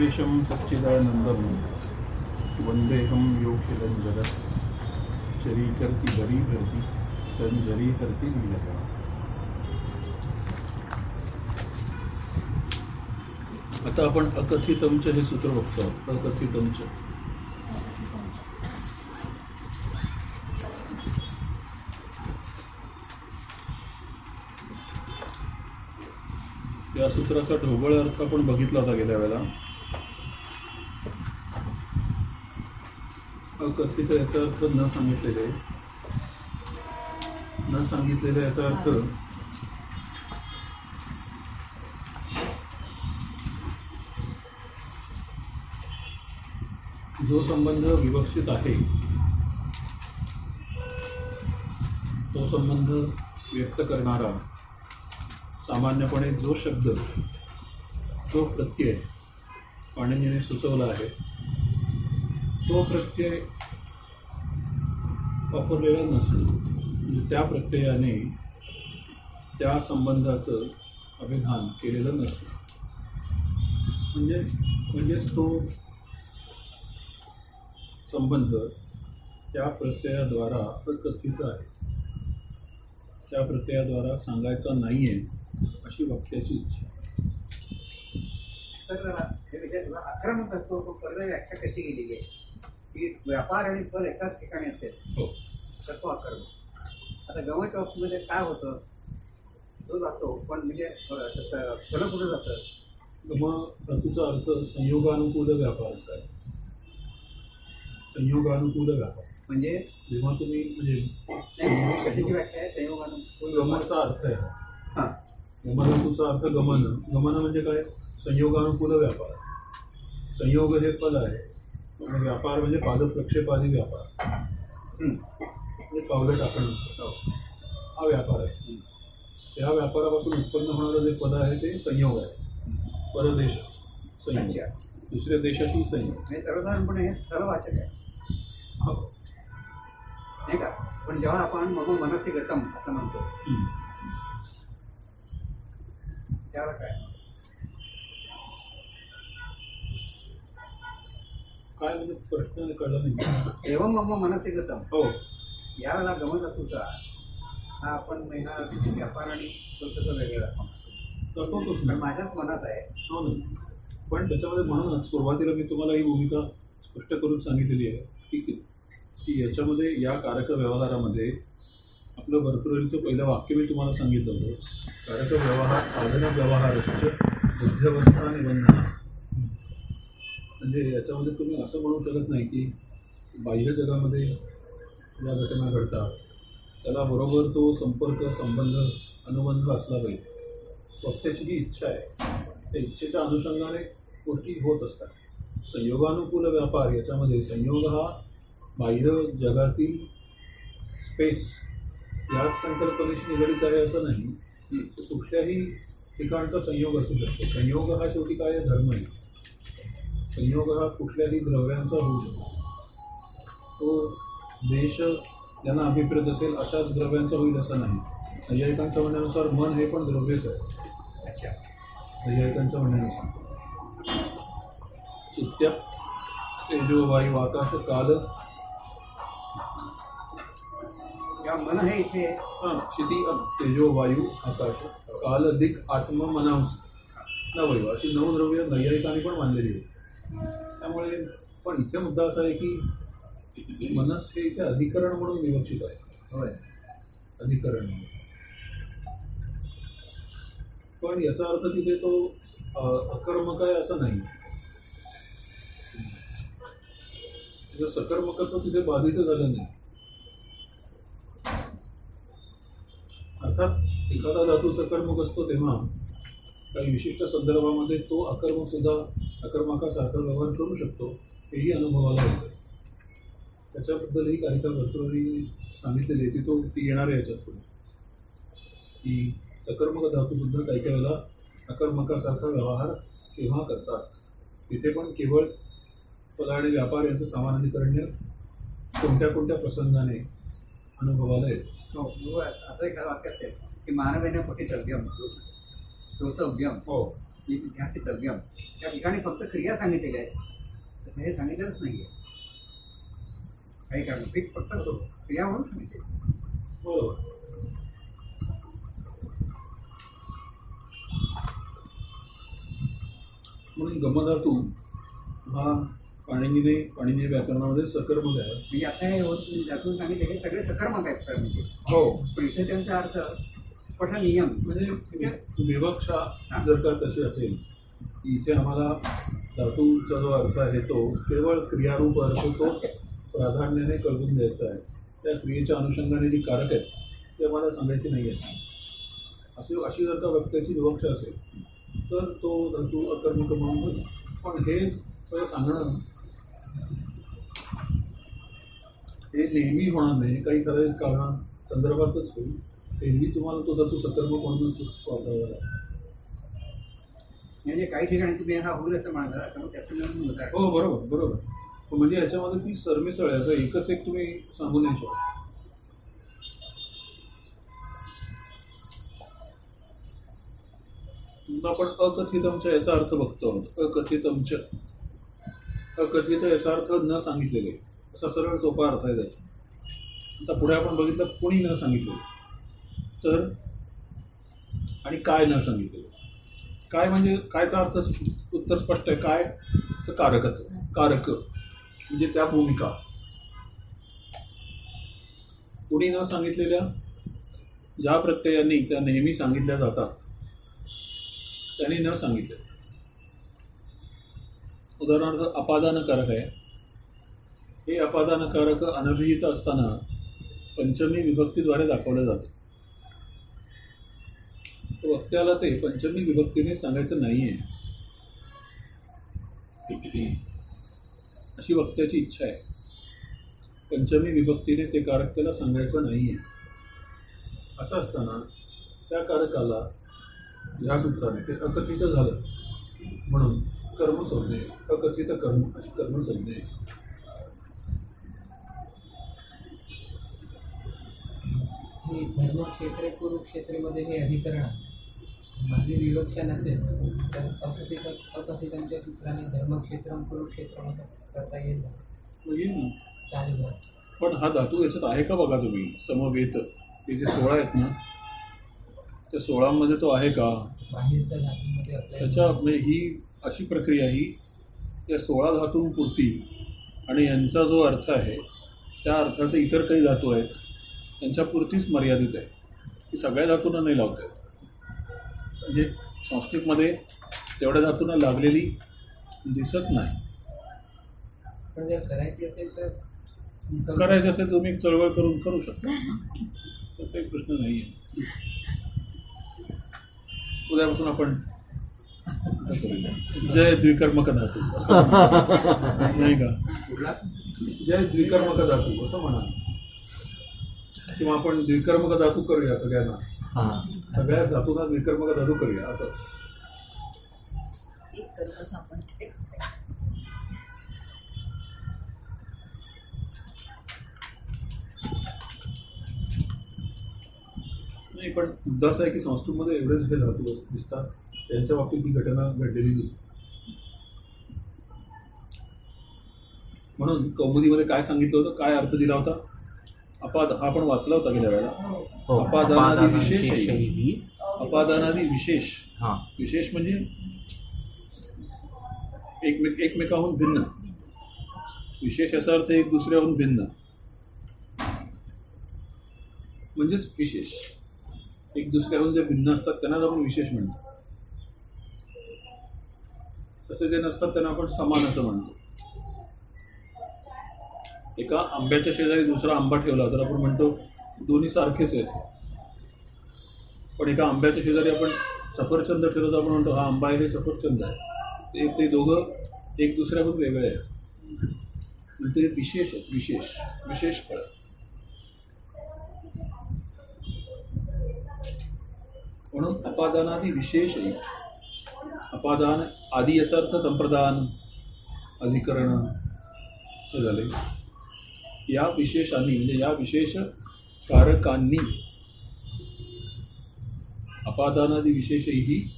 विश्वेशं सच्चिदानन्दं वन्देहं योगिलं जगत्। शरीकर्ति बरी करती संजरी करती आता आपण अकथितमच हे सूत्र बघतो। अकथितमच या सूत्राचा ढोबळ अर्थ आपण बघितला होता गेल्या वेळेला. अकथित याचा अर्थ न सांगितलेले. न सांगितलेला याचा अर्थ जो संबंध विवक्षित आहे तो संबंध व्यक्त करणारा सामान्यपणे जो शब्द जो प्रत्यय पाणिनीने सुचवला आहे तो प्रत्यय वापरलेला नसेल. म्हणजे त्या प्रत्ययाने त्या संबंधाचं अभिधान केलेलं नसेल. म्हणजे म्हणजेच तो संबंध त्या प्रत्ययाद्वारा अकथित आहे. त्या प्रत्ययाद्वारा सांगायचा नाही आहे अशी वाक्याची इच्छा. सर हे विषय तुला आक्रमक तत्व परत व्याख्या कशी गेलेली आहे? की व्यापार आणि फल एकाच ठिकाणी असेल हो. तर तो आक्रमक आता गवत ऑफमध्ये काय होतं? तो जातो पण म्हणजे त्याचं फलं कुठं जातं? मग धातूचा अर्थ संयोगानुकूल व्यापार असा आहे. संयोगानुकूल व्यापार. म्हणजे? जेव्हा तुम्ही म्हणजे कशाची व्याख्या आहे? संयोगानुकूल गमनचा अर्थ आहे. हा. गमनतूचा अर्थ गमन. गमन म्हणजे काय? संयोगानुकूल व्यापार. संयोग हे पद आहे. आणि व्यापार म्हणजे पादप्रक्षेपादी व्यापार. हं. म्हणजे पावलं टाकणं. हा व्यापार आहे. त्या व्यापारापासून उत्पन्न होणारं जे पद आहे ते संयोग आहे. परदेश संयोग. दुसऱ्या देशाशी संयोग. म्हणजे सर्वसाधारणपणे हे स्थलवाचक आहे. हो. नाही का? पण जेव्हा आपण मग मनसी गतम असं म्हणतो हं. त्याला काय? काय म्हणजे प्रश्न कळला नाही. एवं मग मनसी गतम हो. यावेळेला गमन धातूचा हा आपण महिना व्यापार आणि कसं वेगळं दाखवतोच ना माझ्याच मनात आहे. हो ना. पण त्याच्यामध्ये म्हणूनच सुरुवातीला मी तुम्हाला ही भूमिका स्पष्ट करून सांगितलेली आहे की की याच्यामध्ये या कारक व्यवहारामध्ये आपलं वर्तुळीचं पहिलं वाक्य मी तुम्हाला सांगितलं होतं. कारक व्यवहार साधन व्यवहारश्च बुद्ध्यवस्था निबंधना म्हणजे याच्यामध्ये तुम्ही असं म्हणू शकत नाही की बाह्य जगामध्ये ज्या घटना घडतात त्याला बरोबर तो संपर्क संबंध अनुबंध असला पाहिजे. स्वतःची जी इच्छा आहे त्या इच्छेच्या अनुषंगाने गोष्टी होत असतात. संयोगानुकूल व्यापार याच्यामध्ये संयोग हा बाह्य जगातील स्पेस याच संकल्पनेशी निगडित आहे असं नाही. की कुठल्याही ठिकाणचा संयोग असू शकतो. संयोग हा शेवटी काय धर्म आहे. संयोग हा कुठल्याही द्रव्यांचा होऊ शकतो. तो देश ज्यांना अभिप्रेत असेल अशाच द्रव्यांचा होईल असं नाही. नैयायिकांच्या म्हणण्यानुसार मन हे पण द्रव्यच आहे. अच्छा. नैयायिकांच्या म्हणण्यानुसार. चित्त्य तेजो वायू आकाश काल. मन हे इथे हां क्षिती तेजो वायू आकाश काल दिक आत्म मनांस नवयव अशी नऊ द्रव्य नैयायिकांनी पण मानलेली आहेत. त्यामुळे पण इथे मुद्दा असा आहे की मनस हे इथे अधिकरण म्हणून विवक्षित आहे. होय. अधिकरण म्हणून. पण याचा अर्थ तिथे तो अकर्मक आहे असं नाही. जर सकर्मकत्व तिथे बाधित झालं नाही. अर्थात एखादा धातू सकर्मक असतो तेव्हा काही विशिष्ट संदर्भामध्ये तो अकर्मक सुद्धा अकर्मकासारखा व्यवहार करू शकतो हेही अनुभवाला येतं. त्याच्याबद्दलही काही काही वर्तुळी सांगितलेली आहे ती तो ती येणार आहे याच्यात पुढे. की सकर्मक धातू सुद्धा काही काही वेळेला अकर्मकासारखा व्यवहार केव्हा करतात? तिथे पण केवळ कला आणि व्यापार यांचं समानाधिकरण्य कोणत्या कोणत्या प्रसंगाने अनुभवाला येतं? हो असं एक वाक्य असेल की मानवेने पठितव्यम श्रोतव्यम. हो. ध्यासितव्यम त्या ठिकाणी फक्त क्रिया सांगितलेल्या आहेत तसं हे सांगितलेलंच नाही आहे काही कारण पीठ फक्त क्रिया म्हणून सांगितले बरोबर म्हणून गमधातू हा पाणिनीने पाणिनी व्याकरणामध्ये सकर्मक आहे. म्हणजे आता हे होत- ज्यातून सांगितले हे सगळे सकर्मक आहेत म्हणजे. हो. पण इथे त्यांचा अर्थ पठनियम म्हणजे विवक्षा जर का तशी असेल की इथे आम्हाला धातूचा जो अर्थ आहे तो केवळ क्रियारूप अर्थ तोच प्राधान्याने कळवून द्यायचा आहे. त्या क्रियेच्या अनुषंगाने जी कारक आहेत ते आम्हाला सांगायची नाही आहेत. अशी अशी जर का व्यक्तीची विवक्षा असेल तर तो धातू अकर्मक म्हणून होईल. पण हे सगळं सांगणं हे नेहमी होणार नाही काही ठराविक कारणा संदर्भातच होईल. एरवी तुम्हाला तो धातू सकर्मक म्हणूनच वापरावा लागेल म्हणजे काही ठिकाणी तुम्ही हा होईल असं म्हणाला त्यामुळे त्याचं होत आहे हो बरोबर बरोबर. म्हणजे याच्यामध्ये ती सरमिसळ आहे असं एकच एक तुम्ही सांगू नाही शकत. आपण अकथितमच्या याचा अर्थ बघतो. आहोत अकथितमच्या अकथित याचा अर्थ न सांगितलेले. असा सरळ सोपा अर्थ आहे त्याचा. आता पुढे आपण बघितलं कोणी न सांगितलेलं. तर आणि काय न सांगितलेलं. काय म्हणजे कायचा अर्थ उत्तर स्पष्ट आहे? काय? तर कारकत्व. कारक. म्हणजे त्या भूमिका. कुणी न सांगितलेल्या ज्या प्रत्ययांनी त्या नेहमी सांगितल्या जातात त्यांनी न सांगितले उदाहरणार्थ अपादानकारक आहे. हे अपादानकारक अनभिहित असताना पंचमी विभक्तीद्वारे दाखवलं जातं. वक्त्याला ते पंचमी विभक्तीने सांगायचं नाही आहे अशी वक्त्याची इच्छा आहे. पंचमी विभक्तीने ते कारक त्याला सांगायचं नाही आहे असं असताना त्या कारकाला ह्या सूत्राने ते अकथित झालं. म्हणून कर्म संज्ञे अकथित कर्म अशी कर्म संज्ञे धर्मक्षेत्रे कुरुक्षेत्रेमध्ये हे अधिकरण आहे. माझी विवक्षा नसेल तर अकथित अकथितांच्या सूत्राने धर्मक्षेत्रम कुरुक्षेत्रम असं करता येईल. येईल ना? चालेल? पण हा धातू याच्यात आहे का बघा तुम्ही? समवेत. हे जे सोळा आहेत ना त्या सोळामध्ये तो आहे का? त्याच्या म्हणजे ही अशी प्रक्रिया ही या सोळा धातूंपुरती. आणि यांचा जो अर्थ आहे त्या अर्थाचे इतर काही धातू आहेत त्यांच्यापुरतीच मर्यादित आहे. की सगळ्या धातूंना नाही लावता म्हणजे संस्कृतमध्ये तेवढ्या धातूंना लागलेली दिसत नाही. पण जर करायची असेल तर करू करायचं असेल तुम्ही चळवळ करून करू शकता. तर काही प्रश्न नाही आहे उद्यापासून आपण. जय द्विकर्मक धातू. नाही का? जय द्विकर्मक धातू असं म्हणा. किंवा आपण द्विकर्मक धातू करूया सगळ्यांना. सगळ्या धातूंना द्विकर्मक धातू करूया असं. एक कर्म सापड नाही पण मुद्दा असा आहे की संस्कृतमध्ये एवढेच हे धातू दिसतात. त्यांच्या बाबतीत ही घटना घडलेली दिसते. म्हणून कौमुदीमध्ये काय सांगितलं होतं? काय अर्थ दिला होता? अपाद हा आपण वाचला होता गेल्या वेळेला. हो. अपादानादि विशेष. विशेषही. अपादानादी विशेष. हां. विशेष म्हणजे एकमेक एकमेकाहून भिन्न. विशेष याचा अर्थ एक दुसऱ्याहून भिन्न. म्हणजेच विशेष. एक दुसऱ्याहून जे भिन्न असतात त्यांनाच आपण विशेष म्हणतो. तसे जे नसतात त्यांना आपण समान असं म्हणतो. एका आंब्याच्या शेजारी दुसरा आंबा ठेवला तर आपण म्हणतो दोन्ही सारखेच आहेत. पण एका आंब्याच्या शेजारी आपण सफरचंद ठेवलं तर आपण म्हणतो हा आंबा आहे हे सफरचंद आहे. ते ते दोघं एक दुसऱ्याहून वेगळे आहेत. म्हणजे ते विशेष विशेष विशेष फळ. म्हणून अपादानादी विशेष अपादान आधी याचा अर्थ संप्रदान अधिकरण हे झाले या विशेषांनी म्हणजे या विशेष कारकांनी अपादानादी विशेषही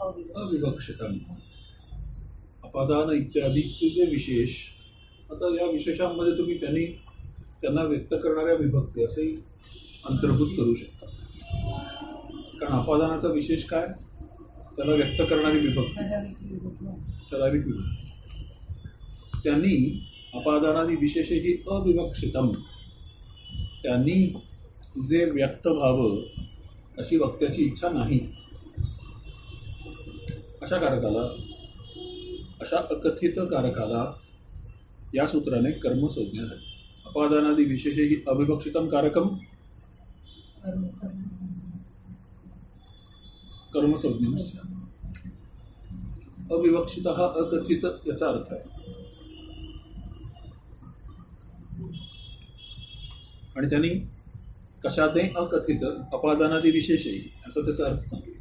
अविवक्षितम. अपादान इत्यादीचे जे विशेष आता या विशेषांमध्ये तुम्ही त्यांनी त्यांना व्यक्त करणाऱ्या विभक्ती असेही अंतर्भूत करू शकता. कारण अपादानाचा विशेष काय? त्याला व्यक्त करणारी विभक्ती. ठराविक विभक्ती. त्यांनी अपादानादी विशेषही अविवक्षितम. त्यांनी जे व्यक्त व्हावं अशी वक्त्याची इच्छा नाही. अशा कारकाला अशा अकथित कारकाला या सूत्राने कर्म संज्ञा आहे. अपादानादी विशेषही अविवक्षितम कारकम? कर्मसंज्ञम अविवक्षित हा अकथित याचा अर्थ आहे. आणि त्यांनी कशात अकथित अपादानादी विशेषही असा त्याचा अर्थ सांगितला.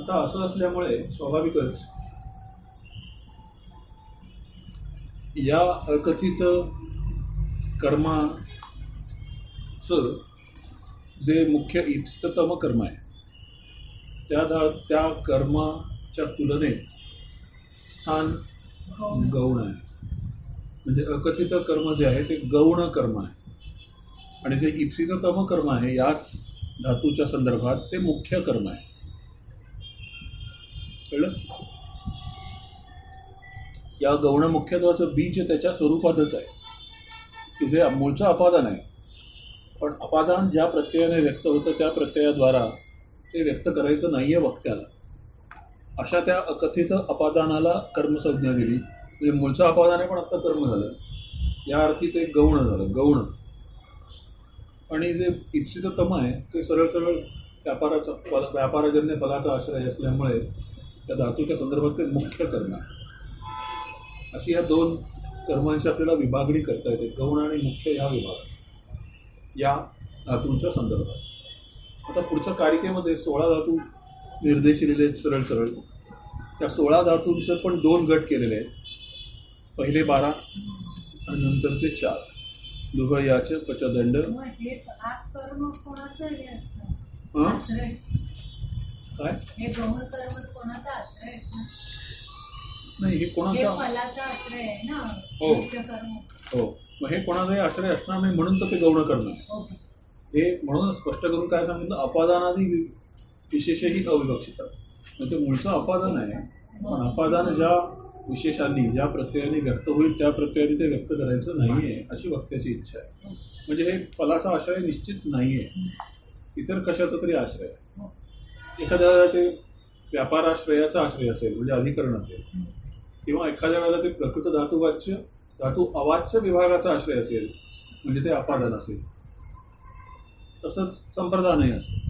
आता असं असल्यामुळे स्वाभाविकच या अकथित कर्माचं जे मुख्य इष्टतम कर्म आहे त्या दा- त्या कर्माच्या तुलनेत स्थान गौण आहे. म्हणजे अकथित कर्म जे आहे ते गौण कर्म आहे. आणि जे इप्सिततम कर्म आहे याच धातूच्या संदर्भात ते मुख्य कर्म आहे. कळलं? या गौण मुख्यत्वाचं बीज त्याच्या स्वरूपातच आहे. की जे मूळचं अपादान आहे. पण अपादान ज्या प्रत्ययाने व्यक्त होतं त्या प्रत्ययाद्वारा ते व्यक्त करायचं नाहीये वक्त्याला अशा त्या अकथित अपादानाला कर्मसंज्ञा दिली. म्हणजे मूळचं अपादान आहे पण आत्ता कर्म झालं. या अर्थी ते गौण झालं गौण. आणि जे इप्सिततम आहे ते सरळ सरळ व्यापाराचा पल व्यापारजन्य पदाचा आश्रय असल्यामुळे त्या धातूच्या संदर्भात ते मुख्य कर्म आहे. अशी या दोन कर्मांची आपल्याला विभागणी करता येते गौण आणि मुख्य या विभागात. या धातूंच्या संदर्भात. आता पुढच्या कारिकेमध्ये सोळा धातू निर्देशिलेले आहेत सरळ सरळ. त्या सोळा धातूंचे पण दोन गट केलेले आहेत. पहिले बारा आणि नंतरचे चार. दुह याचे पचदंड. हे हे? हं? काय? हे? नाही हे हे कोणाचा हो. हो. मग हे कोणाचाही आश्रय असणार नाही म्हणून तर ते गौण करणं आहे. ओके हे म्हणून स्पष्ट करून काय सांगितलं? अपादानादी विशेषही अविवक्षित म्हणजे मूळचं अपादान आहे. पण अपादान ज्या विशेषांनी ज्या प्रत्ययाने व्यक्त होईल त्या प्रत्ययाने ते व्यक्त करायचं नाहीये अशी वक्त्याची इच्छा आहे. म्हणजे हे फलाचा आश्रय निश्चित नाहीये. इतर कशाचा तरी आश्रय आहे. एखाद्या ते व्यापाराश्रयाचा आश्रय असेल म्हणजे अधिकरण असेल किंवा एखाद्या वेळेला ते प्रकृत धातुवाच्य धातू अवाच्य विभागाचा आश्रय असेल म्हणजे ते अपादान असेल तसंच संप्रदानही असेल.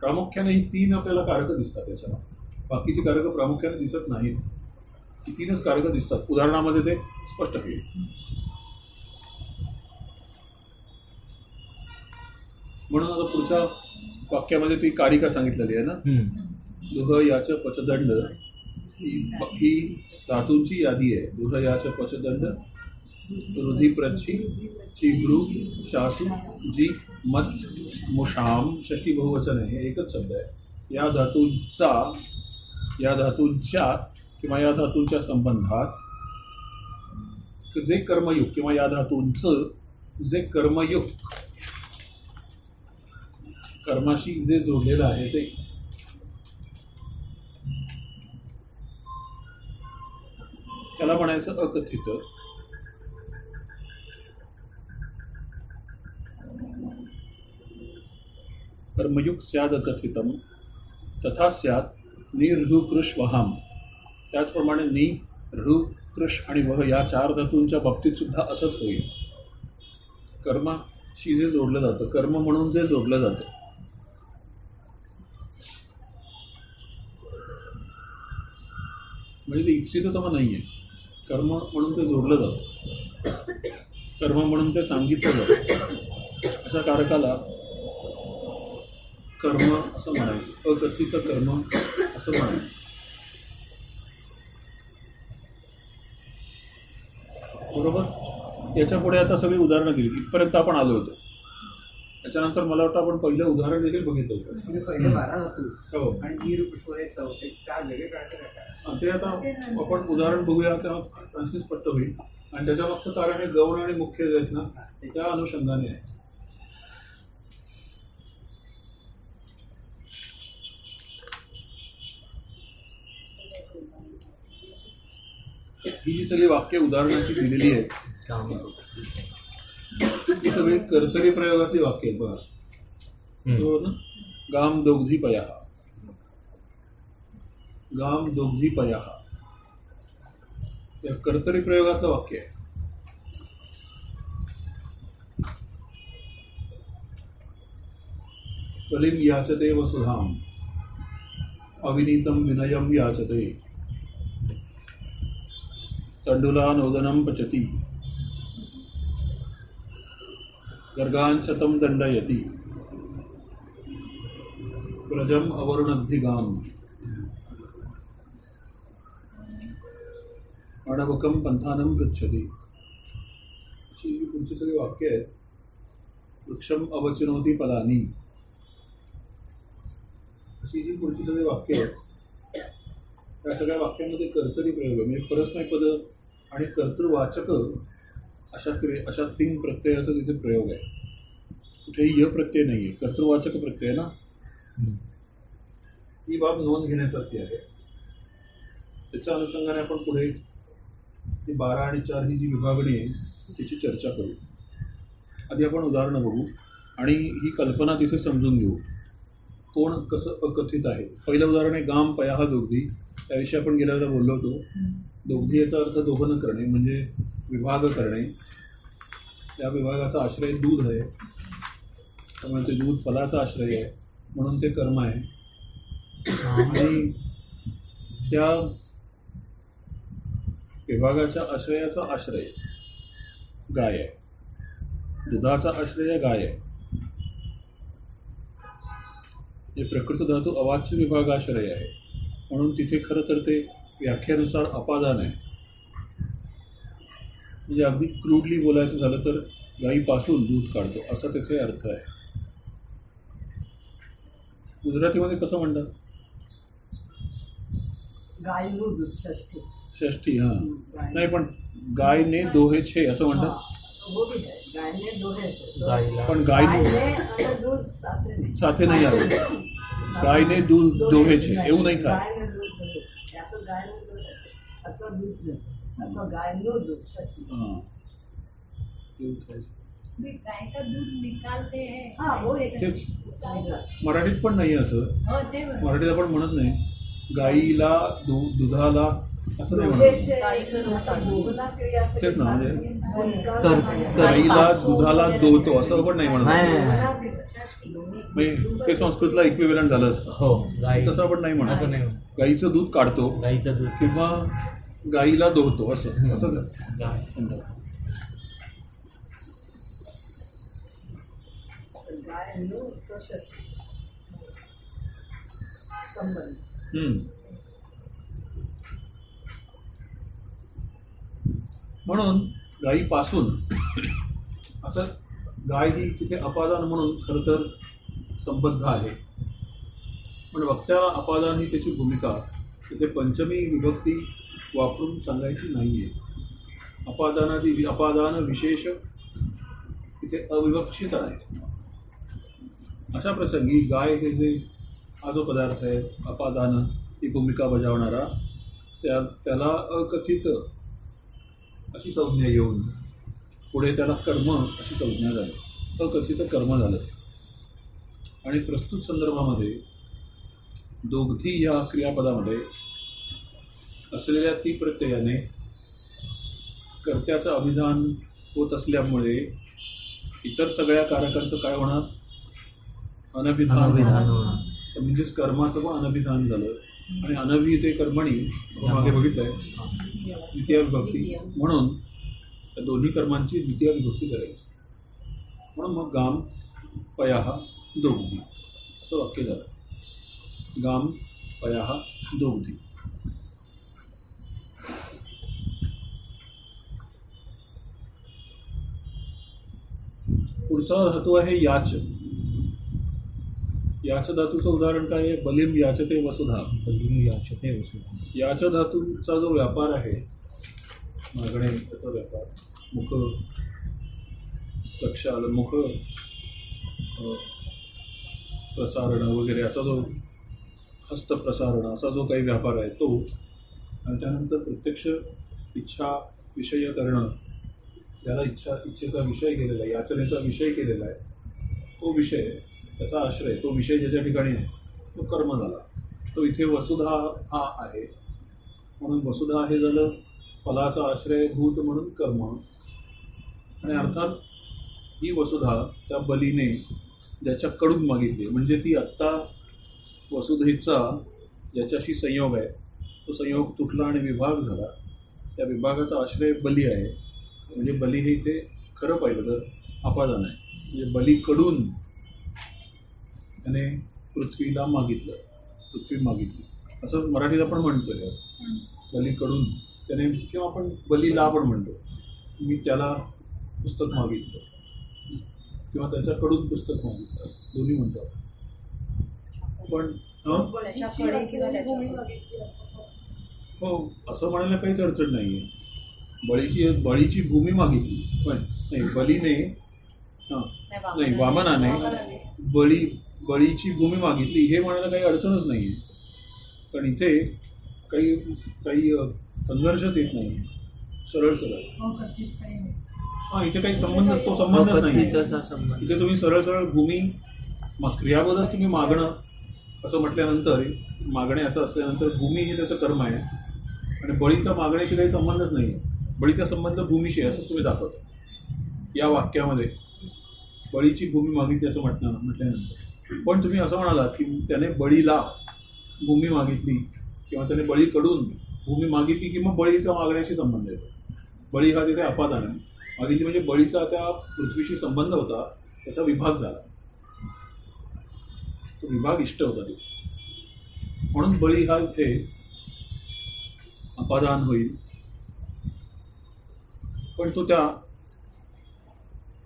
प्रामुख्याने ही तीन आपल्याला कारकं दिसतात याच्यामध्ये. बाकीची कारकं प्रामुख्याने दिसत नाहीत. ही तीनच कारकं दिसतात. उदाहरणामध्ये ते स्पष्ट केले. म्हणून आता पुढच्या वाक्यामध्ये ती कारिका सांगितलेली आहे ना? दुह याच पचदंड ही धातूंची यादी आहे. दुह याच पचदंड रुधिप्रच्छी चिब्रू शासू जी मत मुशाम षष्टी बहुवचन आहे. हे एकच शब्द आहे. या धातूंचा या धातूंच्या किंवा या धातूंच्या संबंधात जे कर्मयुग किंवा या धातूंचं जे कर्मयुग कर्माशी जे जोडलेलं आहे ते. त्याला म्हणायचं अकथित. कर्मयुग स्याद अकथितम तथा स्यात नि वहाम त्याचप्रमाणे नि ऋ कृष आणि वह या चार धातूंच्या बाबतीत सुद्धा असंच होईल. कर्माशी जे जोडलं जातं कर्म म्हणून जे जोडलं जातं. म्हणजे ते इप्सिततम नाही आहे कर्म म्हणून ते जोडलं जातं. कर्म म्हणून ते सांगितलं जातं. अशा कारकाला कर्म असं म्हणायचं. अकथित कर्म असं म्हणायचं. बरोबर? याच्यापुढे आता सगळी उदाहरणं दिली. इथपर्यंत आपण आलो होतो. त्याच्यानंतर मला वाटतं आपण पहिलं उदाहरण देखील बघितलं होतं. म्हणजे पहिले बारा धातू हो. आणि नीर पुष्प हे हे चार वेगळे प्रकार. ते आता आपण उदाहरण बघूया तेव्हा आणखी स्पष्ट होईल. आणि त्याच्या मागचं कारण हे गौण आणि मुख्य जे आहेत ना त्या अनुषंगाने आहे. ही जी सगळी वाक्य उदाहरणाची दिलेली आहेत ही सगळी कर्तरी प्रयोगातली वाक्य आहेत बघा. गाम दोग्धी पया. गाम दोग्धी पया. या कर्तरी प्रयोगाचं वाक्य आहे. कलिम याचते वसुधाम. अविनीतम विनयम याचते. तण्डुलानोदनं पचति गर्गाञ्चतं दण्डयति व्रजम् अवरुणद्धिगाम्। अणवकं पन्थानं पृच्छति। गच्छती अशी जी पुढची सगळी वाक्य आहेत। वृक्षम अवचिनोती पदानी अशी जी पुढची सगळी वाक्य आहेत त्या सगळ्या वाक्यामध्ये कर्तरी प्रयोग आहे. म्हणजे परस्मय पद आणि कर्तृवाचक अशा क्रिये अशा तीन प्रत्ययाचा तिथे प्रयोग आहे. कुठेही य प्रत्यय नाही आहे कर्तृवाचक प्रत्यय ना? ही बाब नोंद घेण्यासारखी आहे. त्याच्या अनुषंगाने आपण पुढे ही बारा आणि चार ही जी विभागणी आहे त्याची चर्चा करू. आधी आपण उदाहरणं बघू आणि ही कल्पना तिथे समजून घेऊ. कोण कसं अकथित आहे? पहिलं उदाहरण आहे गाम पयाहा दोघी त्याविषयी आपण गेल्या वेळेला बोललो होतो. दोघी याचा अर्थ न करणे म्हणजे विभाग करणे. त्या विभागाचा आश्रय दूध आहे. त्यामुळे ते दूध फलाचा आश्रय आहे. म्हणून ते कर्म आहे. आणि त्या विभागाच्या आश्रयाचा आश्रय गाय आहे. दुधाचा आश्रय गाय आहे. प्रकृत धातू अवाच्य विभागाश्रय आहे. म्हणून तिथे खरं तर ते व्याख्यानुसार अपादान आहे. म्हणजे अगदी क्रूडली बोलायचं झालं तर गाईपासून दूध काढतो असा त्याचा अर्थ आहे. गुजरातीमध्ये कसं म्हणतात? दूध षष्ठी. षष्ठी हां. नाही पण गायने दोहे छे असं म्हणतात. पण गाय दूध साथे नाही. आलं. गायने दूध दोहे छे एवढं नाही का ગાયને દૂધ દોહે છે યા તો ગાયનું દૂધ છે અથવા દૂધ નથી અથવા ગાયનું दूध षष्ठी हां એવું થાય भी गाय का दूध निकालते हैं हा वो एक तेच गायला. मराठीत पण नाही असं हो ते बरोबर. मराठीत आपण म्हणत नाही गाईला दु दुधाला असं नाही म्हणत. तेच ना, म्हणजे तर- गाईला दुधाला दोहतो असं पण नाही म्हणत. म्हणजे ते संस्कृतला इक्विव्हलंट झालं असतं. हो गाई. तसं आपण नाही असं म्हणत. नाही गाईचं दूध काढतो गाईचं दूध. किंवा गाईला दोहतो असं. असं गाय. म्हणून गायीपासून असं गाय ही तिथे अपादान म्हणून खरं तर संबद्ध आहे. पण वक्त्याला अपादान ही त्याची भूमिका तिथे पंचमी विभक्ती वापरून सांगायची नाही आहे अपादानादी अपादान विशेष तिथे अविवक्षित आहे. अशा प्रसंगी गाय हे जे हा जो पदार्थ आहे अपादान ही भूमिका बजावणारा त्या त्याला अकथित अशी संज्ञा येऊन पुढे त्याला कर्म अशी संज्ञा झाली. अकथित कर्म झालं. आणि प्रस्तुत संदर्भामध्ये दोघी या क्रियापदामध्ये असलेल्या ती प्रत्ययाने कर्त्याचं अभिधान होत असल्यामुळे इतर सगळ्या कारकांचं काय होणार? अनभिधान तर म्हणजेच कर्माचं पण अनभिधान झालं. आणि अनभि ते कर्मणी आपण मागे बघितलंय द्वितीय विभक्ती. म्हणून त्या दोन्ही कर्मांची द्वितीय विभक्ती करायची. म्हणून मग गाम पयाहा दोघी असं वाक्य झालं. गाम पयाहा दोगधी पुढचा धातू आहे याच. याच धातूचं उदाहरण काय आहे? बलिम याचते वसुधा. याचते वसुधा. याच धातूचा जो व्यापार आहे मागणे त्याचा व्यापार मुख लक्ष आलं मुख प्रसारण वगैरे असा जो हस्तप्रसारण असा जो काही व्यापार आहे तो आणि त्यानंतर प्रत्यक्ष इच्छा विषय करणं ज्याला इच्छा इच्छेचा विषय केलेला आहे याचनेचा विषय केलेला आहे तो विषय त्याचा आश्रय तो विषय ज्याच्या ठिकाणी आहे तो कर्म झाला. तो इथे वसुधा हा आहे. म्हणून वसुधा हे झालं फलाचा आश्रयभूत म्हणून कर्म. आणि अर्थात ही वसुधा त्या बलीने ज्याच्याकडून मागितली म्हणजे ती आत्ता वसुधेचा ज्याच्याशी संयोग आहे तो संयोग तुटला आणि विभाग झाला. त्या विभागाचा आश्रय बली आहे. म्हणजे बली हे इथे खरं पाहिलं तर अपादान आहे. म्हणजे बलीकडून त्याने पृथ्वीला मागितलं पृथ्वी मागितली असं मराठीत आपण म्हणतोय असं बलीकडून त्याने किंवा आपण बलीला पण म्हणतो मी त्याला पुस्तक मागितलं किंवा त्याच्याकडून पुस्तक मागितलं असं दोन्ही म्हणतो. पण हं? असं. हो असं म्हणायला काहीच अडचण नाही आहे बळीची बळीची भूमी मागितली पण नाही बलीने हां नाही वामनाने. बळी बळीची भूमी मागितली हे म्हणायला काही अडचणच नाही आहे पण इथे काही काही संघर्षच येत नाही. सरळ सरळ. हां इथे काही संबंध तो संबंधच नाही असा संबंध. इथे तुम्ही सरळ सरळ भूमी मग क्रियापदच तुम्ही मागणं असं म्हटल्यानंतर मागणे असं असल्यानंतर भूमी हे त्याचं कर्म आहे. आणि बळीचा मागण्याशी काही संबंधच नाही आहे बळीचा संबंध भूमीशी आहे असं तुम्ही दाखवता. या वाक्यामध्ये बळीची भूमी मागितली असं म्हटलं म्हटल्यानंतर. पण तुम्ही असं म्हणालात की त्याने बळीला भूमी मागितली किंवा त्याने बळीकडून भूमी मागितली किंवा बळीचा मागण्याशी संबंध येतो. बळी हा तिथे अपादान आहे. मागितली म्हणजे बळीचा त्या पृथ्वीशी संबंध होता त्याचा विभाग झाला. तो विभाग इष्ट होता तिथे. म्हणून बळी हा इथे अपादान होईल. पण तो त्या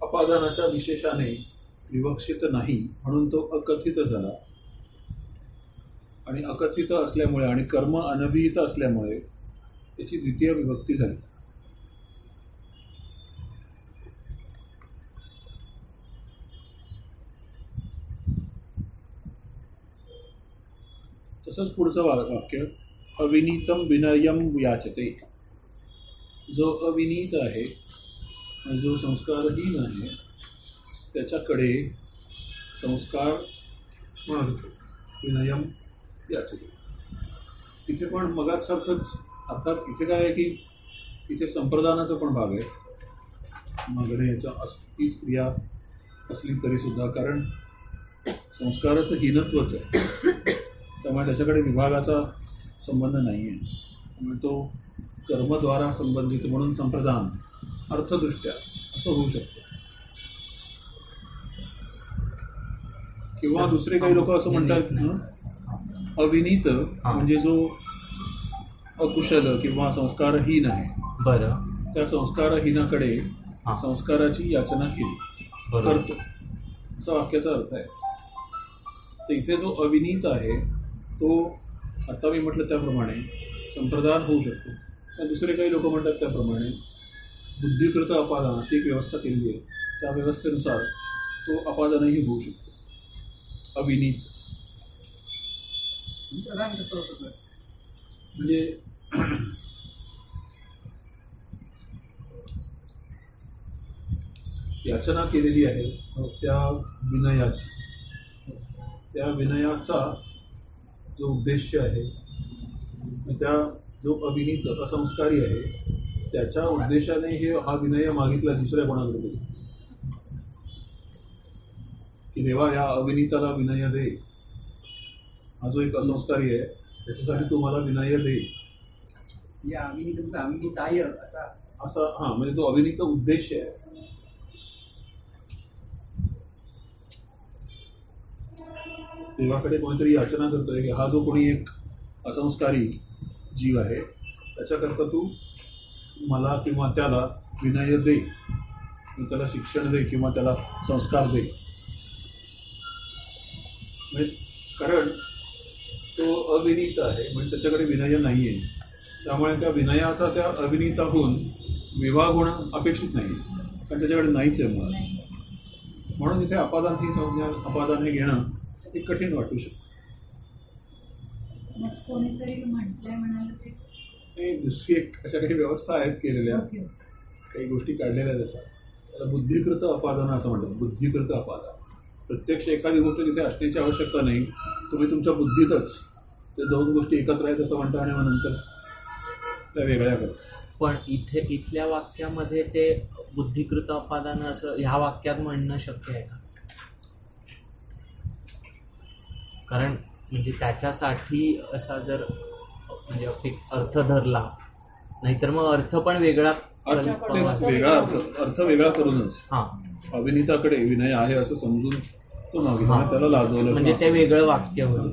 अपादानाच्या विशेषाने विवक्षित नाही म्हणून तो अकथित झाला. आणि अकथित असल्यामुळे आणि कर्म अनभिहित असल्यामुळे त्याची द्वितीय विभक्ती झाली. तसंच पुढचं वाक्य अविनीतम विनयम याचते. जो अविनीत आहे आणि जो संस्कारहीन आहे त्याच्याकडे संस्कार मागतो विनयम याचे. तिथे पण मगासारखंच अर्थात इथे काय आहे की इथे संप्रदानाचा पण भाग आहे. मागणे याच्या अस ती स्त्रिया असली तरीसुद्धा कारण संस्काराचं हीनत्वच आहे. त्यामुळे त्याच्याकडे विभागाचा संबंध नाही आहे त्यामुळे तो कर्मद्वारा संबंधित म्हणून संप्रदान अर्थदृष्ट्या असं होऊ शकतं. किंवा दुसरे काही लोक असं म्हणतात? अविनीत म्हणजे जो अकुशल किंवा संस्कारहीन आहे. बरं. त्या संस्कारहीनाकडे हा. संस्काराची याचना केली. करतो. असा वाक्याचा अर्थ आहे. तर इथे जो अविनीत आहे तो आता मी म्हटलं त्याप्रमाणे संप्रदान होऊ शकतो. तर दुसरे काही लोक म्हणतात त्याप्रमाणे बुद्धिकृत अपादान अशी एक व्यवस्था केलेली आहे. त्या व्यवस्थेनुसार तो अपादानही होऊ शकतो. अविनीत. म्हणजे याचना केलेली आहे. त्या विनयाची. त्या विनयाचा जो उद्देश आहे त्या जो अविनीत असंस्कारी आहे त्याच्या उद्देशाने हे हा विनय मागितला दुसऱ्या कोणाकडे. की देवा या अविनीताला विनय दे. हा जो एक असंस्कारी आहे त्याच्यासाठी तू मला विनय दे. या आम्ही तुमचा आम्ही ताय असा. असा हा म्हणजे तो अभिनीत उद्देश आहे. देवाकडे कोणीतरी याचना करतोय की हा जो कोणी एक असंस्कारी जीव आहे त्याच्याकरता तू मला किंवा त्याला विनय दे. त्याला शिक्षण दे किंवा त्याला संस्कार दे. म्हणजे कारण तो अविनीत आहे म्हणजे त्याच्याकडे विनय नाही आहे त्यामुळे त्या विनयाचा त्या अविनीताहून विवाह होणं अपेक्षित नाही कारण त्याच्याकडे नाहीच आहे मुळात. म्हणून इथे अपादान ही संज्ञा अपादान हे घेणं हे कठीण वाटू शकतं. दुसरी एक अशा काही व्यवस्था आहेत केलेल्या. काही गोष्टी काढलेल्या आहेत असतात त्याला बुद्धिकृत अपादान असं म्हणतात. बुद्धिकृत अपादान. प्रत्यक्ष एखादी गोष्ट तिथे असण्याची आवश्यकता नाही. तुम्ही तुमच्या बुद्धीतच ते दोन गोष्टी एकत्र आहेत असं म्हणता आणि मग नंतर त्या वेगळ्या करता पण इथे इथल्या वाक्यामध्ये ते बुद्धिकृत अपादान असं ह्या वाक्यात म्हणणं शक्य आहे का? कारण म्हणजे त्याच्यासाठी असा जर म्हणजे एक अर्थ धरला नाहीतर मग अर्थ पण वेगळा वेगळा अर्थ अर्थ वेगळा करूनच. हा. अविनीताकडे विनय आहे असं समजून तो मागितला त्याला लाजवलं. म्हणजे ते वेगळं वाक्य होईल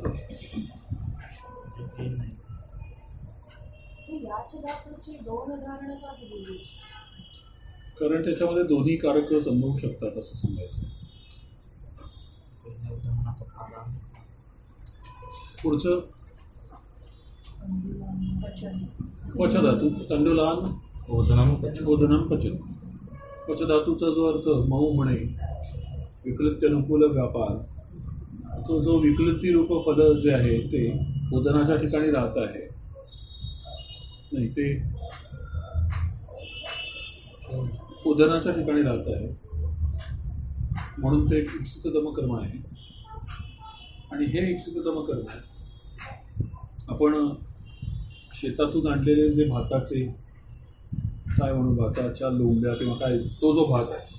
ती याच धातूची दोन उदाहरणं का दिलेली? कारण त्याच्यामध्ये दोन्ही कारक संभवू शकतात असं सांगायचं. पुढचं? पचधातू. तंडुलान. ओदनम पचन. पचधातूचा जो अर्थ मऊ म्हणे विकृत्यनुकूल व्यापार. तो जो विकृती रूप पद जे आहे ते ओदनाच्या ठिकाणी राहत आहे. नाही ते उदनाच्या ठिकाणी राहत आहे. म्हणून ते एक इप्सिततम कर्म आहे. आणि हे इप्सिततम कर्म आपण शेतातून आणलेले जे भाताचे काय म्हणू भाताच्या लोंब्या किंवा काय तो जो भात आहे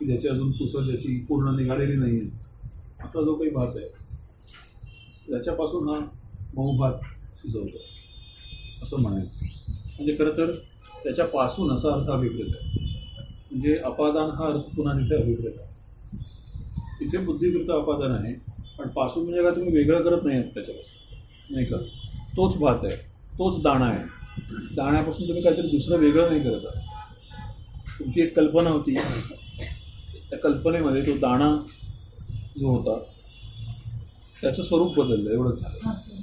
की ज्याची अजून तुसं ज्याची पूर्ण निघालेली नाही आहे असा जो काही भात आहे त्याच्यापासून हा मऊ भात शिजवतो. असं म्हणायचं. म्हणजे खरं तर त्याच्यापासून असा अर्थ अभिप्रेत आहे. म्हणजे अपादान हा अर्थ पुन्हा तिथे अभिप्रेत आहे. तिथे बुद्धिकृत अपादान आहे पण पासून म्हणजे काय तुम्ही वेगळं करत नाही आहात त्याच्यापासून. नाही का? तोच भात आहे तोच दाणा आहे. दाण्यापासून तुम्ही काहीतरी दुसरं वेगळं नाही करत आहात. तुमची एक कल्पना होती. त्या कल्पनेमध्ये तो दाणा जो होता त्याचं स्वरूप बदललं एवढंच झालं.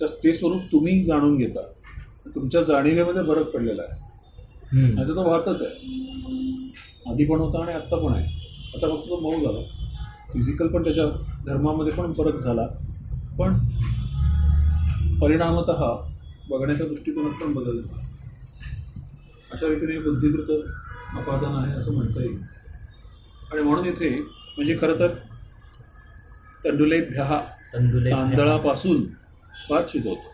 तर ते स्वरूप तुम्ही जाणून घेता. तुमच्या जाणीवेमध्ये फरक पडलेला आहे. आता तो वाहतच आहे. आधी पण होता आणि आत्ता पण आहे. आता फक्त तो मऊ झाला. फिजिकल पण त्याच्या धर्मामध्ये पण फरक झाला. पण परिणामत बघण्याच्या दृष्टिकोनात पण बदल झाला. अशा रीतीने बुद्धिकृत अपादान आहे असं म्हणता येईल. आणि म्हणून इथे म्हणजे खरं तर तंडुलेभ्या तंडुले तांदळापासून भात शिजवतो.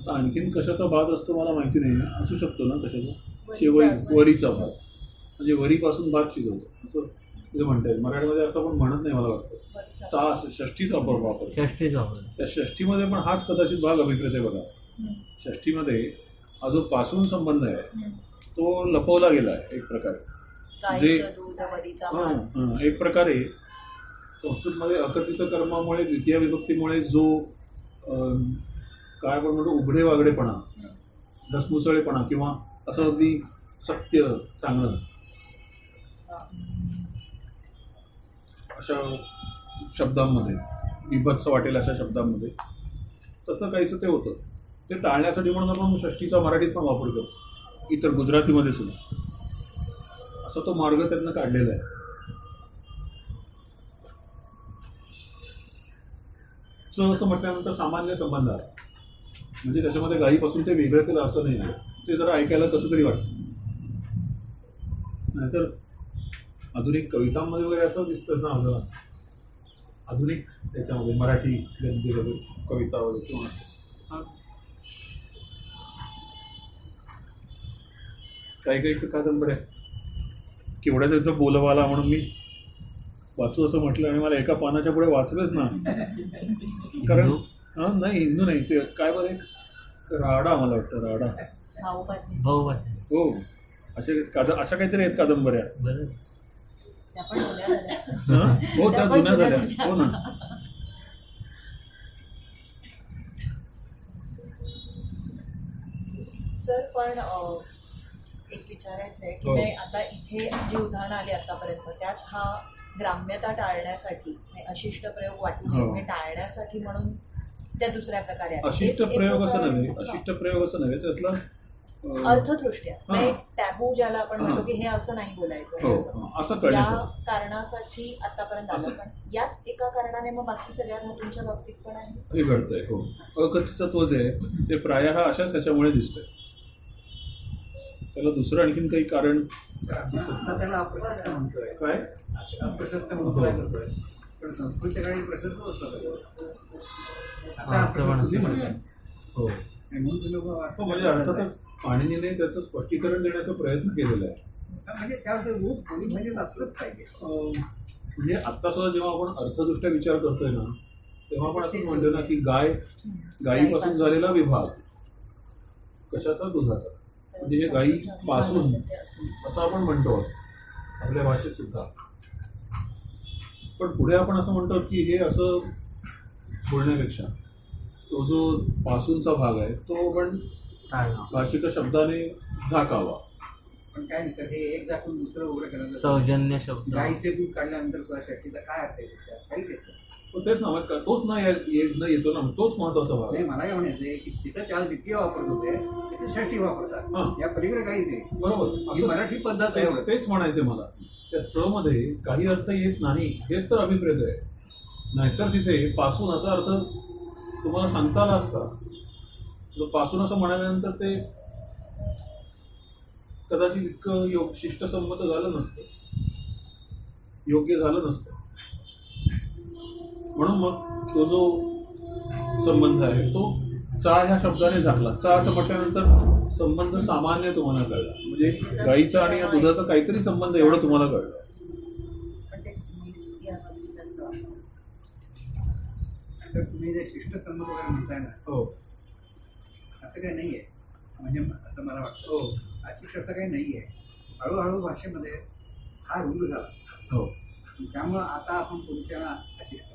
आता आणखीन कशाचा भात असतो मला माहिती नाही. असू शकतो ना कशाचा? शेवई वरीचा भात. म्हणजे वरीपासून भात शिजवतो. असं तिथे म्हणता येईल. मराठीमध्ये असं पण म्हणत नाही मला वाटतं. सा षष्टीचा वापर वापर षष्टीच वापर त्या षष्टीमध्ये पण हाच कदाचित भाग अभिप्रेत आहे बघा. षष्टीमध्ये हा जो पासून संबंध आहे तो लपवला गेला आहे एक प्रकारे. जे-. एक प्रकारे संस्कृतमध्ये अकथित कर्मामुळे द्वितीय विभक्तीमुळे जो काय आपण म्हणतो उघडे वागडेपणा धसमुसळेपणा किंवा असं अगदी सत्य सांगणं. अशा शब्दांमध्ये विभत्स वाटेल अशा शब्दांमध्ये तसं काहीसं ते होतं. ते टाळण्यासाठी म्हणून आपण षष्टीचा मराठीत पण वापर करतो. इतर गुजरातीमध्ये सुद्धा. असा तो मार्ग त्यांना काढलेला आहे. च असं म्हटल्यानंतर सामान्य संबंध आहे. म्हणजे त्याच्यामध्ये गायीपासून ते वेगळं केलं असं नाही आहे. ते जरा ऐकायला कसं तरी वाटतं. नाहीतर आधुनिक कवितांमध्ये वगैरे असं दिसतं ना आपल्याला आधुनिक त्याच्यामध्ये मराठी गद्य वगैरे कविता वगैरे किंवा असं हा. काही काही तर कादंबऱ्या केवढ्या त्याचा बोलवाला म्हणून मी वाचू असं म्हटलं आणि मला एका पानाच्या पुढे वाचलंच ना. कारण हिंदू? हा नाही हिंदू नाही ते काय बरं एक? राडा मला वाटतं राडा. हो. असे काद अशा काहीतरी आहेत कादंबऱ्या. हं? हो त्या जुन्या झाल्या. हो ना. सर पण विचारायचं आहे की हो. नाही आता इथे जी उदाहरणं आली आतापर्यंत त्यात हा ग्राम्यता टाळण्यासाठी म्हणजे अशिष्ट प्रयोग वाटू नये हो. हे टाळण्यासाठी म्हणून त्या दुसऱ्या प्रकारे. अशिष्ट प्रयोग असं नव्हे अशिष्ट प्रयोग असं नव्हे त्यातला अर्थदृष्ट्या हा. म्हणजे टॅबू ज्याला आपण म्हणतो हा. की हे असं नाही बोलायचं हे हो असं असं या कारणासाठी आतापर्यंत आलं पण याच एका कारणाने मग बाकी सगळ्या धातूंच्या बाबतीत पण आहे हे घडतंय हो जे आहे ते प्रायः अशाच त्याच्यामुळे दिसतंय त्याला दुसरं आणखीन काही कारण त्याला अप्रशस्त म्हणतोय. काय? अप्रशस्त म्हणतो काय करतोय पण संस्कृतच्या काळी प्रशस्त हा. हो. हो, म्हणजे अर्थातच पाणिनीने त्याचं स्पष्टीकरण देण्याचा प्रयत्न केलेला आहे. हा, म्हणजे त्यावर रूप बोली भाषेत असलंच पाहिजे. अं, म्हणजे आता सुद्धा जेव्हा आपण अर्थदृष्ट्या विचार करतोय ना तेव्हा आपण असं म्हणतो ना की गाय गायीपासून. झालेला विभाग कशाचा दुधाचा? म्हणजे हे गायी पासून असं. आपण म्हणतो आपल्या भाषेत सुद्धा पण पुढे आपण असं म्हणतो की हे असं बोलण्यापेक्षा तो जो पासूनचा भाग आहे तो आपण टाळणं. भाषिक शब्दाने झाकावा पण काय नाही सर हे एक झाकून दुसरं उघडं करायचं सौजन्य शब्द गाईचे दूध काढल्यानंतर सुद्धा शक्तीचा काय अर्थ आहे? काहीच येत नाही. तो तेच ना तोच ना या- ये- न येतो ना तोच महत्त्वाचा भाग. नाही मला काय म्हणायचं आहे की तिथं त्याला द्वितीय वापरत होते तिथे षष्टी. वापरतात. या पलीकडे काही नाही. बरोबर. ही मराठी पद्धत आहे तेच- म्हणायचे मला. त्या च मध्ये काही अर्थ येत नाही हेच तर अभिप्रेत आहे. नाहीतर तिथे पासून असा अर्थ तुम्हाला सांगता आला असता. जो पासून असं म्हणाल्यानंतर ते कदाचित इतकं योग शिष्टसंमत झालं नसतं. योग्य झालं नसतं. म्हणून मग तो जो संबंध आहे तो चा ह्या शब्दाने झाकला चा असं म्हटल्यानंतर संबंध सामान्य तुम्हाला कळला. म्हणजे गाईचा आणि या दुधाचा काहीतरी संबंध एवढं तुम्हाला कळलं. सर तुम्ही जे शिष्टसंमत वगैरे म्हणताय ना हो. असं काही नाहीये. म्हणजे असं मला वाटतं. हो. अशिष्ट असं काही नाहीये. हळूहळू भाषेमध्ये हा रूढ झाला. हो. त्यामुळं आता आपण पुढच्या अशिष्ट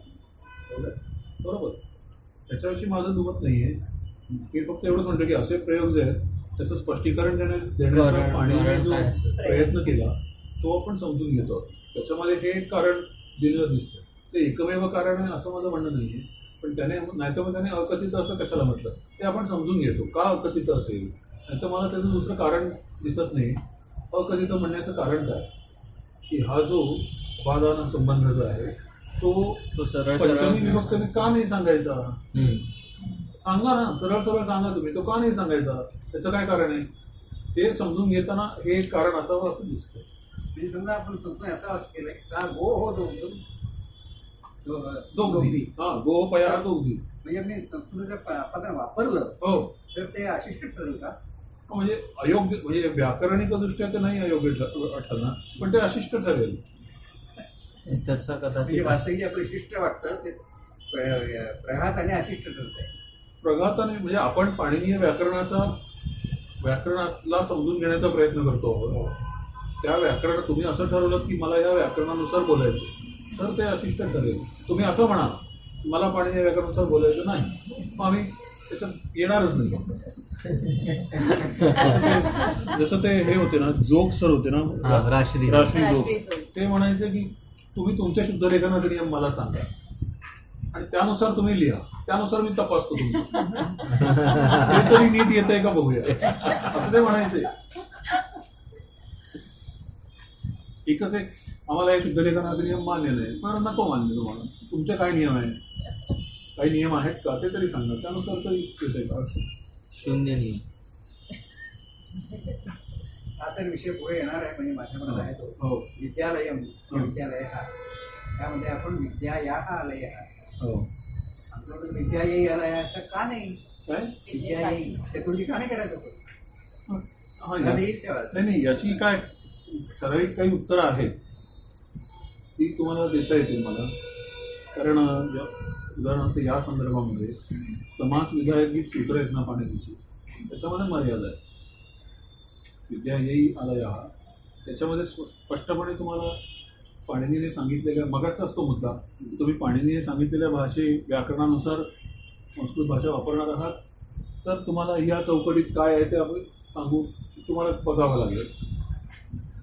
एवढंच बरोबर. त्याच्याविषयी माझं दुमत नाही आहे मी फक्त एवढंच म्हणतो की असे प्रयोग जे आहेत त्याचं स्पष्टीकरण देण्या देण्याचा जो असेल? प्रयत्न केला तो आपण समजून घेतो. त्याच्यामध्ये हे एक कारण दिलेलं दिसतं ते एकमेव कारण आहे असं माझं म्हणणं नाही आहे पण त्याने नाहीतर मग त्याने अकथित असं कशाला म्हटलं? ते आपण समजून घेतो. का अकथित असेल? नाहीतर मला त्याचं दुसरं कारण दिसत नाही. अकथित म्हणण्याचं कारण काय? की हा जो उपादान संबंध जो आहे तो तो सरळ सरळ पंचमी विभक्तीने का नाही सांगायचा? हम्म. सांगा ना सरळ सरळ सांगा तुम्ही. तो का नाही सांगायचा? त्याचं काय कारण आहे? हे समजून घेताना हे एक कारण असावं असं दिसतं म्हणजे समजा आपण समजून असं असं केलं की सा गो हो दो दोघी हा गो पया दोघी म्हणजे आपण संस्कृतीचं प- पदन वापरलं हो. तर ते अशिष्ट ठरेल का? म्हणजे अयोग्य म्हणजे व्याकरणिक दृष्ट्या ते नाही अयोग्य ठ- ठरणार पण ते अशिष्ट ठरेल. तसं म्हणजे कदाचित. वास्तविक आपलं शिष्ट वाटतं ते प्र- प्रघात आणि अशिष्ट ठरत आहे प्रघाताने म्हणजे आपण पाणिनीय व्याकरणाचा व्याकरणाला समजून घेण्याचा प्रयत्न करतो आहोत त्या व्याकरण तुम्ही असं ठरवलं की मला या व्याकरणानुसार बोलायचं तर ते अशिष्ट ठरेल. तुम्ही असं म्हणा मला पाणिनीय व्याकरणानुसार बोलायचं नाही मग आम्ही त्याच्यात येणारच नाही. जसं ते हे होते ना जोग सर होते ना हा, राष्ट्रीय राष्ट्रीय राष्ट्रीय जोग जोग. ते म्हणायचे की तुम्ही तुमच्या शुद्धलेखनाचे नियम मला सांगा. आणि त्यानुसार तुम्ही लिहा. त्यानुसार मी तपासतो तुमचं. तरी नीट येत आहे का बघूया. असं ते म्हणायचे एकच एक आम्हाला हे शुद्धलेखनाचे नियम मान्य नाही. पण नको मान्य तुम्हाला. तुमचे काय नियम आहेत? काही नियम आहेत का? ते तरी सांगा. त्यानुसार तरी येत आहे का असं? शून्य नियम. हा सर विषय पुढे येणार आहे म्हणजे माझ्या मनात आहे तो. हो. विद्यालयम हं. विद्यालय हा. त्यामध्ये आपण विद्या या आलय हा हो. आमचं विद्या येई आलय असं का नाही? काय? विद्या येई चतुर्थी का नाही करायचं होतं? हा. नाही नाही याची काय ठराविक काही उत्तरं आहेत. ती तुम्हाला देता येतील मला. कारण उदाहरणार्थ या संदर्भामध्ये समाज विधायक जी सूत्र आहेत ना पाण्याची त्याच्यामध्ये मर्यादा आहे विद्या येई आलया त्याच्यामध्ये स्प- स्पष्टपणे तुम्हाला पाणिनीने सांगितलेल्या मगाचाच तो मुद्दा तुम्ही पाणिनीने सांगितलेल्या भाषे व्याकरणानुसार संस्कृत भाषा वापरणार आहात तर तुम्हाला ह्या चौकटीत काय आहे ते आपण सांगू तुम्हाला बघावं लागेल.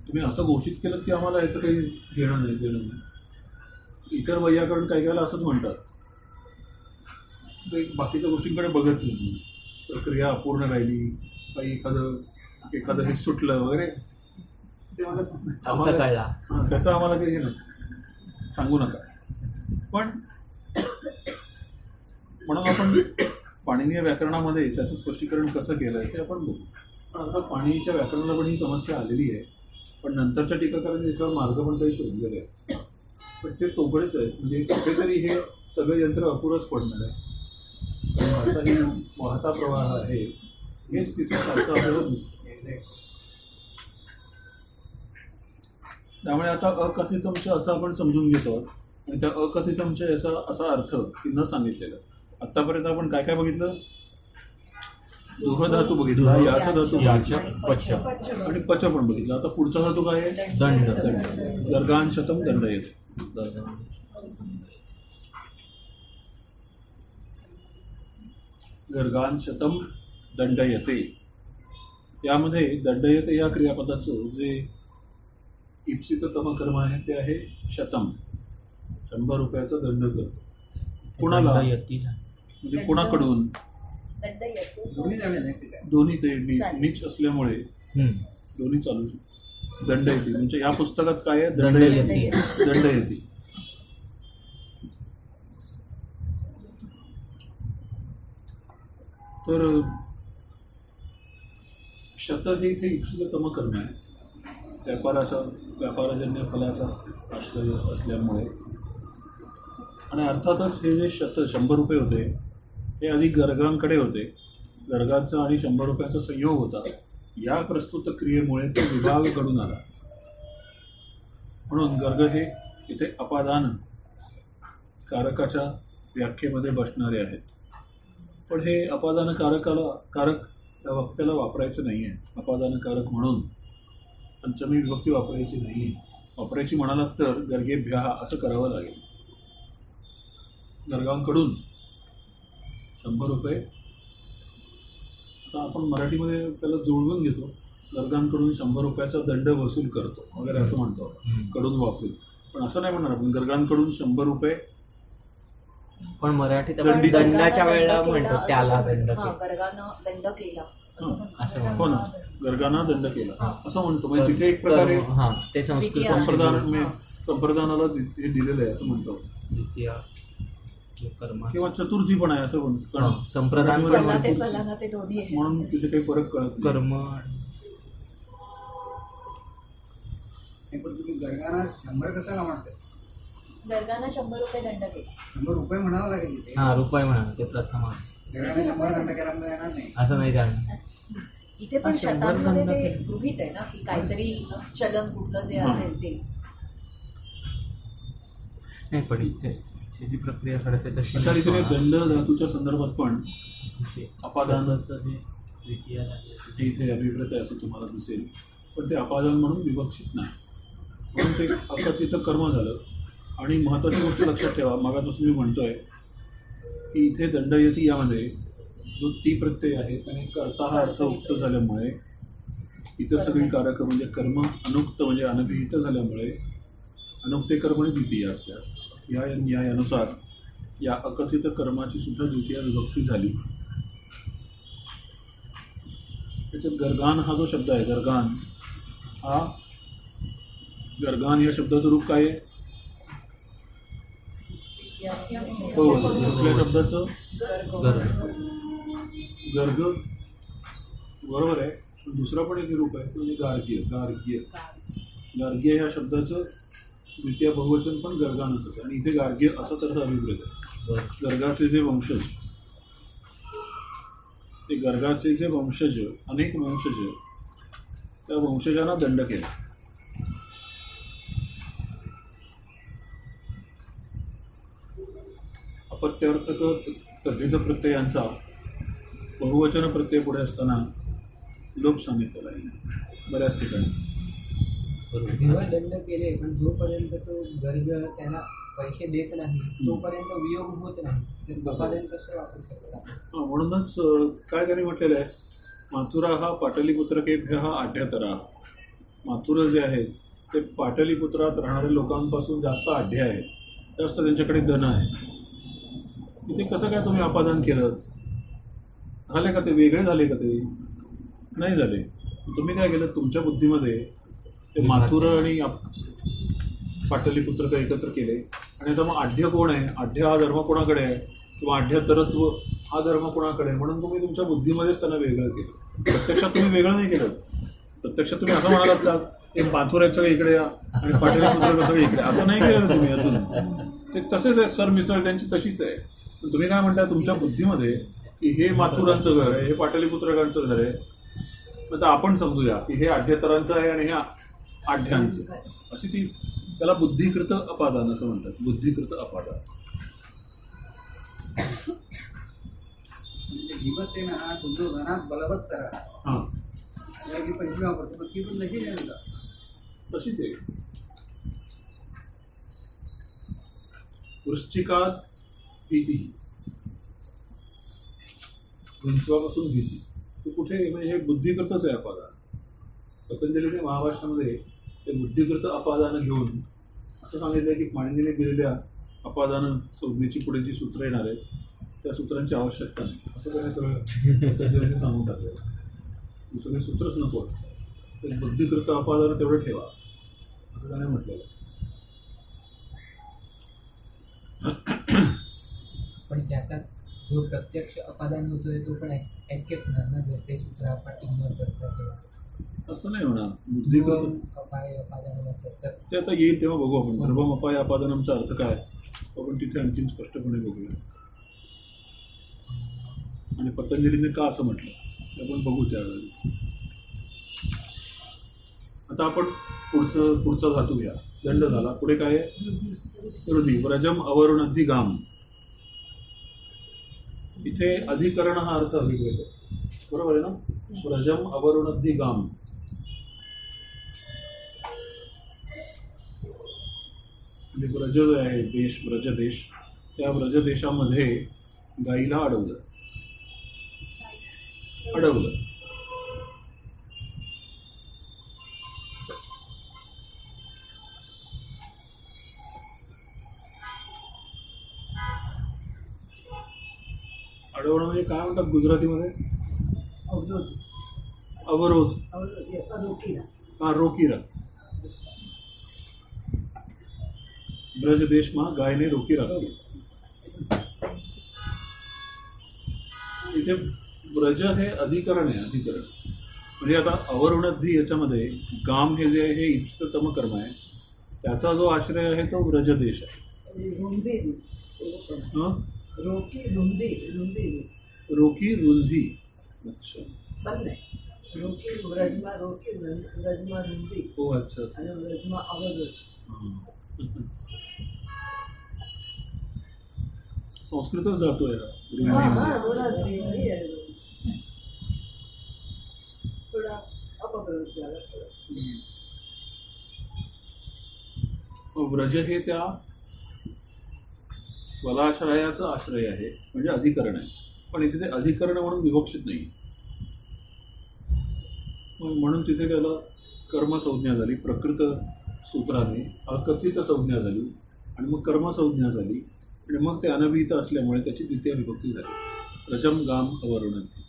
तुम्ही असं घोषित केलं की आम्हाला ह्याचं काही घेणं नाही देणं नाही. इतर वैयाकरण काही काहीला असंच म्हणतात. ते बाकीच्या गोष्टींकडे बघत नाही. तर क्रिया अपूर्ण राहिली काही एखादं एखादं हे सुटलं वगैरे ते मला कळला हां, त्याचं आम्हाला काही हे नाही. सांगू नका. पण म्हणून आपण पाणिनीय व्याकरणामध्ये त्याचं स्पष्टीकरण कसं केलं आहे ते आपण बघू. पण आता पाणीच्या व्याकरणाला पण ही समस्या आलेली आहे. पण नंतरच्या टीकाकारांनी याच्यावर मार्ग पण काही शोधलेले आहे पण ते तोकडेच आहेत. म्हणजे कुठेतरी हे सगळं यंत्र अपुरच पडणार आहे भाषा ही वाहता प्रवाह आहे हेच तिचं सारखं आपल्याला दिसतं. त्यामुळे आता अकथित अंश असं आपण समजून घेतो. आणि त्या अकथित अंश याचा असा अर्थ की न सांगितलेला. आतापर्यंत आपण काय काय बघितलं? दुह धातू बघितला याचा धातू याचं आणि पच पण बघितलं. आता पुढचा धातू काय आहे? दंड. दंड शतम दंड येतो. गर्गान शतम दंड येते. यामध्ये दंड येते या क्रियापदाचं जे इप्सित तम कर्म आहे ते आहे शतम. शंभर रुपयाचा दंड करतो. कुणाला. म्हणजे कुणाकडून? दोन्ही ते. मिक्स असल्यामुळे हम्म. दोन्ही चालू शकतो दंड येते म्हणजे या पुस्तकात काय आहे? दंड. येते दंड येते तर शत हे इथे इप्सिततम तमकर्म आहे. व्यापाराचा व्यापारजन्य फलाचा आश्रय असल्यामुळे. आणि अर्थातच हे जे शत शंभर रुपये होते हे आधी गर्गांकडे होते. गर्गाचा आणि शंभर रुपयाचा संयोग होता. या प्रस्तुत क्रियेमुळे तो विभाग घडून आला. म्हणून गर्ग हे इथे अपादान कारकाच्या व्याख्येमध्ये बसणारे आहेत. पण हे अपादान कारकाला कारक त्या वक्त्याला वापरायचं नाही आहे अपादान कारक म्हणून पंचमी विभक्ती वापरायची नाही आहे वापरायची म्हणालात तर गर्गेभ्या असं करावं लागेल. गर्गांकडून शंभर रुपये. आता आपण मराठीमध्ये त्याला जुळवून घेतो. गर्गांकडून शंभर रुपयाचा दंड वसूल करतो. वगैरे असं म्हणतो. कडून वापरून पण असं नाही म्हणणार आपण. गर्गांकडून शंभर रुपये पण मराठीत दंडी- आपण दंडाच्या दंड वेळेला म्हणतो असं त्याला. दंड केला. गर्गानं दंड केला असं हं, म्हणतो. असं हो ना गर्गांना दंड केला असं म्हणतो म्हणजे तिथे एक प्रकारे कर्म- हा ते संस्कृत द्वितीय. संप्रदान म्हणजे संप्रदानाला दि- हे दिलेलं आहे असं म्हणतो द्वितीय कर्म किंवा चतुर्थी पण आहे असं म्हणतो हा, कारण संप्रदान मराठीमध्ये सल्ला ते भरपूर- सल्लाना ते दोन्ही आहेत. म्हणून तिथे काही फरक कळत नाही. कर्म हे पण तुम्ही गर्गाना शंभर कशाला म्हणताय गर्गानं शंभर रुपये दंड केला शंभर रुपये म्हणावं लागेल तिथे हा रुपये म्हणा ते प्रथम आहे. शंभर दंड केला येणार नाही असं नाही जाणणार इथे पण शतांमध्ये दंड ते. गृहित आहे ना की काहीतरी चलन कुठलं जे. असेल ते नाही पण इथे इथे जी प्रक्रिया घडते तशी अशा रीतीने नाही. दंड धातूच्या संदर्भात पण अपादानाचं हे. हे इथे अभिप्रेत आहे असं तुम्हाला दिसेल पण ते अपादान म्हणून विवक्षित नाही म्हणून ते अकथित कर्म झालं आणि महत्त्वाची गोष्ट लक्षात ठेवा मागापासून मी म्हणतोय की इथे दंडयती यामध्ये जो ती प्रत्यय आहे त्याने कर्ता हा अर्थ उक्त झाल्यामुळे इतर सगळी कारक म्हणजे कर्म अनुक्त म्हणजे अनभिहित झाल्यामुळे अनुक्ते कर्म आणि द्वितीय असतात या न्यायानुसार या अकथित कर्माची सुद्धा द्वितीय विभक्ती झाली. त्याच्यात गर्गान हा जो शब्द आहे गर्गान हा गर्गान या शब्दाचं रूप काय आहे? कुठल्या शब्दाचं? गर्ग. गर्ग. बरोबर आहे. पण दुसरा पण एक रूप आहे तो म्हणजे गार्ग्य गार्ग्य. गार्ग्य या शब्दाचं द्वितीय बहुवचन पण गर्गानच आहे आणि इथे गार्ग्य असा तर अभिप्रेत आहे. गर्ग. गर्गाचे जे वंशज ते गर्गाचे जे वंशज अनेक वंशज त्या वंशजांना दंड केला. अपत्यार्थक तद्धित प्रत्ययांचा बहुवचन प्रत्यय पुढे असताना लोप सांगितलेला आहे. बऱ्याच ठिकाणी. जेव्हा दंड केले पण जोपर्यंत तो गर्ग त्याला पैसे देत नाही तोपर्यंत वियोग होत नाही. तर कसं वापरू शकत आपण? हा, म्हणूनच काय त्यांनी म्हटलेलं आहे? माथुरा हा पाटलीपुत्रकेभ्य हा आढ्यतरा माथुर जे आहेत ते पाटलीपुत्रात राहणाऱ्या लोकांपासून जास्त आढ्य आहेत. जास्त त्यांच्याकडे धन आहे. इथे कसं काय तुम्ही अपादान केलं? झाले का ते? वेगळे झाले का ते? नाही झाले. तुम्ही काय केलं? तुमच्या बुद्धीमध्ये ते माथुर आणि पाटलीपुत्र पाटलीपुत्रक एकत्र केले. आणि आता मग आढ्य कोण आहे? आढ्य हा धर्म कोणाकडे आहे? किंवा आढ्य तरत्व हा धर्म कोणाकडे आहे? म्हणून तुम्ही तुमच्या बुद्धीमध्येच त्यांना वेगळं केलं. प्रत्यक्षात तुम्ही वेगळं नाही केलं. प्रत्यक्षात तुम्ही असं म्हणालात का? ते माथुराच्या इकडे या आणि पाटलीपुत्र इकडे असं नाही केलं तुम्ही अजून. ते तसेच आहे सर मिसळ त्यांची तशीच आहे. तुम्ही काय म्हणताय तुमच्या बुद्धीमध्ये की हे माथुरांचं घर आहे हे पाटलीपुत्रकांचं घर आहे आता आपण समजूया की हे आढ्यतरांचं आहे आणि हे आढ्यांचं. अशी ती त्याला बुद्धिकृत अपादान असं म्हणतात बुद्धिकृत अपादान. म्हणजे भीमसेन हा दुर्योधनात बलवत करा याची पंचमी वापरतो पण ती पण नशी नाही का तशीच आहे. वृश्चिकात भीती विंचवापासून भीती ते कुठे? म्हणजे हे बुद्धिकृतच आहे अपादान पतंजलीने महाभाष्यामध्ये ते बुद्धिकृत अपादानं घेऊन असं सांगितलं की मांडणीने दिलेल्या अपादानं संज्ञेची पुढे जी सूत्र येणार आहेत. त्या सूत्रांची आवश्यकता नाही. असं त्याने सगळं पतंजलीने सांगून टाकलं दुसरे सूत्रच नको ते बुद्धिकृत अपादान तेवढं ठेवा. असं त्याने म्हटलेलं पण त्याचा जो प्रत्यक्ष अपादान होतोय तो पण एस्केप होणार ना जर ते सूत्र आपण इग्नोर करतो असं नाही होणार. बुद्धिकृत अपाय अपादान असेल तर ते आता येईल तेव्हा बघू आपण. धर्मम अपाय अपादनमचा अर्थ काय? आपण तिथे आणखीन स्पष्टपणे बघूया. आणि पतंजलीने का असं म्हटलं? ते आपण बघू त्यावेळेला आता आपण पुढचं पुढचा धातू घ्या दंड झाला. पुढे काय आहे? हृदी व्रजम अवरुणधी गाम. इथे अधिकरण हा अर्थ अभिप्रेत आहे. बरोबर आहे ना? व्रजम अवरुणधी गाम. म्हणजे ब्रज जो आहे देश ब्रजदेश त्या ब्रजदेशामध्ये गाईला अडवलं. अडवलं. एवढं म्हणजे काय म्हणतात गुजरातीमध्ये? अवरोध. अवरोध. हा रोकिरा ब्रज देश मा गायने रोकी राखली इथे ब्रज हे अधिकरण आहे अधिकरण. म्हणजे आता अवरुणद्धी याच्यामध्ये गाम हे जे हे इष्टतम कर्म आहे. त्याचा जो आश्रय आहे तो ब्रजदेश आहे. रोकी रुंदी रुंदी रोकी रुंधी अच्छा. रोकी व्रजमा रोकी व्रजमा रुंदी. हो अच्छा आणि व्रजमा अवरोध हां. संस्कृतच जातोय थोडा. थोडा झाला थोडा. व्रज हे त्या स्वलाश्रयाचं आश्रय आहे म्हणजे अधिकरण आहे. पण इथे ते अधिकरण म्हणून विवक्षित नाही. म्हणून तिथे त्याला कर्मसंज्ञा झाली प्रकृत सूत्राने अकथित संज्ञा झाली. आणि मग कर्मसंज्ञा झाली. आणि मग ते अनभिहित असल्यामुळे त्याची द्वितीय विभक्ती झाली. रजम गाम अवरुणती.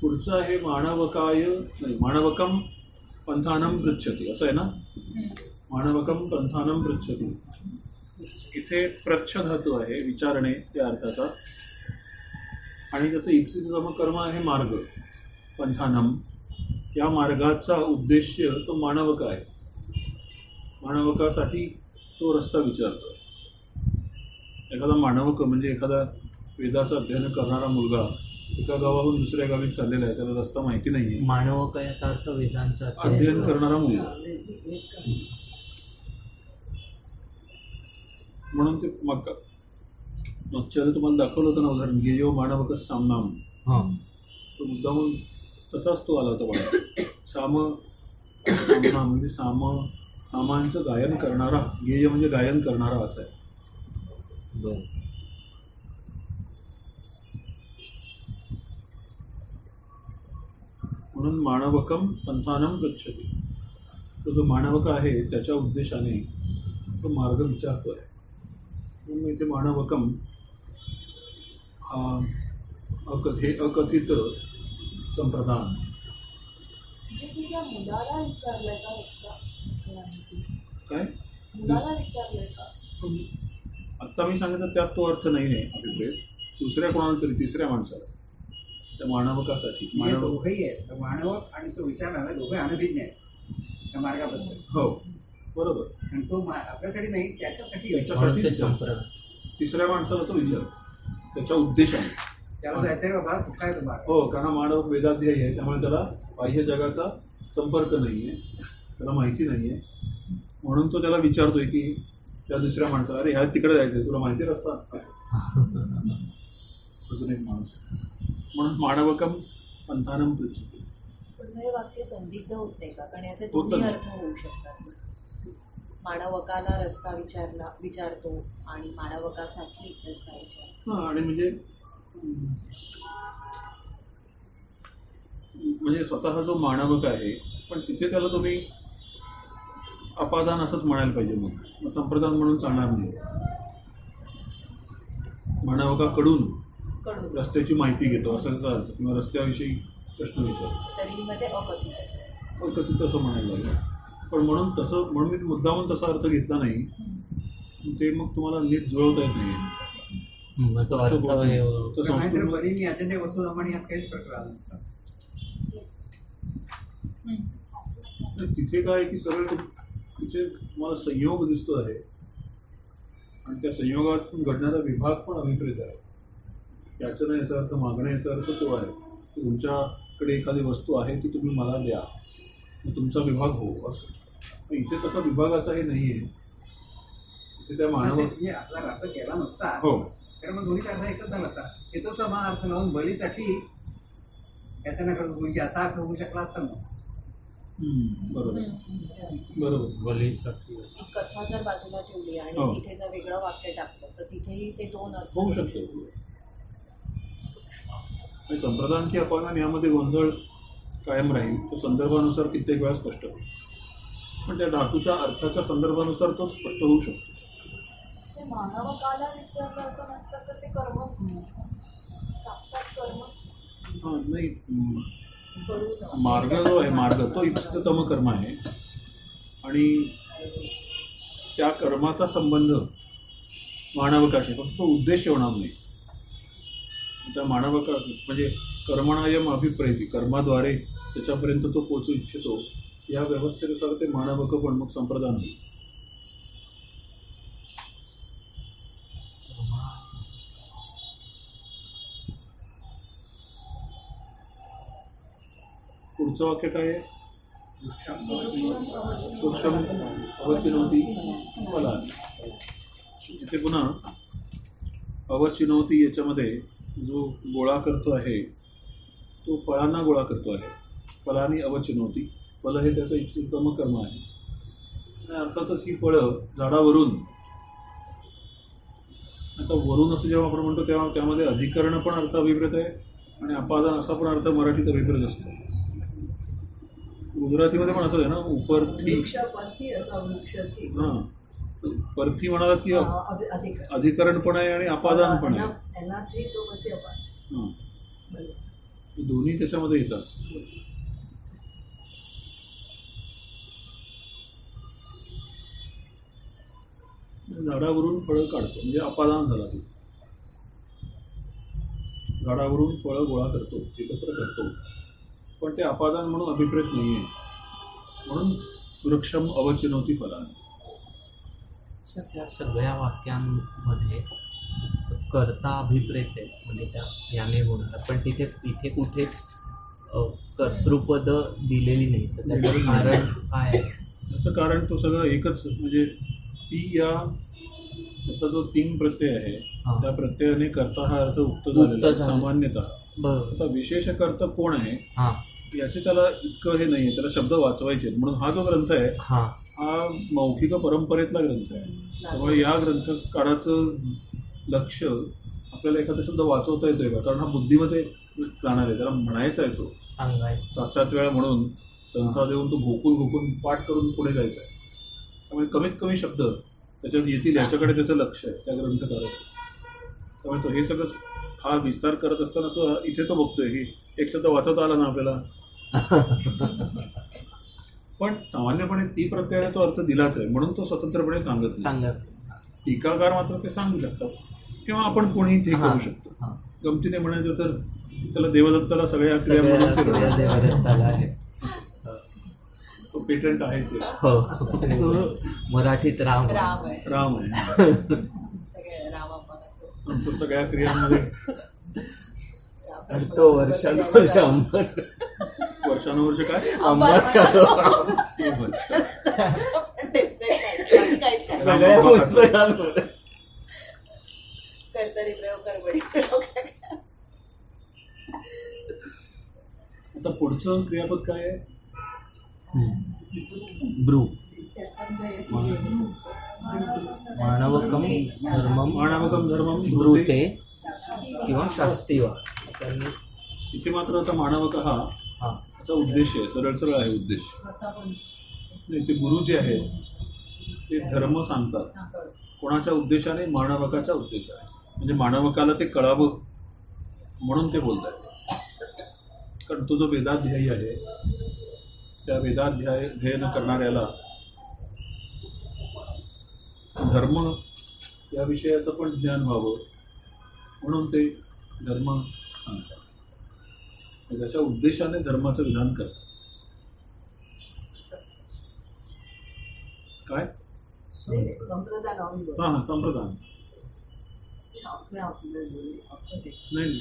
पुढचं आहे माणवकाय नाही माणवकम पंथानम पृच्छती. असं आहे ना? माणवकम पंथानम पृच्छती. इथे प्रच्छ धातू आहे विचारणे या अर्थाचा. आणि त्याचं इप्सितम कर्म आहे मार्ग पंथानम. या मार्गाचा उद्देश्य तो मानवक आहे. मानवकासाठी तो रस्ता विचारतो. एखादा मानवक म्हणजे एखादा वेदाचं अध्ययन करणारा मुलगा एका गावाहून दुसऱ्या गावी चाललेला आहे त्याला रस्ता माहिती नाही आहे मानवक याचा अर्थ वेदांचा अध्ययन करणारा मुलगा एक- एक- म्हणून ते मग मगच्या तुम्हाला दाखवलं होतं ना उदाहरण गेयो मानवक सामनाम. हां. तो मुद्दामून तसाच तो आला होता मला साम सामना म्हणजे साम सामांचं गायन करणारा गेय म्हणजे गायन करणारा असा आहे. बरं. म्हणून माणवकम पंथानम गच्छती. तो जो माणवक आहे त्याच्या उद्देशाने तो मार्ग विचारतोय. म्हणून माणवकम अकथ अकथित संप्रदान. आहे. काय? आत्ता मी सांगितलं त्यात तो अर्थ नाही आहे अभिप्रेत दुसऱ्या कोणाला तरी तिसऱ्या माणसाला. त्या माणवकासाठी हे मानव दोघंही आहेत. तर मानवक आणि तो विचारणारा दोघे अनभिज्ञ आहेत त्या मार्गाबद्दल. हो. बरोबर. आणि तो मा- आपल्यासाठी नाही त्याच्यासाठी आहे. विचार. संप्रदाय. तिसऱ्या माणसाला तो विचार. त्याच्या उद्देशाने त्याला जायचं आहे बाबा तो मार्ग हो कारण मानव वेदाध्यायी आहे त्यामुळे त्याला बाह्य जगाचा संपर्क नाही आहे त्याला माहिती नाही आहे म्हणून तो त्याला विचारतोय की त्या दुसऱ्या माणसाला अरे ह्या तिकडे जायचंय तुला माहिती रस्ता? असं. अजून एक माणूस. म्हणून मानवकम पंथानम पृच्छती पण मग हे वाक्य संदिग्ध होत नाही का? कारण याचे होतं दोन्ही ना. अर्थ होऊ शकतात. मानवकाला रस्ता विचारला विचारतो आणि मानवकासाठी रस्ता विचारतो. हां आणि म्हणजे म्हणजे स्वतः जो मानवक आहे पण तिथे त्याला तुम्ही अपादान असंच म्हणायला पाहिजे मग. संप्रदान म्हणून चालणार नाही. मानवकाकडून कडून. रस्त्याची माहिती घेतो असं अर्थ किंवा रस्त्याविषयी प्रश्न विचारतो. तरी मग ते कधी तसं म्हणायला लागेल. पण म्हणून तसं म्हणून मी मुद्दामून तसा अर्थ घेतला नाही. ते मग तुम्हाला नीट जुळवता येत नाही. तिथे काय की सरळ तिथे तुम्हाला संयोग दिसतो आहे. आणि त्या संयोगातून घडणारा विभाग पण अभिप्रेत आहे. याचं नाही याचा अर्थ मागणं याचा अर्थ तो आहे. की तुमच्याकडे एखादी वस्तू आहे ती तुम्ही मला द्या. तुमचा विभाग हो असं. पण इथे तसा विभागाचा हे नाही आहे इथे त्या मानव म्हणजे आपला अर्थ केला नसता. हो. कारण मग दोन्हीचा अर्थ एकच झाला असता. हेतूचा मा अर्थ लावून बळीसाठी याचा नका म्हणजे असा अर्थ होऊ शकला असता मग. बरोबर. बरोबर. ही कथा जर बाजूला ठेवली आणि हो. तिथे जर वेगळं वाक्य टाकलं तर तिथेही ते दोन अर्थ होऊ शकतो. आणि संप्रदान की अपमान यामध्ये गोंधळ कायम राहील तो संदर्भानुसार कित्येक वेळा स्पष्ट होईल. पण त्या धातूच्या अर्थाच्या संदर्भानुसार तो स्पष्ट होऊ शकतो. ते मानवकाला विचारलं असं म्हटलं तर ते कर्मच म्हणून साक्षात कर्मच हा, नाही मार्ग जो आहे मार्ग तो इष्टतम कर्म आहे. आणि त्या कर्माचा संबंध मानवकाशी फक्त तो उद्देश होणार नाही. त्या मानवका म्हणजे कर्मणायम अभिप्रेती कर्माद्वारे त्याच्यापर्यंत तो पोचू इच्छितो. या व्यवस्थेनुसार ते मानवक पण मग संप्रदान होईल. पुढचं वाक्य काय आहे? सूक्ष्म अवचिनवती फला इथे पुन्हा अवचिनोती याच्यामध्ये जो गोळा करतो आहे तो फळांना गोळा करतो आहे. फलानी अवचिनोती फल हे त्याचं इप्सित कर्म आहे. अर्थातच ही फळं झाडावरून आता वरून असं जेव्हा आपण म्हणतो तेव्हा त्यामध्ये अधिकरण पण अर्थ अभिप्रेत आहे आणि अपादान असा पण अर्थ मराठीत अभिप्रेत असतो. गुजरातीमध्ये पण असं आहे ना उपर्थी हां. परथी म्हणाला की अधिकरण. पण आहे आणि अपादान पण आहे. दोन्ही त्याच्यामध्ये येतात. झाडावरून फळं काढतो म्हणजे अपादान झाला ते. झाडावरून फळं गोळा करतो एकत्र करतो. पण ते अपादान म्हणून अभिप्रेत नाही आहे म्हणून वृक्षम अवचिनवती फला सर या सगळ्या वाक्यांमध्ये कर्ता अभिप्रेत आहे म्हणजे त्या याने होणार पण तिथे इथे कुठेच कर्तृपद दिलेली नाही. तर त्याचं कारण काय आहे? त्याचं कारण तो सगळं एकच म्हणजे ती या त्याचा जो तीन प्रत्यय आहे. त्या प्रत्ययाने कर्ता हा अर्थ उक्त झालेला. सामान्यतः. आता विशेष कर्ता कोण आहे हां. याचे त्याला इतकं हे नाही आहे त्याला शब्द वाचवायचे. म्हणून हा जो ग्रंथ आहे हा. मौखिक परंपरेतला ग्रंथ आहे. त्यामुळे या ग्रंथकाराचं लक्ष आपल्याला एखादा शब्द वाचवता येतोय का? कारण हा बुद्धीमध्ये जाणार आहे त्याला म्हणायचा आहे तो. सात सात वेळा म्हणून संथा देऊन तो भोकून भोकून पाठ करून पुढे जायचा आहे. त्यामुळे कमीत कमी शब्द त्याच्यात येतील याच्याकडे त्याचं लक्ष आहे त्या ग्रंथकाराचं त्यामुळे तो हे सगळं हा विस्तार करत असताना सुद्धा इथे तो बघतोय की एक शब्द वाचवता आला ना आपल्याला. पण सामान्यपणे ती प्रत्ययाने तो अर्थ दिलाच आहे म्हणून तो स्वतंत्रपणे सांगत टीकाकार मात्र ते सांगू शकतात किंवा आपण कोणी ते करू शकतो. गमतीने म्हणायचं तर त्याला देवदत्ताला सगळ्या क्रिया सगळ्या म्हणून क्रिया फिरवलं. देवदत्ताला आहे तो पेटंट आहेच आहे. हो. मराठीत राम राम आहे. राम आहे. सगळे रामापणात पण तो सगळ्या क्रियांमध्ये आणि तो वर्षानुवर्ष अंबाच वर्षानुवर्ष काय? अंबाच खातो. सगळ्या पुस्तकांमध्ये. कर्तरी प्रयोग करबडी प्रयोग सगळ्या. आता पुढचं क्रियापद काय आहे? ब्रू. मानवकम धर्मम मानवकम धर्मम ब्रूते. किंवा शास्त्री वा त्यांनी इथे मात्र आता मानवक हा हा. त्याचा उद्देश आहे. सरळ सरळ आहे उद्देश. नाही ते गुरु जे आहेत ते धर्म सांगतात. कोणाच्या उद्देशाने? मानवकाच्या उद्देशाने. म्हणजे मानवकाला ते कळावं म्हणून ते बोलतात. कारण तो जो वेदाध्यायी आहे त्या वेदाध्याय ध्ययन करणाऱ्याला धर्म या विषयाचं पण ज्ञान व्हावं म्हणून ते धर्म सांगतात. त्याच्या उद्देशाने धर्माचं विधान करतात. काय. हां हां संप्रदान. नाही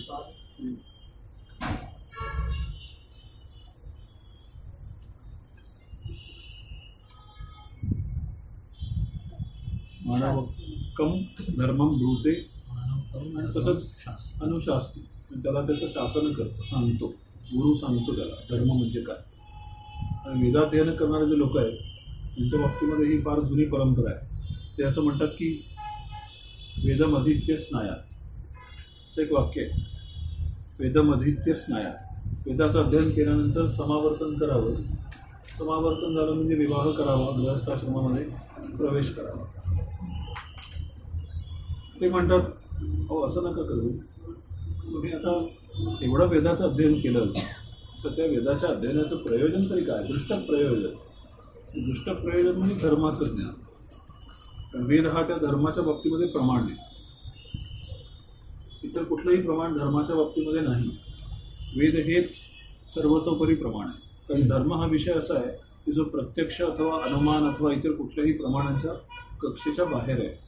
मानवकम धर्मम ब्रूते आणि तसंच अनुशास्ती. त्याला त्याचं शासन करतो सांगतो. गुरु सांगतो त्याला धर्म म्हणजे काय? आणि वेदाध्ययन करणारे जे लोक आहेत त्यांच्या बाबतीमध्ये ही फार जुनी परंपरा आहे. ते असं म्हणतात की वेदमधित्य स्नायात असं एक वाक्य आहे. वेदमधित्य स्नायात वेदाचं अध्ययन केल्यानंतर समावर्तन करावं. समावर्तन झालं म्हणजे विवाह करावा गृहस्थाश्रमामध्ये प्रवेश करावा. ते म्हणतात अहो असं नका करू. तुम्ही आता एवढं वेदाचं अध्ययन केलं तर त्या वेदाच्या अध्ययनाचं प्रयोजन तरी काय? दृष्ट प्रयोजन. दृष्ट प्रयोजन म्हणजे धर्माचं ज्ञान. कारण वेद हा त्या धर्माच्या बाबतीमध्ये प्रमाण आहे. इतर कुठलंही प्रमाण धर्माच्या बाबतीमध्ये नाही. वेद हेच सर्वतोपरी प्रमाण आहे. कारण धर्म हा विषय असा आहे की जो प्रत्यक्ष अथवा अनुमान अथवा इतर कुठल्याही प्रमाणांच्या कक्षेच्या बाहेर आहे.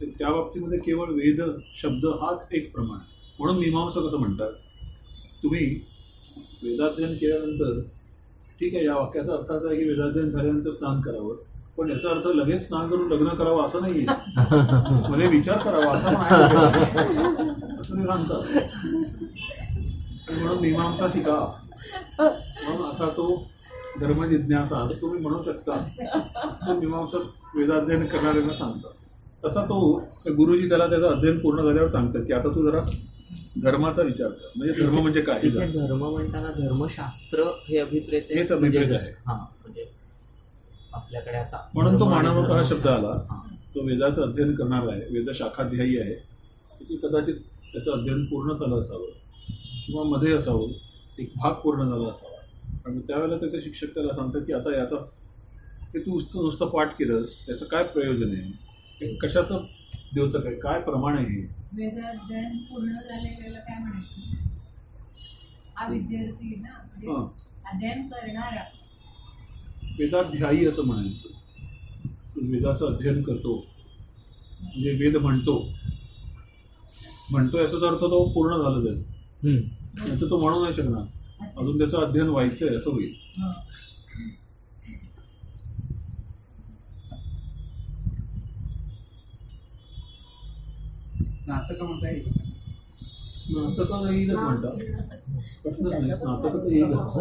त्या बाबतीमध्ये केवळ वेद शब्द हाच एक प्रमाण म्हणून मीमांसा कसं म्हणतात? तुम्ही वेदाध्ययन केल्यानंतर ठीक आहे या वाक्याचा अर्थ असा आहे की वेदाध्ययन झाल्यानंतर स्नान करावं पण याचा अर्थ लगेच स्नान करून लग्न करावं असं नाही म्हणजे विचार करावा असं पण असं ते सांगतात. म्हणून मीमांसा शिका. म्हणून असा तो धर्मजिज्ञासा असं तुम्ही म्हणू शकता. तो मीमांसा वेदाध्ययन करणाऱ्यांना सांगतात. तसा तो गुरुजी त्याला त्याचं अध्ययन पूर्ण झाल्यावर सांगतात की आता तू जरा धर्माचा विचार कर. म्हणजे धर्म म्हणजे काय? इथे धर्म म्हणताना धर्मशास्त्र हे अभिप्रेत हेच म्हणजे अभिप्रेत कसं? आहे. हा म्हणजे आपल्याकडे आता म्हणून तो मानवक हा शब्द. आला. तो वेदाचं अध्ययन करणार आहे. वेद शाखाध्यायी आहे. की कदाचित त्याचं अध्ययन पूर्ण झालं असावं. किंवा मध्ये असावं. एक भाग पूर्ण झाला असावा. आणि त्यावेळेला त्याचे शिक्षक त्याला सांगतात की आता याचा हे तू नुसतं नुसतं पाठ केलंस. त्याचं काय प्रयोजन आहे? ते कशाचं द्योतक आहे? काय प्रमाण आहे हे? वेदाध्ययन पूर्ण झालेल्याला काय म्हणायचं? हा विद्यार्थी ना म्हणजे हं. अध्ययन करणारा. वेदाध्यायी असं म्हणायचं. तो वेदाचं अध्ययन करतो. म्हणजे वेद म्हणतो. म्हणतो याचाच अर्थ तो पूर्ण झालं त्याचं. हम्म. नाही तर तो म्हणू नाही शकणार. अजून त्याचं अध्ययन व्हायचंय असं होईल. स्नातक म्हणता येईल स्नातक येईलच म्हणतात. प्रश्नच नाही. स्नातकच येईलच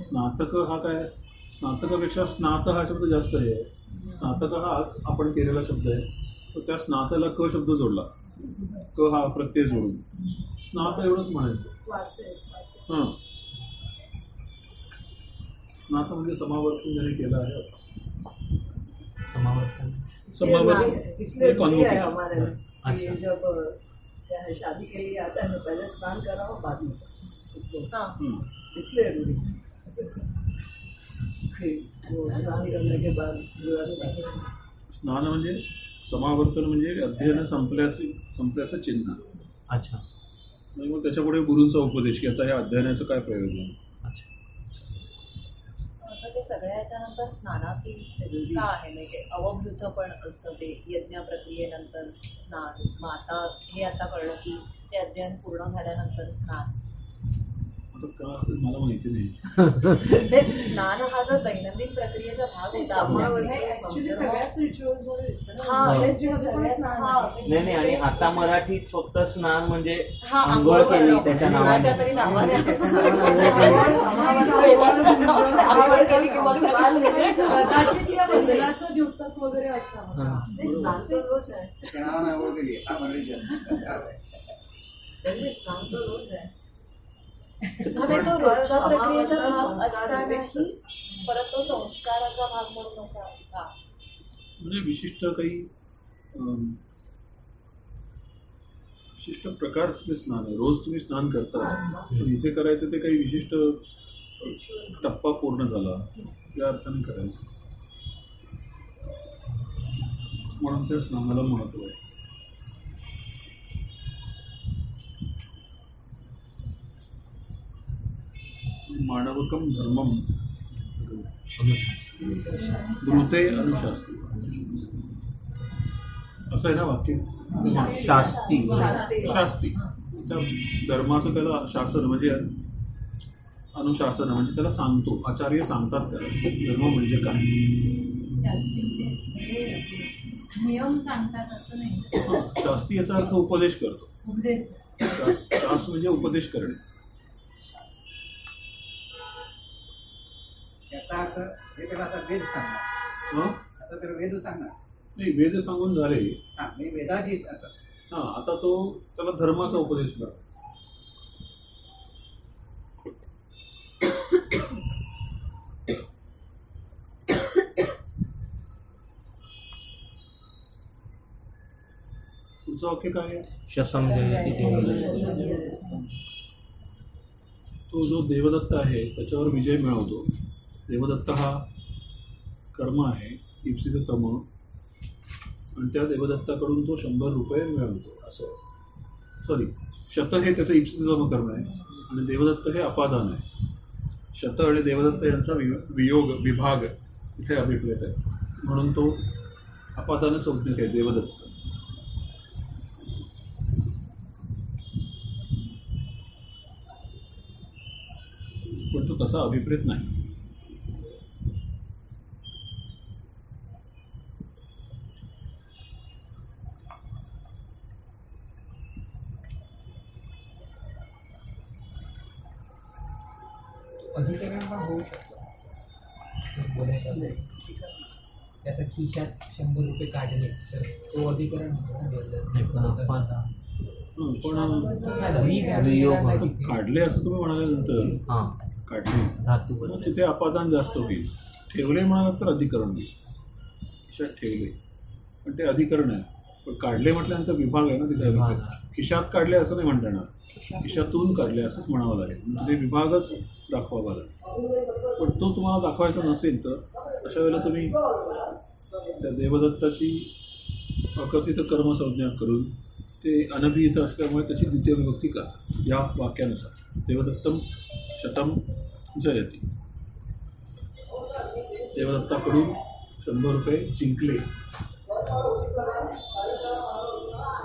स्नातक हा काय? स्नातकापेक्षा स्नात हा शब्द जास्त आहे. स्नातक हा आज आपण केलेला शब्द आहे. तर त्या स्नातला क शब्द जोडला. क हा प्रत्यय जोडून. स्नात एवढंच म्हणायचं. हां. स्नात म्हणजे समावर्तन ज्याने केलं आहे असं. समावर्तन. समावर्तन. इसलिए है. हमारे अच्छा। जब है शादी के लिए आता है तो पहले स्नान कराओ बाद में हां। हम्म. इसलिए रूढ़ी स्नान करने के बाद स्नान म्हणजे समावर्तन म्हणजे अध्ययन संपल्याचे संपल्याचं चिन्ह. अच्छा. मग त्याच्यापुढे गुरूंचा उपदेश की आता या अध्ययनाचं काय प्रयोजन? अच्छा. असं ते सगळ्या याच्यानंतर स्नानाची का आहे. म्हणजे अवभृत पण असतं ते यज्ञ प्रक्रियेनंतर स्नान माता हे आता कळलं की ते अध्ययन पूर्ण झाल्यानंतर स्नान. आता का असेल मला माहिती नाही. स्नान हा जर दैनंदिन प्रक्रियेचा भाग होता. हा. आहे. नाही नाही आणि आता मराठीत फक्त स्नान म्हणजे हा आंघोळ केली. त्याच्या नावाने. तरी आंघोळ केली. द्योतक वगैरे स्नान तर रोज आहे. तो रोजच्या प्रक्रियेचा भाग असतानाही परत तो संस्काराचा भाग म्हणून असा म्हणजे विशिष्ट काही विशिष्ट प्रकारचं ते स्नान आहे रोज तुम्ही स्नान करता पण इथे करायचं ते काही विशिष्ट टप्पा पूर्ण झाला या अर्थाने करायचं. म्हणून त्या स्नानाला महत्त्व आहे. मानवकम धर्मम ब्रूते अनुशास्त्री असं आहे ना वाक्य? शास्ती. शास्ती. त्या धर्माचं त्याला शासन म्हणजे अनुशासन म्हणजे त्याला सांगतो. आचार्य सांगतात त्याला. धर्म म्हणजे काय? नियम सांगतात असं नाही. शास्त्री याचा अर्थ उपदेश करतो. शास म्हणजे उपदेश करणे. याचा अर्थ हे त्याला आता वेद सांगणार. हं? आता तर वेद सांगणार. नाही वेद सांगून झाले हा. मी वेदाची आता. हा आता तो त्याला धर्माचा उपदेश करतो पुढचं वाक्य काय शतम जयती तो जो देवदत्त आहे त्याच्यावर विजय मिळवतो. देवदत्त हा कर्म आहे इप्सित तम. आणि त्या देवदत्ताकडून तो शंभर रुपये मिळवतो असं. सॉरी शत हे त्याचं इप्सित तम कर्म आहे आणि देवदत्त हे अपादान आहे. शत आणि देवदत्त यांचा वि वियोग विभाग इथे अभिप्रेत आहे. म्हणून तो अपादान संज्ञक आहे देवदत्त. पण तो तसा अभिप्रेत नाही अधिकरण पण होऊ शकतो बोलायचं असेल त्याचा खिशात शंभर रुपये काढले तर तो अधिकरण. हं. काढले. असं तुम्ही म्हणाल्यानंतर हा. काढले. धातू तिथे अपादान जास्त होईल. ठेवले म्हणालात तर अधिकरण होईल. खिशात ठेवले. पण ते अधिकरण आहे. पण काढले म्हटल्यानंतर विभाग आहे ना तिथे. खिशात काढले असं नाही म्हणता येणार. खिशातून काढले असंच म्हणावं लागेल. म्हणजे ते विभागच दाखवावा लागेल. पण तो तुम्हाला दाखवायचा नसेल तर अशा वेळेला तुम्ही त्या देवदत्ताची अकथित कर्मसंज्ञा करून ते अनभिहित असल्यामुळे त्याची द्वितीय विभक्ती करतात. या वाक्यानुसार. देवदत्तम शतम जयती. देवदत्ताकडून शंभर रुपये जिंकले.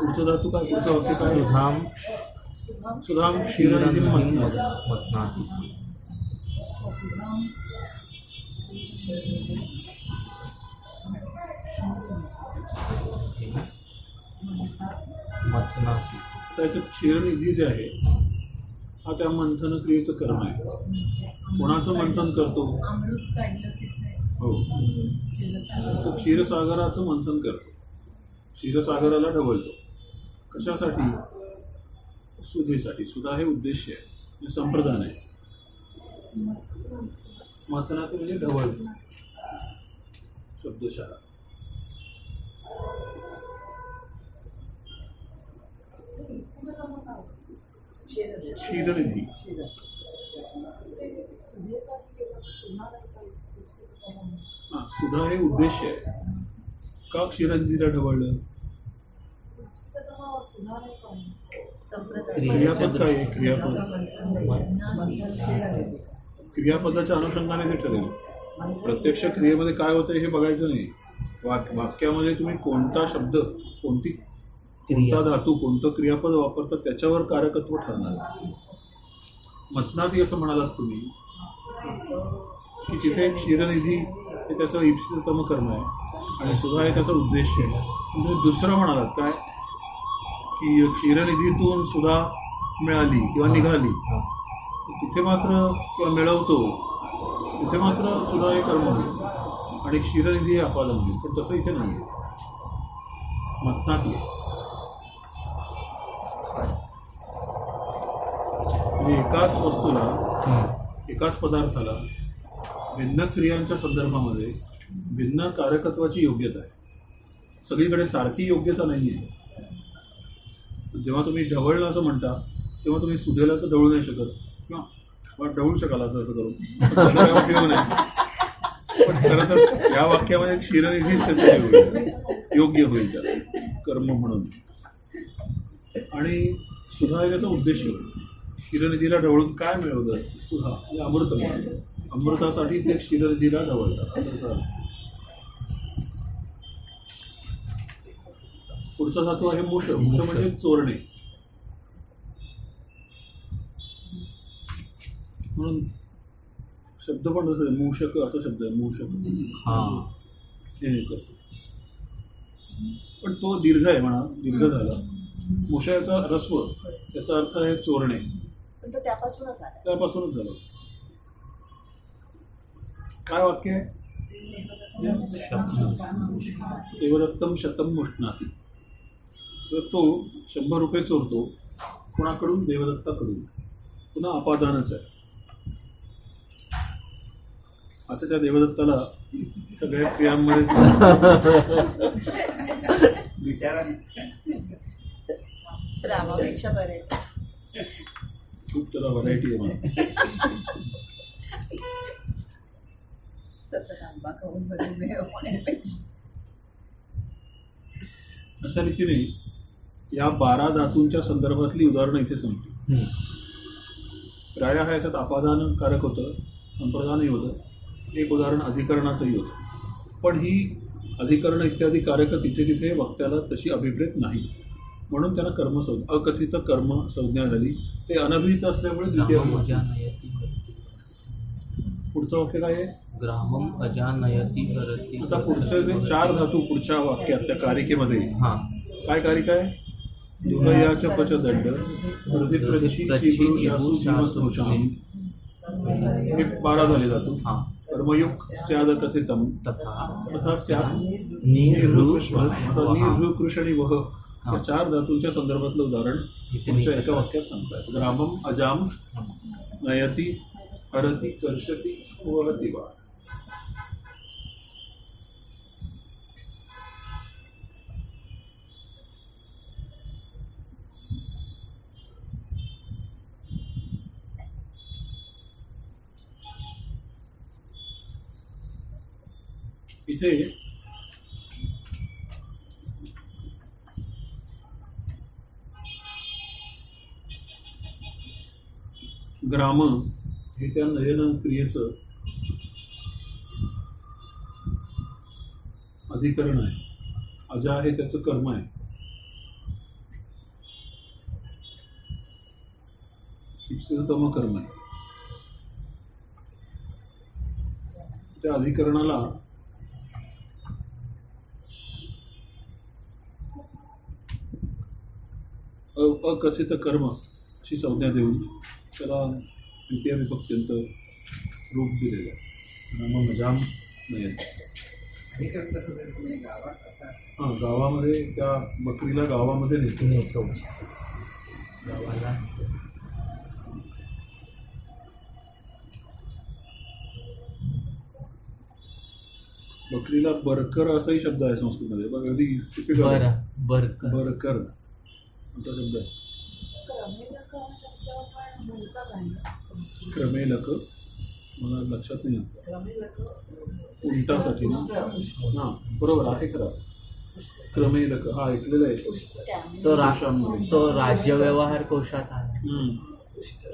पुढचं धातू काय? पुढचं वाक्य काय? सुधाम सुधाम क्षीरनिधी म्हणतात मतनाथ मथनाची. त्याच्यात क्षीरनिधी जे आहे हा त्या मंथन क्रियेचं कर्म आहे. कोणाचं मंथन करतो? हो. तो क्षीरसागराचं मंथन करतो. क्षीरसागराला ढवळतो. कशासाठी? सुधेसाठी. सुधा हे उद्देश आहे. संप्रदान आहे. मथनात म्हणजे ढवळतो. शब्दशाळा ते इप्सिचं कर्म काय होतं? क्षीरदेव. क्षीरनिधी क्षीर. ते सुधेसाठी केलं तर सुधा नाही का इप्सिचं कर्म म्हणून? हा सुधा हे उद्देश आहे का क्षीरनिधीला ढवळलं क्रियापद काय आहे क्रियापद. क्रियापदाच्या अनुषंगाने ते ठरेल प्रत्यक्ष क्रियेमध्ये काय होतं हे बघायचं नाही वाक वाक्यामध्ये तुम्ही कोणता शब्द कोणती कोणता धातू कोणतं क्रियापद वापरता त्याच्यावर कारकत्व ठरणार मतनादी असं म्हणालात तुम्ही की तिथे क्षीरनिधी हे त्याचं इप्सितम करणं आहे. आणि सुधा हे त्याचा उद्देश आहे. म्हणजे दुसरं म्हणालात काय? की क्षीरनिधीतून सुधा मिळाली किंवा निघाली. तिथे मात्र किंवा मिळवतो तिथे मात्र सुद्धा हे कर्म होईल आणि क्षीरनिधी हे अपादन होईल पण तसं इथे नाही. मथनात आहे म्हणजे एकाच वस्तूला एकाच पदार्थाला भिन्न क्रियांच्या संदर्भामध्ये भिन्न कारकत्वाची योग्यता आहे. सगळीकडे सारखी योग्यता नाही आहे जेव्हा तुम्ही ढवळलं असं म्हणता तेव्हा तुम्ही सुधेला तर ढवळू नाही शकत. किंवा ढवळू शकाल असं असं करून. पण खरं तर या वाक्यामध्ये क्षीरनिधीच त्याचं योग्य होईल त्याला कर्म म्हणून. आणि सुधा त्याचा उद्देश होईल. क्षीरनिधीला ढवळून काय मिळवलं? सुधा म्हणजे अमृत मिळालं. अमृतासाठी ते क्षीरनिधीला ढवळतात. असं. पुढचा धातू आहे मूष. मूष म्हणजे चोरणे. म्हणून शब्द पण तसं मूषक असा शब्द आहे. मूषक हा. हे करतो पण तो दीर्घ आहे म्हणा. दीर्घ झाला. मूषाचा रस्व याचा अर्थ आहे चोरणे. पण तो त्यापासूनच आला त्यापासूनच झालं. काय वाक्य आहे? देवदत्तम शतम मुष्णाती तर तो शंभर रुपये चोरतो. कोणाकडून? देवदत्ताकडून. पुन्हा अपादानच आहे. असं त्या देवदत्ताला सगळ्या क्रियांमध्ये विचारा. रामापेक्षा बरे खूप त्याला व्हरायटी आहे सतत आंबा खाऊन अशा रीतीने या बारा धातूंच्या संदर्भातली उदाहरणं इथे संपली. प्राय हा याच्यात अपादानकारक होतं संप्रदानही होतं. एक उदाहरण अधिकरणाचंही होतं. पण ही अधिकरण इत्यादी कारक तिथे तिथे वक्त्याला तशी अभिप्रेत नाही म्हणून त्यांना कर्म संज्ञा अकथित कर्म संज्ञा झाली. ते अनभिहित असल्यामुळे करती. पुढचं वाक्य काय आहे? ग्रामम अजानयती करती आता पुढचे जे चार धातू पुढच्या वाक्यात त्या कारिकेमध्ये. हा. काय कारिका आहे? दुर्गयाच्या पच दंड हृदयप्रची चिबरू शासू भीमसृशाम. हे बारा झाले धातू. हा कर्मयुग स्याद कथितम तथा तथा स्याद निर्हृकृषणी वह. या चार धातूंच्या संदर्भातलं उदाहरण मी- एका वाक्यात सांगताय. ग्रामम अजाम नयती हरती कर्षती वहती वा. इथे ग्राम हे त्या नयन क्रियेचं अधिकरण आहे. अजा हे त्याचं कर्म आहे. इप्सिततम कर्म आहे. त्या अधिकरणाला अकथित कर्म अशी संज्ञा देऊन त्याला द्वितीय विभक्त्यंत रूप दिलेलं आहे. नाम मजाम तुम्ही गावात असा हां गावामध्ये त्या बकरीला गावामध्ये नेतो. नेतो. गावाला बकरीला बरकर असाही शब्द आहे संस्कृतमध्ये. बघ अगदी आहे. बरकर. बरकर. असा शब्द आहे. क्रमेलक आहे मला लक्षात नाही आलं. उंटासाठी ना? हां बरोबर आहे खरं. क्रमेलक हा ऐकलेला आहे. तो रा. तो राज्यव्यवहार कोशात आहे.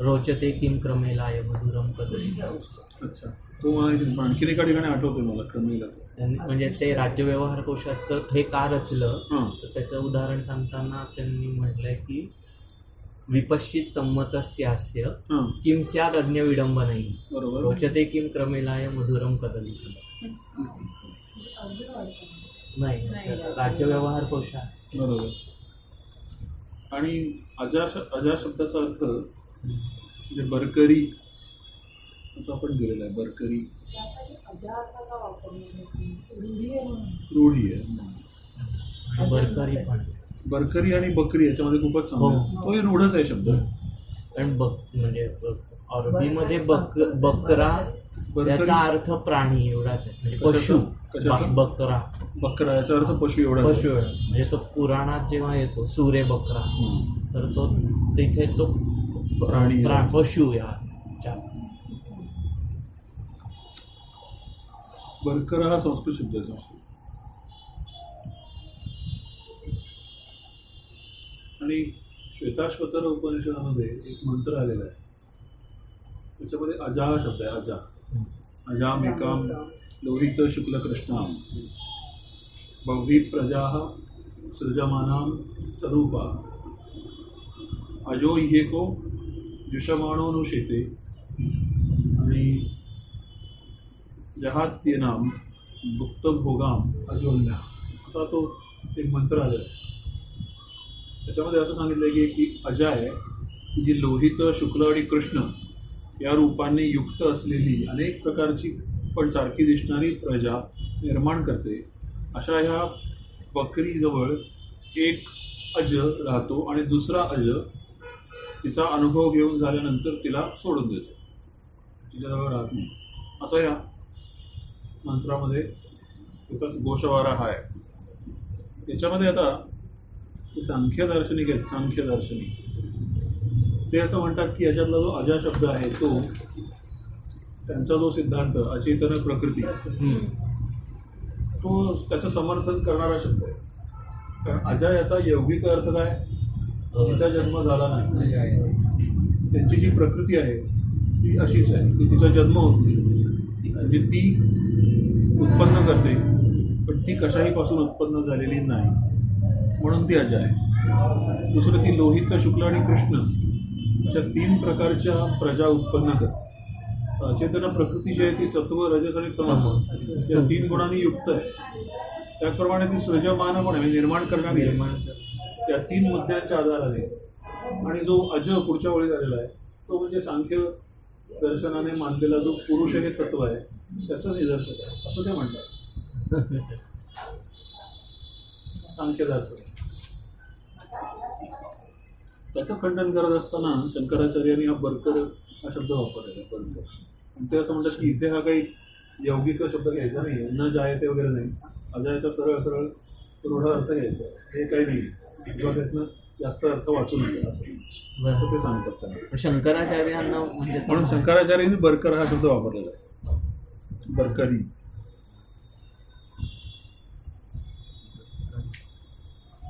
रोचते किम क्रमेलाय मधुरम कदशी अच्छा. तो मला आणखीन एका ठिकाणी आठवतोय मला क्रमेलक म्हणजे ते राज्यव्यवहार कोशाचं हे का रचलं? तर त्याचं उदाहरण सांगताना त्यांनी म्हटलंय की विपश्चित संमतस्यास्य किम स्याद अज्ञ विडंबनही बरोबर. रोचते किम क्रमेलाय मधुरम वाटतं. नाही नाही. राज्यव्यवहार कोशात बरोबर. आणि अजा अजा शब्दाचा अर्थ म्हणजे बरकरी असं आपण दिलेला आहे बरकरी? रूढी आहे. बरकरी पण. बरकरी आणि बकरी याच्यामध्ये खूपच हो. तो रूढच आहे शब्द. कारण बक म्हणजे अरबीमध्ये बक बकरा याचा अर्थ प्राणी एवढाच आहे. म्हणजे? पशु बकरा. बकरा याचा अर्थ पशु एवढा पशु एवढाच म्हणजे तो पुराणात जेव्हा येतो सूर्य बकरा तर तो तिथे तो प्राणी. पशु या च्या- बरकर हा संस्कृत शब्द आहे आणि श्वेताश्वतर उपनिषदामध्ये एक मंत्र आलेला आहे. त्याच्यामध्ये अजा हा शब्द आहे अजा. अजाम एकाम लोहित शुक्ल कृष्णाम बह्वी प्रजा सृजमानाम स्वरूपा अजो इहेको जुषमाणोनुशेते आणि जहात्येनाम भुक्तभोगाम अजोन्या. असा तो एक मंत्र आलेला आहे. त्याच्यामध्ये असं सांगितलं की की अजा आहे की जी लोहित शुक्ल आणि कृष्ण या रूपाने युक्त असलेली अनेक प्रकारची पण सारखी दिसणारी प्रजा निर्माण करते. अशा ह्या बकरीजवळ एक अज राहतो आणि दुसरा अज तिचा अनुभव घेऊन झाल्यानंतर तिला सोडून देतो. तिच्याजवळ राहत नाही. असा या मंत्रामध्ये त्याचाच गोषवारा हा आहे. त्याच्यामध्ये आता सांख्य दार्शनिक आहेत सांख्य दार्शनिक ते असं म्हणतात की याच्यातला जो अजा शब्द आहे तो त्यांचा जो सिद्धांत अचेतन प्रकृती. तो त्याचं समर्थन करणारा शब्द आहे. कारण अजा याचा यौगिक अर्थ काय? तिचा जन्म झाला नाही. त्यांची जी प्रकृती आहे ती अशीच आहे की तिचा जन्म होत नाही. म्हणजे ती उत्पन्न करते पण ती कशाही पासून उत्पन्न झालेली नाही. म्हणून ती अजा आहे दुसरं ती लोहित शुक्ल आणि कृष्ण. अशा तीन प्रकारच्या प्रजा उत्पन्न करते अचेतन प्रकृती जी आहे ती सत्व रजस आणि तमस. या तीन गुणांनी युक्त आहे. त्याचप्रमाणे ती सृजमान पण आहे म्हणजे निर्माण करणारी. त्या तीन मुद्द्यांच्या आधाराने आणि जो अज पुढच्या वेळी झालेला आहे तो म्हणजे सांख्य दर्शनाने मानलेला जो पुरुष हे तत्व आहे. त्याचं निदर्शक आहे. असं ते म्हणतात. सांख्य दर्शन. त्याचं खंडन करत असताना शंकराचार्यांनी हा बरकर हा शब्द वापरलेला आहे बरकर. आणि ते असं म्हणतात की इथे हा काही यौगिक शब्द घ्यायचा नाही न जायते वगैरे नाही. अजायचा सरळ सरळ रूढ अर्थ घ्यायचा हे काही नाही. किंवा त्यातनं जास्त अर्थ वाचू नये असं. असं ते सांगतात त्यांना. शंकराचार्यांना म्हणजे म्हणून शंकराचार्यांनी बरकर हा शब्द वापरलेला आहे. बरकरी.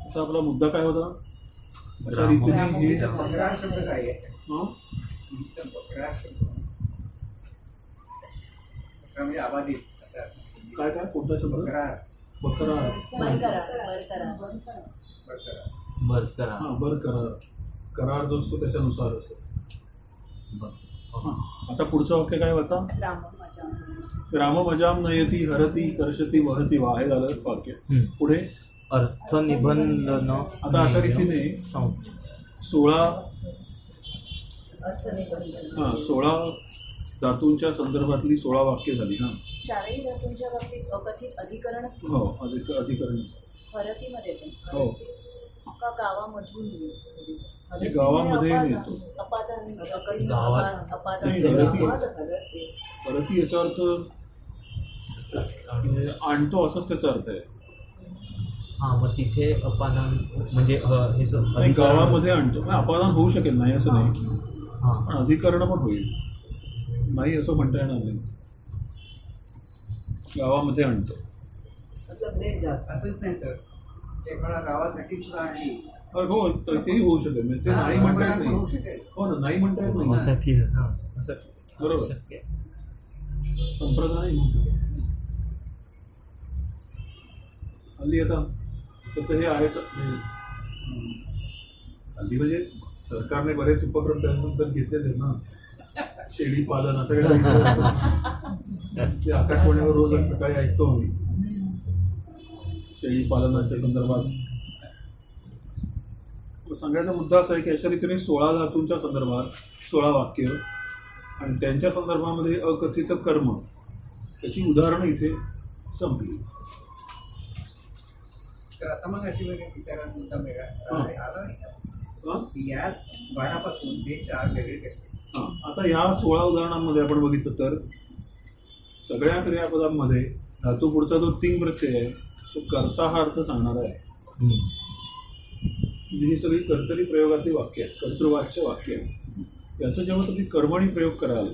असा आपला मुद्दा काय होता? म्हणजे अर्थ. काय काय? कोणता शब्द? बकरा. बकरा. बरकरा बरकरा बकरा बरकरा हा बर करार करार जो असतो त्याच्यानुसार असतो. आता पुढचं वाक्य काय वाचा? राम माझ्या राममजाम नयती हरती कर्षती वहती वा हे झालं वाक्य. पुढे? अर्थ निबंधन आता अशा रीतीने. सोळा अर्थ निबंध हा सोळा धातूंच्या संदर्भातली सोळा वाक्य झाली ना? चारही धातूंच्या बाबतीत अकथित अधिकरणच हो अधिक अधिकरण हरतीमध्ये पण. हो. का गावामधून म्हणजे हे गावामध्ये केलं. हरती. याचा अर्थ म्हणजे आणतो असाच त्याचा अर्थ आहे. हा मग तिथे अपादान म्हणजे हे नाही, गावामध्ये आणतो. अपादान होऊ शकेल नाही असं नाही. हा. पण अधिकरण पण होईल. नाही असं म्हणता येणार नाही. गावामध्ये आणतो. मतलब ले जात. असंच नाही सर. ते गावासाठी सुद्धा अरे हो तर तेही होऊ शकेल. म्हणजे ते नाही म्हणता येत होऊ नाही. शकेल. हो ना नाही म्हणता येत नाही. हा. असं बरोबर. शक्य. आहे. संप्रदाय होऊ शकेल. हल्ली आता त्याचं हे आहेत. तर, म्हणजे, हल्ली म्हणजे सरकारने बरेच उपक्रम त्यानंतर घेतलेच आहेत ना. शेळी पालन असं काही ते आकाशवाणीवर रोज सकाळी ऐकतो आम्ही. शेळी पालनाच्या संदर्भात. सांगायचा मुद्दा असा आहे की अशा रीतीने सोळा धातूंच्या संदर्भात सोळा वाक्य आणि त्यांच्या संदर्भामध्ये अकथित कर्म. त्याची उदाहरणं इथे संपली. तर आता मग अशी वेगळी विचारात मुद्दा? हा? या बारापासून हे चार वेगळे कसे हा. आता या सोळा उदाहरणांमध्ये आपण बघितलं तर सगळ्या क्रियापदांमध्ये धातू पुढचा जो तीन प्रत्यय आहे तो कर्ता हा अर्थ सांगणारा आहे. म्हणजे ही सगळी कर्तरी प्रयोगाची वाक्य आहेत कर्तृवाच्य वाक्य आहेत याचं जेव्हा तुम्ही कर्मणी प्रयोग कराल.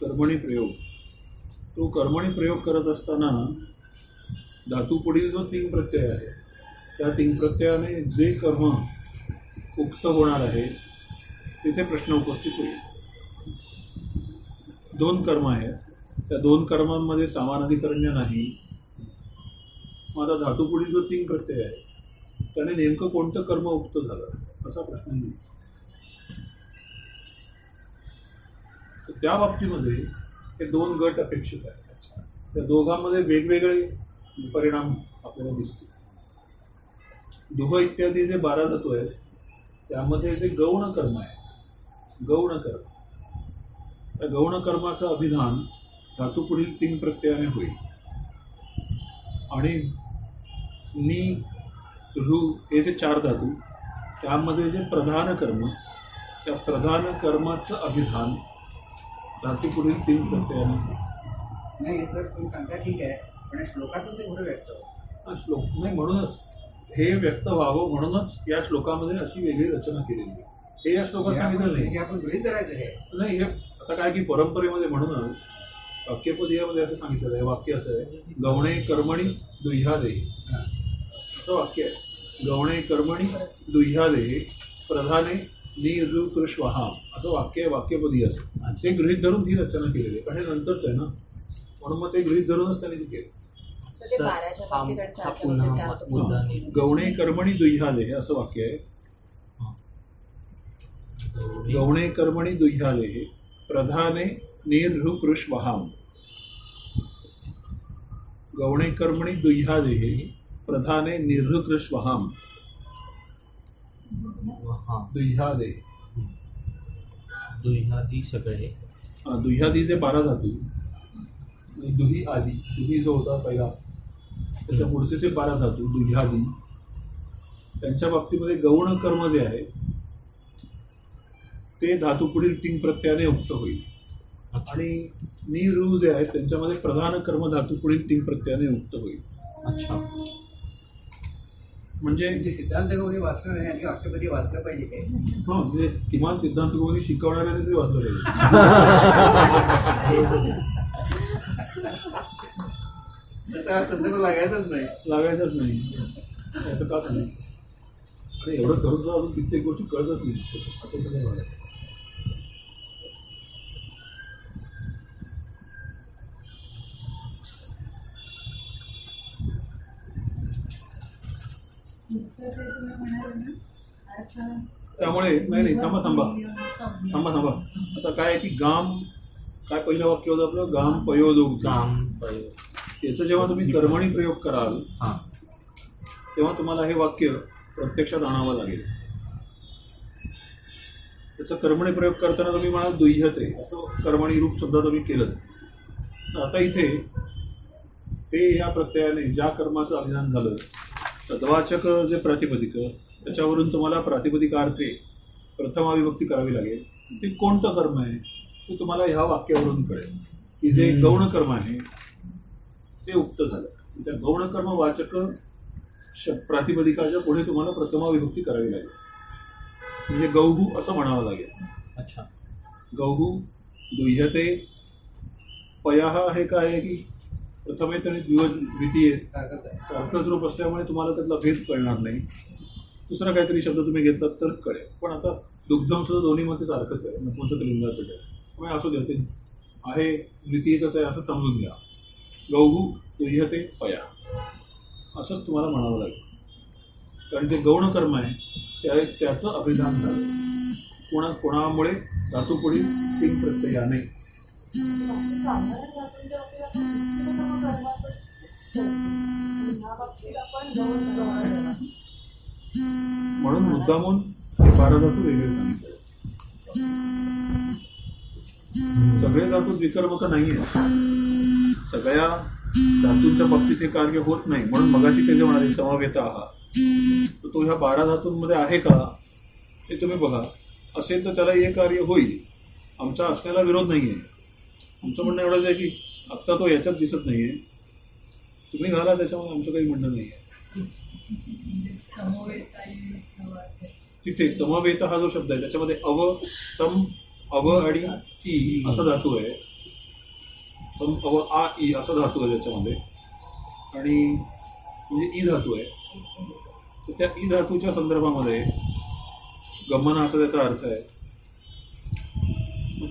कर्मणी प्रयोग तो कर्मणी प्रयोग करत असताना धातू पुढील जो तीन प्रत्यय आहे त्या तीन प्रत्ययाने जे कर्म उक्त होणार आहे तिथे प्रश्न उपस्थित होईल. दोन कर्म आहेत. त्या दोन कर्मांमध्ये समान अधिकरण्य नाही. मग आता धातूपुढील जो तीन प्रत्यय आहे त्याने नेमकं कोणतं कर्म उक्त झालं असा प्रश्न येईल. त्या बाबतीमध्ये हे दोन गट अपेक्षित आहेत. त्या दोघांमध्ये वेगवेगळे परिणाम आपल्याला दिसतील दुह इत्यादी जे बारा तत्व आहेत त्यामध्ये जे गौण कर्म आहे गौण कर्म. त्या गौण कर्माचं अभिधान धातू पुढील तीन प्रत्ययाने होईल. आणि नी ऋ हे जे चार धातू त्यामध्ये जे प्रधान कर्म त्या प्रधान कर्माचं अभिधान धातू पुढील तीन प्रत्ययाने होईल. नाही सर तुम्ही सांगता ठीक आहे. पण या श्लोकातून ते कुठे व्यक्त? हा श्लोक. नाही म्हणूनच हे व्यक्त व्हावं म्हणूनच या श्लोकामध्ये अशी वेगळी रचना केलेली आहे. हे या श्लोकात सांगितलं नाही. हे आपण गृहीत धरायचं हे नाही हे आता काय की परंपरेमध्ये म्हणूनच वाक्यपदीयामध्ये असं सांगितलेलं आहे वाक्य असं आहे गवणे कर्मणी दुह्यादे हा. असं वाक्य आहे. गवणे कर्मणी दुह्यादे प्रधाने निरुकृष्वहा. असं वाक्य आहे वाक्यपदी असं. ते गृहीत धरून ही रचना केलेली आहे. कारण हे नंतरच आहे ना. म्हणून मग ते गृहीत धरूनच त्यांनी ते केलं. गवणे कर्मणी दुह्यादे असं वाक्य आहे. गौणे कर्मणि दुह्याले प्रधाने निर्हृकृष्वहाम गौणे कर्मणि दुह्याले प्रधाने निर्हृकृष्वहाम हा दुह्यादे दुह्यादी सगळे हा, दुह्यादीचे बारा धातू. दुही आदी दुही जो होता पहिला. त्याच्या पुढचे जे बारा धातू दुह्यादी त्यांच्या बाबतीमध्ये गौण कर्म जे आहे ते धातू पुढील तीन प्रत्ययाने उक्त होईल. आणि निरू जे आहेत त्यांच्यामध्ये प्रधान कर्म धातू पुढील तीन प्रत्ययाने उक्त होईल. अच्छा. म्हणजे म्हणजे सिद्धांत गौरी वाचलं नाही आणि वाक्यपदी वाचलं पाहिजे हे. हा म्हणजे किमान सिद्धांत कोणी शिकवणाऱ्याने तरी वाचलं पाहिजे. हा संदर्भ लागायचाच नाही. लागायचंच नाही. असं काच नाही? आणि एवढं करून सुद्धा अजून कित्येक गोष्टी कळतच नाही. असं कसं अर्थ त्यामुळे नाही नाही थांबा थांबा. थांबा थांबा. आता काय आहे की गाम काय पहिलं वाक्य होतं आपलं? गाम पयोदोग काम याचं जेव्हा तुम्ही कर्मणी प्रयोग कराल हा. तेव्हा तुम्हाला हे वाक्य प्रत्यक्षात आणावं लागेल. त्याचा कर्मणी प्रयोग करताना तुम्ही म्हणाल दुह्यते असं कर्मणी रूप सुद्धा तुम्ही केलं. आता इथे ते या प्रत्ययाने ज्या कर्माचं अभिधान झालं तद्वाचक जे प्रातिपदिक त्याच्यावरून तुम्हाला प्रातिपदिकार्थे प्रथमाविभक्ती करावी लागेल. ते कोणतं कर्म आहे? ते तुम्हाला ह्या वाक्यावरून कळेल. की जे गौण कर्म आहे ते उक्त झालं. त्या गौण कर्म वाचक प्रातिपदिकाच्या पुढे तुम्हाला प्रथमा विभक्ती करावी लागेल. म्हणजे गौहू असं म्हणावं लागेल. अच्छा. गौहू दुह्यते पयाह हे काय आहे की प्रथमेत आणि द्वितीय. सारखंच रूप असल्यामुळे तुम्हाला त्यातला भेद कळणार नाही. दुसरा काहीतरी शब्द तुम्ही घेतलात तर कळेल पण आता दुग्धम सुद्धा दोन्हीमध्ये सारखंच आहे. नपुंसक लिंगाचं आहे. त्यामुळे असू द्या ते आहे द्वितीयकच आहे असं समजून घ्या. गौहू ते पया असंच तुम्हाला म्हणावं लागेल. कारण जे गौण कर्म आहे त्या त्याचं अभिधान झालं. कोणा कोणामुळे धातुपुढील तीन प्रत्ययाने म्हणून मुद्दामून हे बारा धातू वेगळे सांगितले. सगळे धातू विकर्मक नाही आहे सगळ्या धातूंच्या बाबतीत हे कार्य होत नाही. म्हणून मगाशी ते जे म्हणाले समवेत आहात तर तो ह्या बारा धातूंमध्ये आहे का ते तुम्ही बघा. असेल तर त्याला हे कार्य होईल. आमचा असण्याला विरोध नाही आहे आमचं म्हणणं एवढंच आहे की आत्ता तो याच्यात दिसत नाही आहे तुम्ही घाला त्याच्यामुळे आमचं काही म्हणणं नाही आहे तिथे समवेत हा जो शब्द आहे त्याच्यामध्ये अव सम अव आणि ई असा धातू आहे. सम अव आ ई असा धातू आहे त्याच्यामध्ये. आणि म्हणजे ई धातू आहे. तर त्या ई धातूच्या संदर्भामध्ये गमन असा त्याचा अर्थ आहे.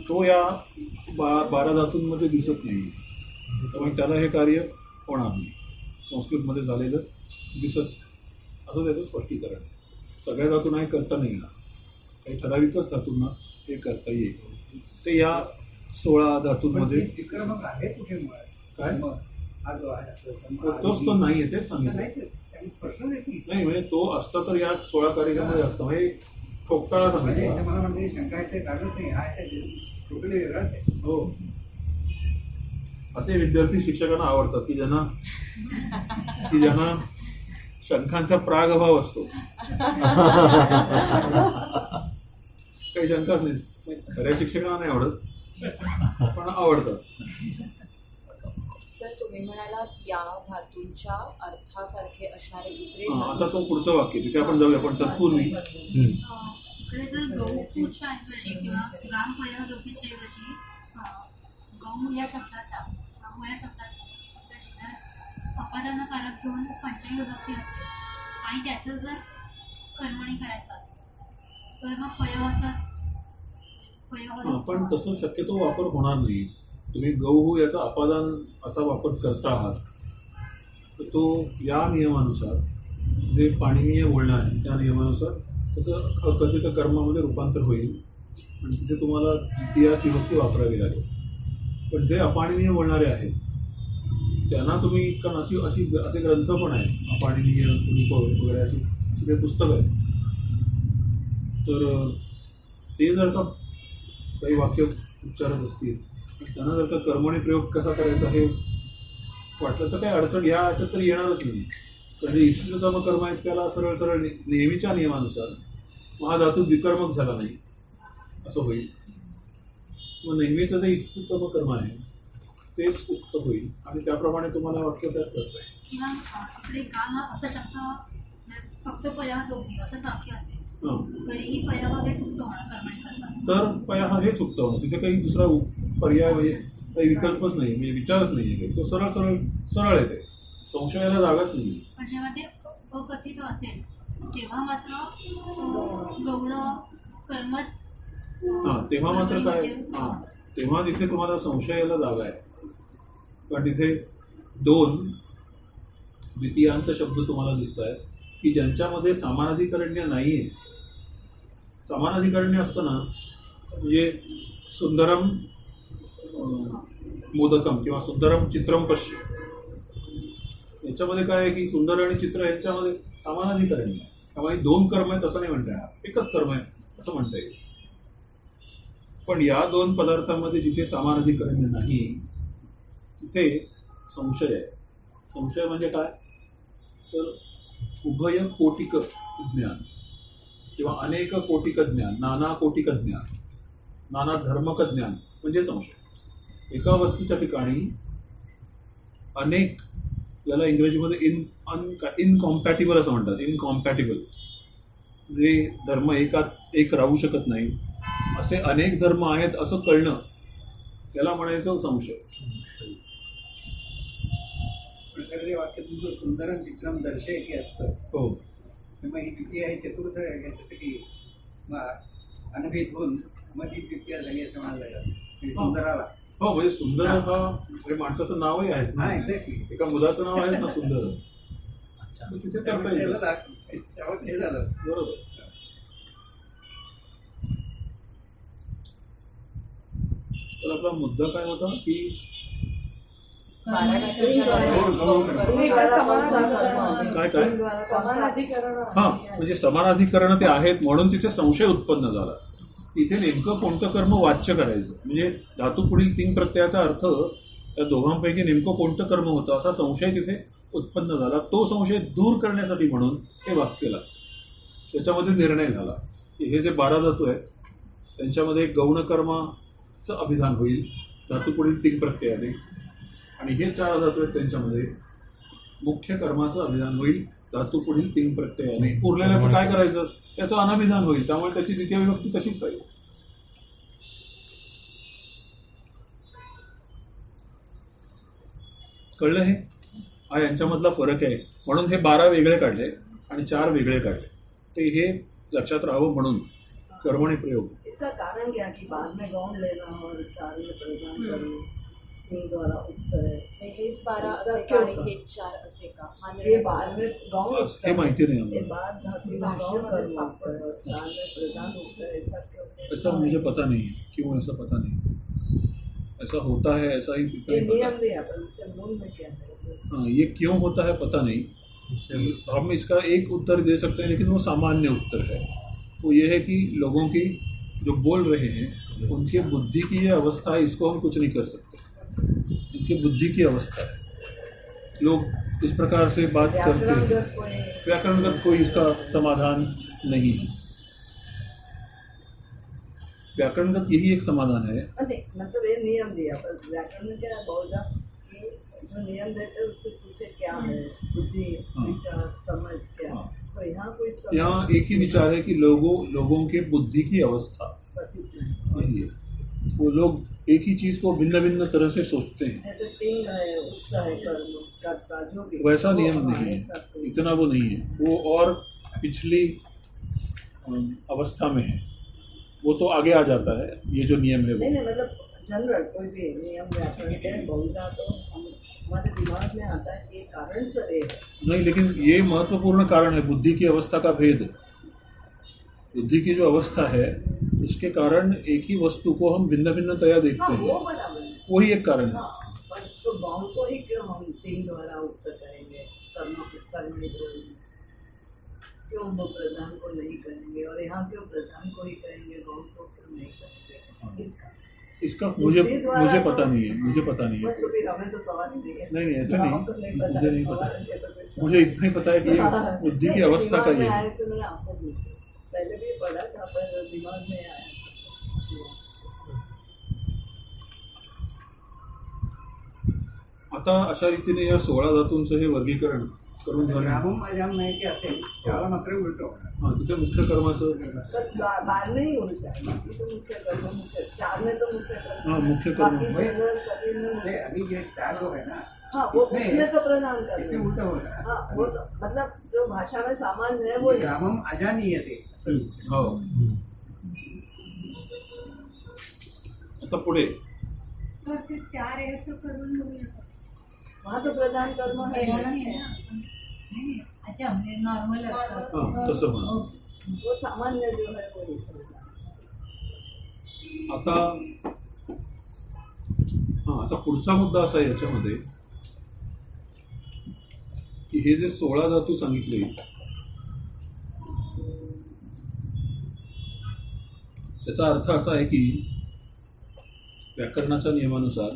तो या बा बारा धातूंमध्ये दिसत नाही. त्यामुळे त्याला हे कार्य होणार नाही. संस्कृतमध्ये झालेलं दिसत असं त्याचं स्पष्टीकरण सगळ्या धातूंना हे करता नाही येणार. काही ठराविकच धातूंना हे करता येईल. ते या सोळा धातूंमध्ये. विक्रमक आहे कुठे काय? तोच तो नाही आहे तेच हा, सांगितलं. येत नाही म्हणजे तो असता तर या सोळा कार्यक्रमामध्ये असतं. म्हणजे ठोकताळा म्हणजे सांगितलं. मला म्हणजे शंका आहे काढच नाही. हा आहे टोटली वेगळाच आहे. हो. असे विद्यार्थी शिक्षकांना आवडतात की ज्यांना की ज्यांना शंखांचा प्रागभाव असतो. काही शंकाच नाही. खऱ्या शिक्षकांना नाही आवडत. पण आवडतात सर तुम्ही म्हणालात या धातूंच्या अर्थासारखे असणारे दुसरे आता तो पुढचं वाक्य तिथे आपण जाऊया पण तत्पूर्वी हम्म. इकडे जर गहू फूटच्या ऐवजी किंवा ग्राम पयालोकीच्या ऐवजी गहू या शब्दाचा गहू या शब्दाचा शब्दाची जर अपादानकारक घेऊन पंचमी विभक्ती असेल आणि त्याचं जर कर्मणी करायचं असेल तर मग पयवाचाच पण तसं शक्यतो वापर होणार नाही. तुम्ही गहू याचा अपादान असा वापर करता आहात तर तो या नियमानुसार जे पाणीनीय बोलणं आहे त्या नियमानुसार त्याचं अकथित कर्मामध्ये रूपांतर होईल. आणि तिथे तुम्हाला द्वितीयास विभक्ती वापरावी लागेल. पण जे अपाणीनीय बोलणारे आहेत त्यांना तुम्ही कारण अशी अशी असे ग्रंथ पण आहेत अपाणीनीय रूप वगैरे अशी काही पुस्तकं आहेत. तर ते जर का काही वाक्य उच्चारत असतील. त्यांना जर का कर्मणी प्रयोग कसा करायचा हे वाटलं तर काही अडचण या याच्यात तर येणारच नाही. तर जे इष्टतम कर्म आहेत त्याला सरळ सरळ नेहमीच्या नियमानुसार महाधातू हा धातू विकर्मक झाला नाही असं होईल. मग नेहमीचं जे इष्टतम कर्म आहे तेच उक्त होईल. आणि त्याप्रमाणे तुम्हाला वाक्य तयार करता येईल. किंवा अ, काम असा शब्द फक्त पया असं सारखे असेल. हे चुकतं कर्मणी तर पया हा हे चुकतं तिथे काही दुसरा पर्याय म्हणजे काही विकल्पच नाही म्हणजे विचारच नाही आहे. काही तो सरळ सरळ सरळ येते. संशयाला जागाच नाही. पण जेव्हा ते अकथित असेल तेव्हा मात्र गौण कर्मच हां तेव्हा मात्र काय? हां तेव्हा तिथे तुम्हाला संशयाला जागा आहे. कारण तिथे दोन द्वितीयांत शब्द तुम्हाला दिसत आहेत की ज्यांच्यामध्ये समानाधिकरण्य नाही आहे समानाधिकरण्य असतं ना म्हणजे सुंदरम मोदकम किंवा सुंदरम चित्रम पश्य. याच्यामध्ये काय आहे की सुंदर आणि चित्र यांच्यामध्ये समानाधिकरण्य आहे. त्यामुळे दोन कर्म आहेत असं नाही म्हणता येणार. एकच कर्म आहे असं म्हणता येईल. पण या दोन पदार्थांमध्ये जिथे समानाधिकरण नाही तिथे संशय आहे. संशय म्हणजे काय? तर उभय कोटिक ज्ञान किंवा अनेक कोटिक ज्ञान नाना कोटिक ज्ञान नाना धर्मक ज्ञान म्हणजे संशय. एका वस्तूच्या ठिकाणी अनेक याला इंग्रजीमध्ये इन अन इनकॉम्पॅटिबल असं म्हणतात इनकॉम्पॅटिबल. जे धर्म एकात एक राहू शकत नाही असे अनेक धर्म आहेत असं कळणं त्याला म्हणायचं संशय. सगळे वाक्य तुमचं सुंदरम चित्रम दर्शयती असतं. हो. मग ही द्वितीय आहे चतुर्थ आहे याच्यासाठी मग अनभेद होऊन मग ही द्वितीय झाली असं म्हणायला श्री सुंदराला. हो म्हणजे सुंदर हा. हे माणसाचं नावही आहेच ना. हा एक्झॅक्टली एका मुलाचं नाव आहे ना सुंदर. तिथे करता येईल हे झालं. बरोबर. तर आपला मुद्दा काय होता की काय काय हा म्हणजे समानाधिकरण ते आहेत म्हणून तिथे संशय उत्पन्न झाला. तिथे नेमकं कोणतं कर्म वाच्य करायचं? म्हणजे धातू पुढील तीन प्रत्ययाचा अर्थ त्या दोघांपैकी नेमकं कोणतं कर्म होतं असा संशय तिथे उत्पन्न झाला. तो संशय दूर करण्यासाठी म्हणून हे वाक्य लागलं. त्याच्यामध्ये निर्णय झाला की हे जे बारा धातू आहेत त्यांच्यामध्ये गौणकर्माचं अभिधान होईल. धातू पुढील तीन प्रत्ययाने आणि हे चार धातू आहेत त्यांच्यामध्ये मुख्य कर्माचं अभिधान होईल. धातू पुढील तीन प्रत्ययाने. उरलेल्याचं काय करायचं? त्याचं अनभिधान होईल. त्यामुळे त्याची द्वितीय विभक्ती तशीच राहील. कळलं हे? हा यांच्यामधला फरक आहे. म्हणून हे बारा वेगळे काढले आणि चार वेगळे काढले. ते हे लक्षात राहावं म्हणून. कर्मणी प्रयोग. इसका कारण क्या कि बाद में गौण लेना और चार में प्रदान करना द्वारा उत्तर है हे- हेच बारा ऐसा असे आणि का? चार असे का हा ये बाद में गौण हे माहिती नाही बाद धातु है चार में है ऐसा क्यों ऐसा मुझे पता नहीं है क्यों ऐसा पता नहीं ऐसा होता है ऐसा ही ये नियम दिया पर उसके मूल में क्या है हाँ ये क्यों होता है पता नहीं हम इसका एक उत्तर दे सकते हैं लेकिन वो सामान्य उत्तर है वो ये है कि लोगों की जो बोल रहे हैं उनकी बुद्धि की ये अवस्था है इसको हम कुछ नहीं कर सकते उनकी बुद्धि की अवस्था है। लोग इस प्रकार से बात करते हैं। व्याकरणगत कोई कोई इसका समाधान नहीं है। व्याकरणगत यही एक समाधान है। मतलब ये नियम दिया पर व्याकरण में क्या है बहुधा जो नियम देते हैं उसके पीछे क्या है? बुद्धि विचार समझ क्या? हाँ। तो यहाँ कोई यहाँ एक ही विचार है कि लोगों लोगों के बुद्धि की अवस्था। बस इतना है। वो लोग एक ही चीज़ को भिन्न भिन्न तरह से सोचते हैं। है है वैसा नियम नहीं है। इतना वो नहीं है। वो और पिछली अवस्था में है। वो तो आगे आ जाता है। ये जो नियम है वो। नहीं मतलब जनरल कोई भी नियम बहुधा तो हमारे दिमाग में आता है ये कारण सर है। नहीं लेकिन ये महत्वपूर्ण कारण है बुद्धि की अवस्था का भेद। बुद्धि की जो अवस्था है उसके कारण एक ही वस्तु को हम भिन्न भिन्न भिन्नतया देखते हाँ हैं। वही एक कारण है। हाँ तो को ही क्यों हम तीन द्वारा उत्तर करेंगे? कर्म कर्म क्यों वो प्रधान को नहीं करेंगे? और यहाँ क्यों प्रधान को करेंगे? गौण को क्यों नहीं। करेंगे? इसका इसका मुझे मुझे तो- पता नहीं है मुझे पता नहीं है। तो तो नहीं नहीं, ऐसा नहीं। मुझे नहीं पता। तो। मुझे इतना ही पता है कि बुद्धि की अवस्था का ये है। पहले भी पढ़ा था पर दिमाग में आया आता अशा रीतीने या सोळा धातूंचं हे वर्गीकरण करून झालं. माहिती असेल त्याला मात्र उलट हा तिथे मुख्य कर्माचं बस बा- बाद में उल्टा बाकी तो मुख्य कर्म मुख्य चार में तो मुख्य कर्म. हाँ, मुख्य कर्म। बाकी जनरल सभी में ते मुख्य- अभी जे चार लोग है ना हाँ वो इसमें- उसमें तो प्रदान इसमें कर उलट होणार हाँ। वो तो मतलब जो भाषा में सामान्य है वो ग्रामम अजानीयते असं आता पुढे। तर ते चार आहे असं करून बघूया वहाँ तो प्रधान कर्म है। नाही नाही अच्छा म्हणजे नॉर्मल असतात हा तसं म्हणा वो सामान्य जो है वो आता हा आता पुढचा मुद्दा असा आहे याच्यामध्ये. की हे जे सोळा धातू सांगितले त्याचा अर्थ असा आहे की व्याकरणाच्या नियमानुसार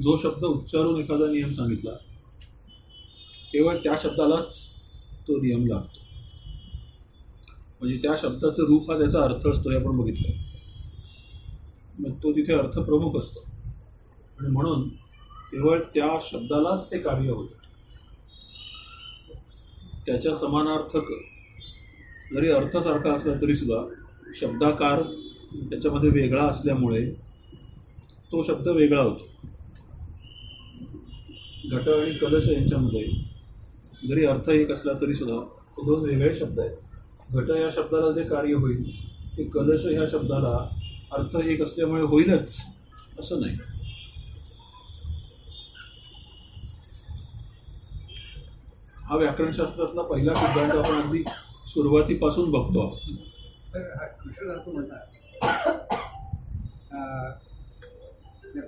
जो शब्द उच्चारून एखादा नियम सांगितला केवळ त्या शब्दालाच तो नियम लागतो. म्हणजे त्या शब्दाचं रूप हा त्याचा अर्थ असतो हे आपण बघितलं मग तो तिथे अर्थ प्रमुख असतो. आणि म्हणून केवळ त्या शब्दालाच ते कार्य होतं. त्याच्या समानार्थक जरी अर्थसारखा असला तरी सुद्धा शब्दाकार त्याच्यामध्ये वेगळा असल्यामुळे तो शब्द वेगळा होतो. घट आणि कलश यांच्यामध्ये जरी अर्थ एक असला तरी सुद्धा तो दोन वेगळे शब्द आहेत. घट या शब्दाला जे कार्य होईल ते कलश ह्या शब्दाला अर्थ एक असल्यामुळे होईलच असं नाही. हा व्याकरणशास्त्रातला पहिला सिद्धांत आपण अगदी सुरुवातीपासून बघतो. आपण सर हा कृष्ण धातू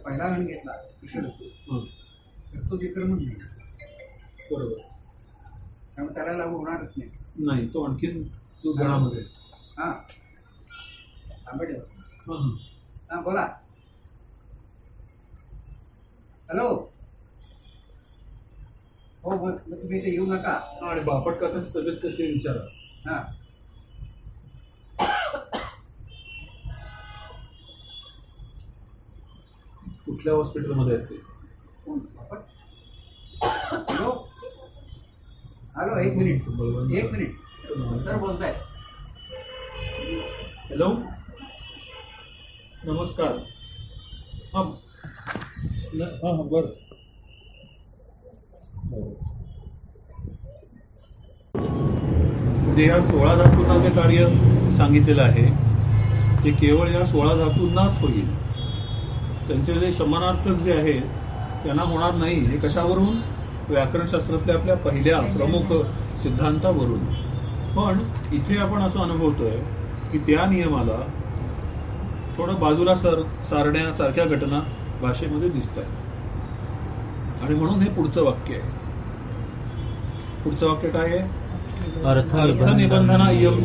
पहिला घेतला कृष्ण धातू तर तो नाही. बरोबर. त्यामुळे त्याला लागू होणारच नाही. नाही तो आणखीन तो गणामध्ये हां आंबेडकर हां बोला. हॅलो? हो मग मग तुम्ही इथे येऊ नका. आणि बापट काकांची तब्येत कशी आहे विचारा. हां. कुठल्या हॉस्पिटलमध्ये आहेत ते? कोण? बापट? हॅलो? हॅलो एक मिनिट. एक मिनिट. सर बोलताय हॅलो? नमस्कार. हां. हां हां बरं. जे या सोळा धातूंना जे कार्य सांगितलेलं आहे ते केवळ या सोळा धातूंनाच होईल. त्यांचे जे समानार्थक जे आहेत त्यांना होणार नाही हे कशावरून? व्याकरणशास्त्रातल्या आपल्या पहिल्या प्रमुख सिद्धांतावरून. पण इथे आपण असं अनुभवतोय की त्या नियमाला थोडं बाजूला सर सारण्यासारख्या घटना भाषेमध्ये दिसत आहेत आणि म्हणून हे पुढचं वाक्य आहे. पुढचं वाक्य काय आहे? अर्थ अर्थ निबंधना. इयम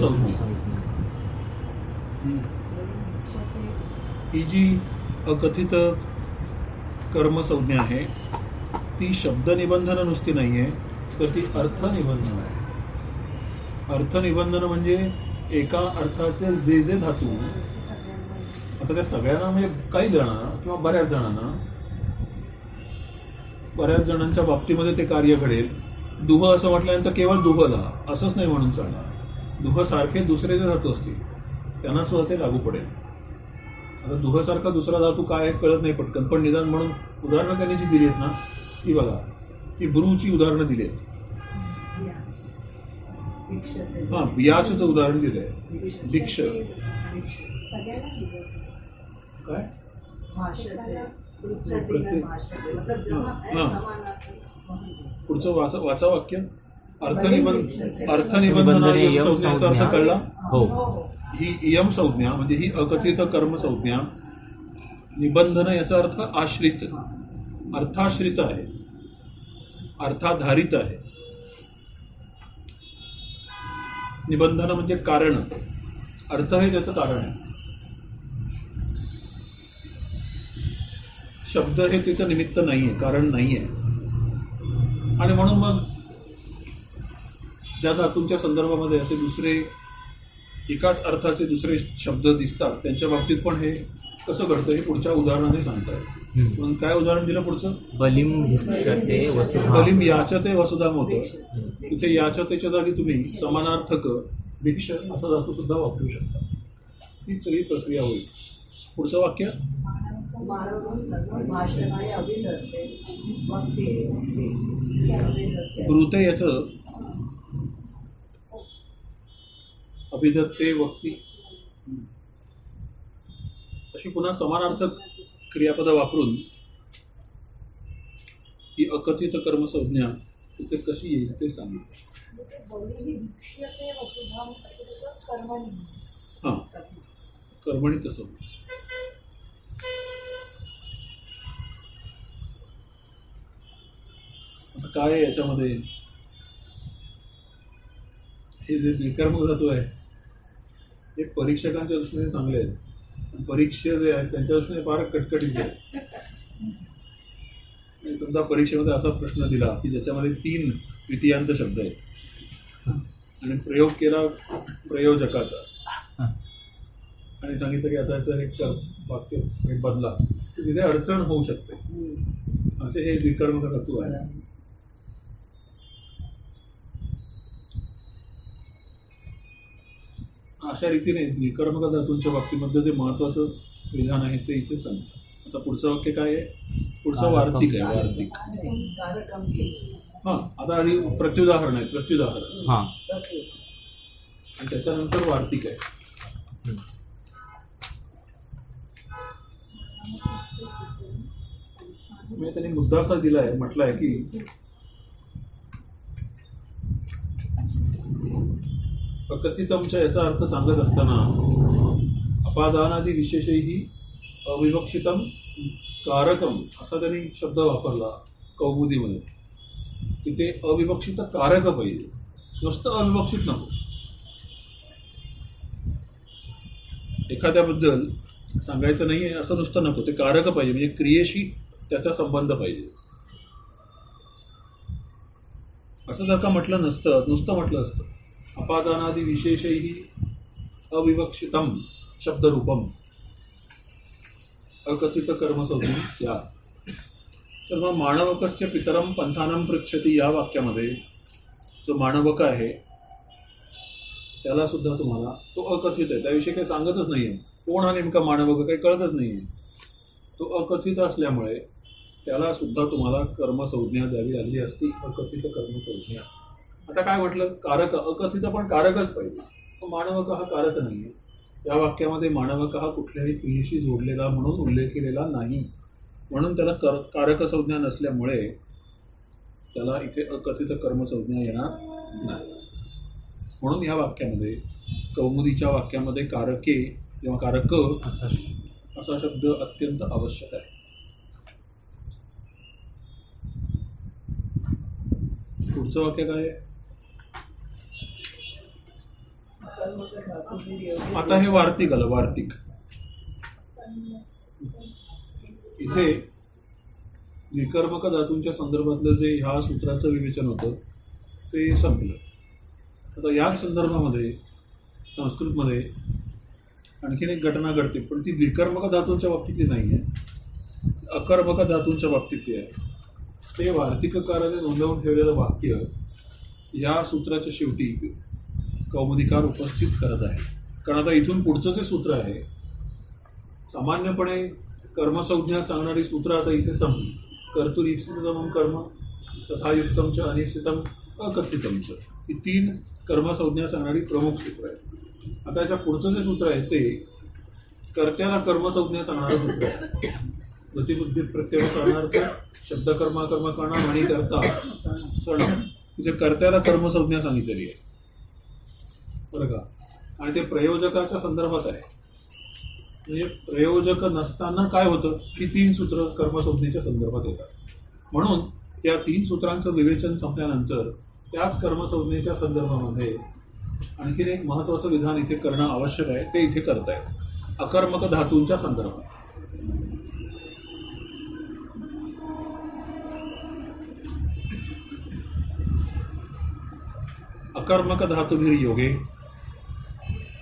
ही जी अकथित कर्मसंज्ञा आहे ती शब्द निबंधन नुसती नाही आहे तर ती अर्थ निबंधन आहे. अर्थ निबंधन म्हणजे एका अर्थाचे जे जे धातू आता त्या सगळ्यांना म्हणजे काही जणांना किंवा बऱ्याच जणांना बऱ्याच जणांच्या बाबतीमध्ये ते कार्य घडेल. दुह असं म्हटल्यानंतर केवळ दुहला असंच नाही म्हणून चालणार. दुह सारखे दुसरे जे धातू असतील. त्यांना सुद्धा ते लागू पडेल. आता दुहसारखा दुसरा धातू काय कळत नाही पटकन पण निदान म्हणून उदाहरणं त्यांनी जी दिली आहेत ना ती बघा. ती ब्रूची उदाहरणं दिली आहेत हा बियाचचं उदाहरण दिलंय. दीक्ष काय? है हां. पुढचं वाचा वाचा वाक्य अर्थ बरीच निबंध दीक्ष. अर्थ निबंधना निबंधने इयम यम संज्ञाचा अर्थ. कळला? हो. ही. इयम संज्ञा म्हणजे ही अकथित कर्म संज्ञा. निबंधन याचा अर्थ आश्रित. अर्थाश्रित आहे. अर्थाधारित आहे. निबंधन म्हणजे कारण. अर्थ हे त्याचं कारण आहे. शब्द हे त्याचं निमित्त नाहीये कारण नाहीये. आणि म्हणून मग ज्या धातूंच्या संदर्भामध्ये असे दुसरे एकाच अर्थाचे दुसरे शब्द दिसतात त्यांच्या बाबतीत पण हे कसं घडतं हे पुढच्या उदाहरणाने सांगताय. म्हणून काय उदाहरण दिलं पुढचं? बलिम बलिम याचते वसुधाम होतं तिथे याचतेच्या जागी तुम्ही समानार्थक भिक्ष असा धातू सुद्धा वापरू शकता. ही सगळी प्रक्रिया होईल. पुढचं वाक्य? ब्रूते याचं अभिधत्ते वक्ती. अशी पुन्हा समानार्थक क्रियापदं वापरून ही अकथित कर्मसंज्ञा तिथे कशी येईल ते सांगितलं. हां कर्मणी तसं. आता काय आहे याच्यामध्ये? हे जे द्विकर्मक धातू आहे हे परीक्षकांच्या दृष्टीने चांगले आहेत. परीक्षा जे आहेत त्यांच्या दृष्टीने फार कटकटीचे आहेत. समजा परीक्षेमध्ये असा प्रश्न दिला की ज्याच्यामध्ये तीन द्वितीयांत शब्द आहेत. आणि प्रयोग केला प्रयोजकाचा. आणि सांगितलं की आता याचं कर वाक्य बदला. तर तिथे अडचण होऊ शकते. असे हे विकर्मक तत्व आहे. अशा रीतीने विकर्मक धातूंच्या बाबतीमध्ये जे महत्वाचं विधान आहे ते इथे सांग आता पुढचं वाक्य काय आहे? पुढचं वार्तिक आहे. वार्तिक. हा आता आधी प्रत्युदाहरण आहे प्रत्युदाहरण. हां. आणि त्याच्यानंतर वार्तिक आहे. म्हणजे त्यांनी मुद्दा असा दिलाय म्हटलाय की प्रकृतीतमच्या याचा अर्थ सांगत असताना अपादानादी विशेषही अविवक्षितम कारकम असा त्यांनी शब्द वापरला कौमुदीमध्ये तिथे अविवक्षित कारक पाहिजे. नुसतं अविवक्षित नको. एखाद्याबद्दल सांगायचं नाही असं नुसतं नको. ते कारक पाहिजे म्हणजे क्रियेशी त्याचा संबंध पाहिजे. असं जर का म्हटलं नसतं नुसतं म्हटलं असतं अपादानादी विशेषही अविवक्षितम शब्दरूपम। अकथित कर्मसंज्ञा त्या तर मग माणवकस्य पितरम पंथानं पृच्छती या वाक्यामध्ये। जो माणवक आहे त्याला सुद्धा तुम्हाला तो अकथित आहे. त्याविषयी काही सांगतच नाहीये. कोण हा नेमका मानवक? काही कळतच नाहीये. तो अकथित असल्यामुळे त्याला सुद्धा तुम्हाला कर्मसंज्ञा द्यावी लागली असती. अकथित कर्मसंज्ञा आता काय म्हटलं? कारक अकथित पण कारकच पाहिजे. मानवक हा कारक नाहीये. या वाक्यामध्ये मानवक हा कुठल्याही क्रियेशी जोडलेला म्हणून उल्लेख केलेला नाही. म्हणून त्याला कर कारक संज्ञा नसल्यामुळे त्याला इथे अकथित कर्मसंज्ञा येणार नाही. म्हणून या वाक्यामध्ये कौमुदीच्या वाक्यामध्ये कारके किंवा कारक असं असा शब्द अत्यंत आवश्यक आहे. पुढचं वाक्य काय आहे? आता हे वार्तिक आलं वार्तिक. इथे विकर्मक धातूंच्या संदर्भातलं जे ह्या सूत्राचं विवेचन होतं ते संपलं. आता याच संदर्भामध्ये संस्कृतमध्ये आणखीन एक घटना घडते पण ती विकर्मक धातूंच्या बाबतीतली नाही आहे अकर्मक धातूंच्या बाबतीतली आहे. ते वार्तिककाराने नोंदवून ठेवलेलं वाक्य या सूत्राच्या शेवटी कौमुदिकार उपस्थित करत आहे. कारण आता इथून पुढचं जे सूत्र आहे सामान्यपणे कर्मसंज्ञा सांगणारी सूत्र आता इथे संपली. कर्तुरीप्सितम कर्म तथा युक्तमच अनिश्चितम अकथितमच ही तीन कर्मसंज्ञा सांगणारी प्रमुख सूत्र आहेत. आता याच्या पुढचं जे सूत्र आहे ते कर्त्याला कर्मसंज्ञा सांगणारं सूत्र आहे. प्रतिबुद्धी प्रत्यय करणार्थ शब्दकर्मा कर्म करणार आणि करता सण. तिथे कर्त्याला कर्मसंज्ञा सांगितलेली आहे. बरं का आणि ते प्रयोजकाच्या संदर्भात आहे. म्हणजे प्रयोजक नसताना काय होतं? की तीन सूत्र कर्मसंज्ञेच्या संदर्भात येतात. म्हणून त्या तीन सूत्रांचं विवेचन संपल्यानंतर त्याच कर्मसंज्ञेच्या संदर्भामध्ये आणखीन एक महत्त्वाचं विधान इथे करणं आवश्यक आहे. ते इथे करताय अकर्मक धातूंच्या संदर्भात. अकर्मक धातुभिर योगे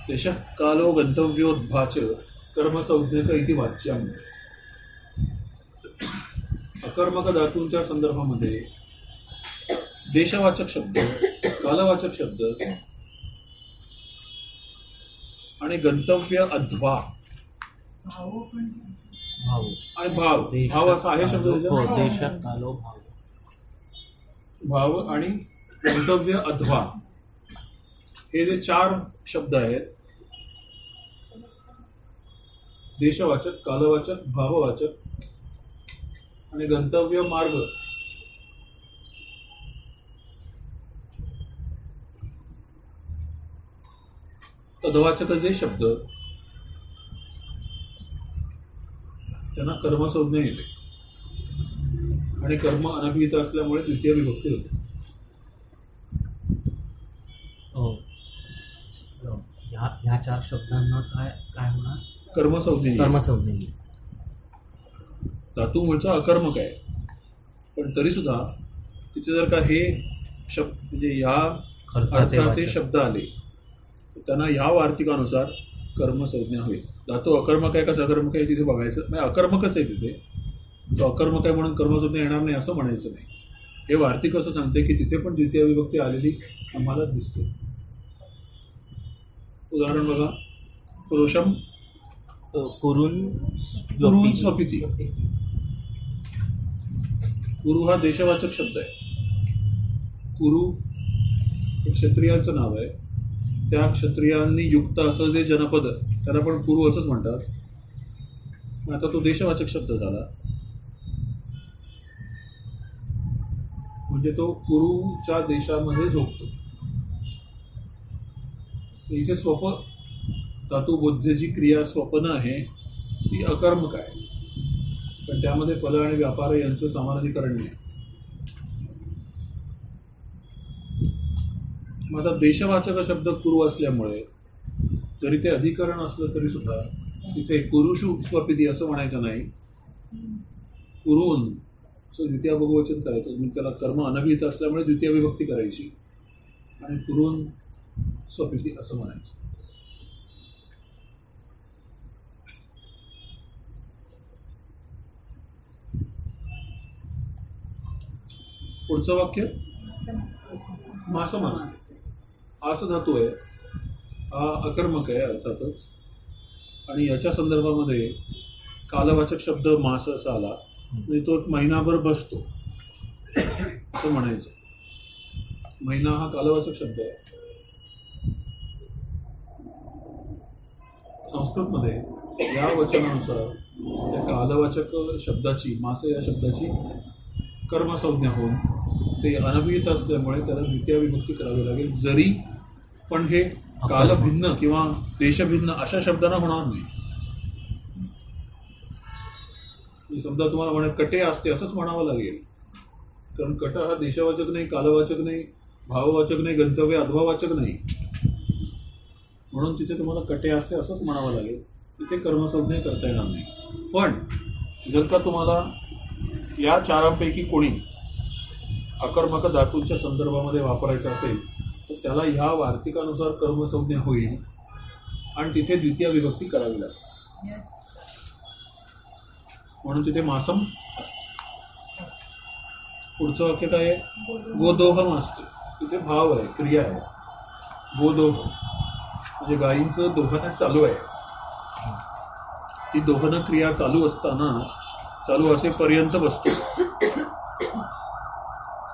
देश कालो गंतव्योद्भाच कर्मसंज्ञक इति वाच्यम। अकर्मक धातूंच्या संदर्भामध्ये देशवाचक शब्द कालवाचक शब्द आणि गंतव्य अध्वा। भाऊ आणि भाव भाव असा आहे शब्द हो कालो भाऊ भाव आणि गंतव्य अध्वा। हे जे चार शब्द आहेत. देशवाचक कालवाचक भाववाचक आणि गंतव्य मार्ग. तदवाचक जे शब्द. त्यांना कर्मसंज्ञा येते आणि कर्म अनभिहित असल्यामुळे द्वितीय विभक्ती होते. हो. अ, ह्या ह्या चार शब्दांना काय काय होणार? कर्मसंज्ञा. कर्मसंज्ञा. धातू मूळचा अकर्मक आहे. पण तरी सुद्धा तिथे जर का हे शब्द म्हणजे या अर्थाचे. शब्द आले तर त्यांना या वार्तिकानुसार कर्मसंज्ञा होईल. धातू अकर्मक आहे का सकर्मक आहे तिथे बघायचं. म्हणजे अकर्मकच आहे तिथे. तो अकर्मक आहे म्हणून कर्मसंज्ञा येणार नाही असं म्हणायचं नाही. हे वार्तिक असं सांगते की तिथे पण द्वितीय विभक्ती आलेली आम्हाला दिसते. उदाहरण बघा. पुरुषम कुरुन कुरुन स्वपी. स्वपिती कुरु हा देशवाचक शब्द आहे. कुरु क्षत्रियांचं नाव आहे. त्या क्षत्रियांनी युक्त असं जे जनपद त्याला पण कुरु असंच म्हणतात. आता तो देशवाचक शब्द झाला. म्हणजे तो कुरुच्या देशामध्ये झोपतो. इथे स्वप धातू बुद्धीची क्रिया स्वप्न आहे ती अकर्मक आहे पण त्यामध्ये फल आणि व्यापार यांचं समानाधिकरण नाही. माझा देशवाचक शब्द कुरु असल्यामुळे जरी ते अधिकरण असलं तरी सुद्धा तिथे कुरुषु स्वपिती असं म्हणायचं नाही. कुरून असं द्वितीय बहुवचन करायचं. त्याला कर्म अनभिहित असल्यामुळे द्वितीय विभक्ती करायची. आणि कुरून स्वपिती असं म्हणायचं पुढचं वाक्य? मास मास आस धातू आहे. हा अकर्मक आहे अर्थातच. आणि याच्या संदर्भामध्ये कालवाचक शब्द मास असा आला. म्हणजे तो महिनाभर बसतो. असं म्हणायचं. महिना हा कालवाचक शब्द आहे. संस्कृतमध्ये या वचनानुसार त्या कालवाचक शब्दाची मासे या शब्दाची कर्मसंज्ञा होऊन ते अनभिहित असल्यामुळे त्याला द्वितीय विभक्ती करावी लागेल. जरी पण हे कालभिन्न किंवा देशभिन्न अशा शब्दांना होणार नाही. समजा तुम्हाला म्हणे कटे असते असंच म्हणावं लागेल. कारण कट हा देशवाचक नाही कालवाचक नाही भाववाचक नाही गंतव्य अध्वावाचक नाही. म्हणून तिथे तुम्हाला कटे असते असंच म्हणावं लागेल. तिथे कर्मसंज्ञा करता येणार नाही. पण जर का तुम्हाला या चारांपैकी कोणी आकर्मक धातूंच्या संदर्भामध्ये वापरायचं असेल तर त्याला ह्या वार्तिकानुसार कर्मसंज्ञा होईल आणि तिथे द्वितीय विभक्ती करावी लागेल. म्हणून तिथे मासम पुढचं वाक्य काय आहे? गोदोहम असतो. तिथे भाव आहे क्रिया आहे. गोदोहम. म्हणजे गायींचं दोहन चालू आहे. ती दोहन क्रिया चालू असताना चालू असेपर्यंत बसतो.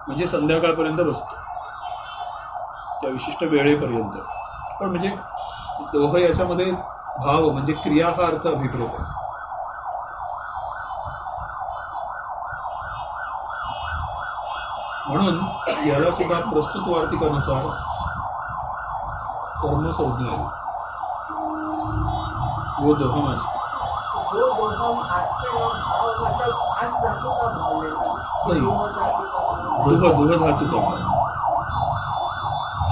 म्हणजे संध्याकाळपर्यंत बसतो. त्या विशिष्ट वेळेपर्यंत. पण म्हणजे दोह याच्यामध्ये भाव म्हणजे क्रिया हा अर्थ अभिप्रेत आहे. म्हणून याला सुद्धा प्रस्तुत वार्तिकानुसार कर्मसंज्ञा आहे वो दोहम असते जो दोहम असते ना भाव मतलब आज धातू का भाव। दोह दुह का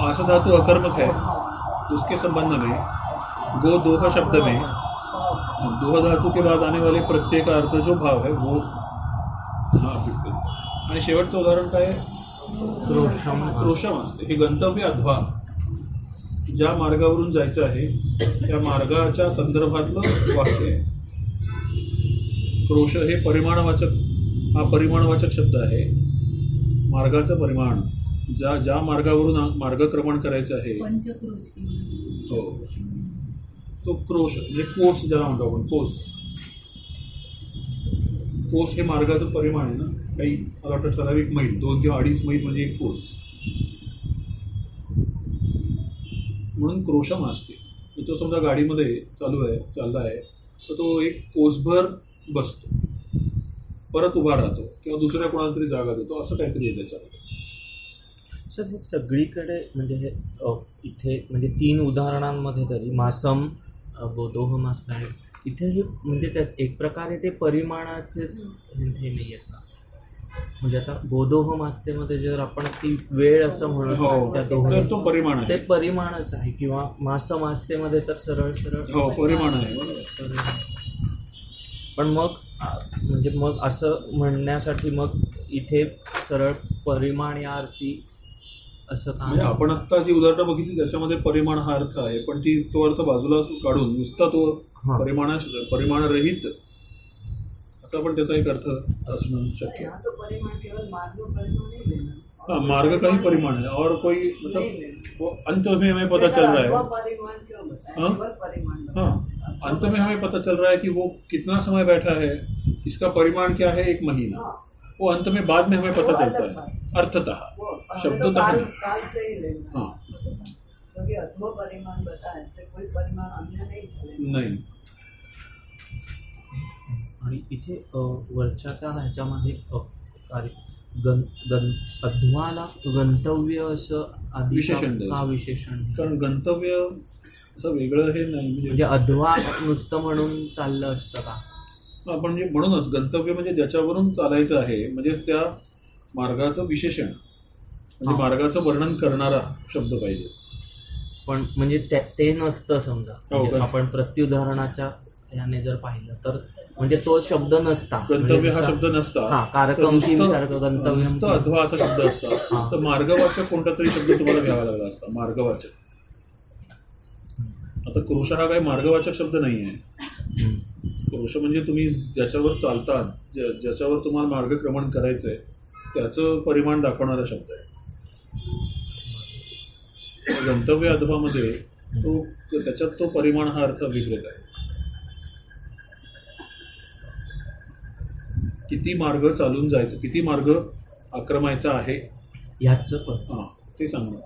आशा धातु अकर्मक है उसके संबंध में गो दोह शब्द में दोह धातु के बाद आने वाले प्रत्यय का अर्थ जो भाव है वो हा आणि शेवटचं उदाहरण काय क्रोशम असते हे गंतव्य अध्वा ज्या मार्गावरून जायचं आहे त्या मार्गाच्या संदर्भातलं वाक्य आहे. क्रोश हे परिमाणवाचक हा परिमाणवाचक शब्द आहे. मार्गाचं परिमाण ज्या ज्या मार्गावरून मार्गक्रमण करायचं आहे. हो. तो क्रोश म्हणजे कोस ज्याला म्हणतो आपण कोस. कोस हे मार्गाचं परिमाण आहे ना. काही मला वाटतं ठराविक मैल दोन किंवा अडीच मैल म्हणजे एक कोस. म्हणून क्रोशम असते तो समजा गाडीमध्ये चालू आहे चालला आहे तर तो एक कोसभर बसतो. परत उभा राहतो किंवा दुसऱ्या कोणाला तरी जागा देतो असं काहीतरी आहे त्याच्यामध्ये. सर हे सगळीकडे म्हणजे हे इथे म्हणजे तीन उदाहरणांमध्ये तरी मासम अ, बोधोहम असणार इथे हे म्हणजे त्याच एक प्रकारे ते परिमाणाचेच हे नाही आहेत म्हणजे आता गोदोह मास्तेमध्ये जर आपण ती वेळ असं म्हणत हो. तो परिमाण ते परिमाणच आहे. किंवा मास मास्तेमध्ये तर सरळ सरळ हो परिमाण आहे. पण मग म्हणजे मग असं म्हणण्यासाठी मग इथे सरळ परिमाण या अर्थी असं म्हणजे का आपण आता जी उदाहरणं बघितली त्याच्यामध्ये परिमाण हा अर्थ आहे. पण ती तो अर्थ बाजूला काढून नुसता तो. परिमाणा परिमाणरहित असा पण त्याचा एक अर्थ असणं शक्य तो हाँ मार्ग का ही परिमाण है और कोई मतलब वो अंत में हमें पता चल रहा है। परिमाण क्यों बताया हाँ? हाँ अंत में हमें पता चल रहा है कि वो कितना समय बैठा है इसका परिमाण क्या है एक महीना। हाँ, वो अंत में बाद में हमें पता चलता है। अर्थतः तो तो काल है। काल आणि इथे अ, वरच्या त्या ह्याच्यामध्ये अ, कार्य गण गण अध्वाला गंतव्य असं आधी विशेषण का- विशेषण? कारण गंतव्य असं वेगळं हे नाही म्हणजे म्हणजे अध्वा नुसतं म्हणून चाललं असतं का? आपण म्हणजे म्हणूनच गंतव्य म्हणजे ज्याच्यावरून चालायचं आहे म्हणजेच त्या मार्गाचं विशेषण. म्हणजे हा. मार्गाचं वर्णन करणारा शब्द पाहिजे. पण म्हणजे ते ते नसतं समजा. हो, म्हणजे गं- आपण प्रत्युदाहरणाच्या याने जर पाहिलं तर म्हणजे तो शब्द नसता. गंतव्य म्हणजे हा जसा- शब्द नसता. हा कारकम सारखं गंतव्य अध्वा असा शब्द असता. हा. तर मार्गवाचक कोणता तरी शब्द तुम्हाला घ्यावा लागला असता. मार्गवाचक. आता क्रोश हा काही मार्गवाचक शब्द नाही आहे क्रोश म्हणजे तुम्ही ज्याच्यावर चालतात ज्या- ज्याच्यावर तुम्हाला मार्गक्रमण करायचंय त्याचं परिमाण दाखवणारा शब्द आहे. गंतव्य अध्वामध्ये तो त्याच्यात तो परिमाण हा अर्थ अभिप्रेत आहे. किती मार्ग चालून जायचं किती मार्ग आक्रमायचा आहे? ह्याचं पण. हा ते सांगणं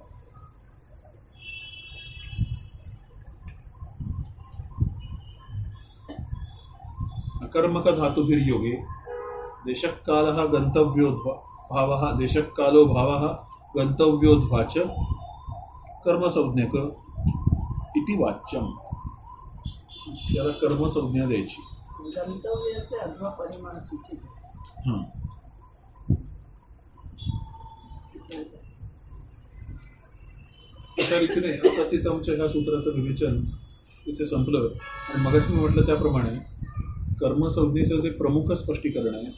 अकर्मक धातुभिर्योगे देशकाल गंतव्योद्भा भाव देशकालो भाव गंतव्योद्भाच कर्मसंज्ञक इति वाच्यम. त्याला कर्मसंज्ञा द्यायची. गंतव्य से अथवा परिमाण सूचित अशा रीतीने आता तिथं आमच्या ह्या सूत्राचं विवेचन तिथे संपलं. आणि मगाशी मी म्हटलं त्याप्रमाणे कर्मसंज्ञेचं जे प्रमुख स्पष्टीकरण आहे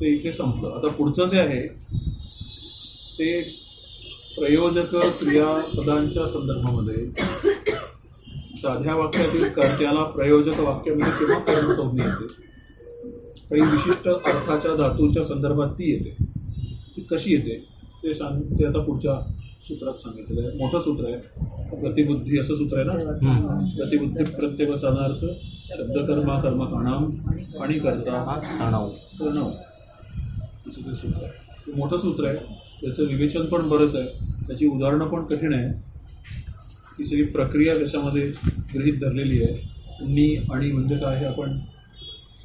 ते इथे संपलं. आता पुढचं जे आहे ते प्रयोजक क्रियापदांच्या संदर्भामध्ये साध्या वाक्यातील कर्त्याला प्रयोजक वाक्यामध्ये किंवा कर्मसंज्ञा येते? काही विशिष्ट अर्थाच्या धातूच्या संदर्भात ती येते. ती कशी येते? ते सांग ते आता पुढच्या सूत्रात सांगितलेलं आहे. मोठं सूत्र आहे. गतिबुद्धी असं सूत्र आहे ना? गतिबुद्धी प्रत्यवसानार्थ शब्दकर्मा कर्म काणाम आणि करता हा सणाव. सणव. असं ते सूत्र आहे. ते मोठं सूत्र आहे. त्याचं विवेचन पण बरंच आहे. त्याची उदाहरणं पण कठीण आहे. ही सगळी प्रक्रिया त्याच्यामध्ये गृहीत धरलेली आहे. नी आणि म्हणजे काय हे आपण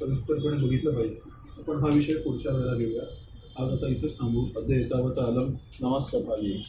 सविस्तरपणे बघितलं पाहिजे. आपण हा विषय पुढच्या वेळेला घेऊया. आज आता इथंच थांबू. अद्ययावत आलम नमाज सभा सफाली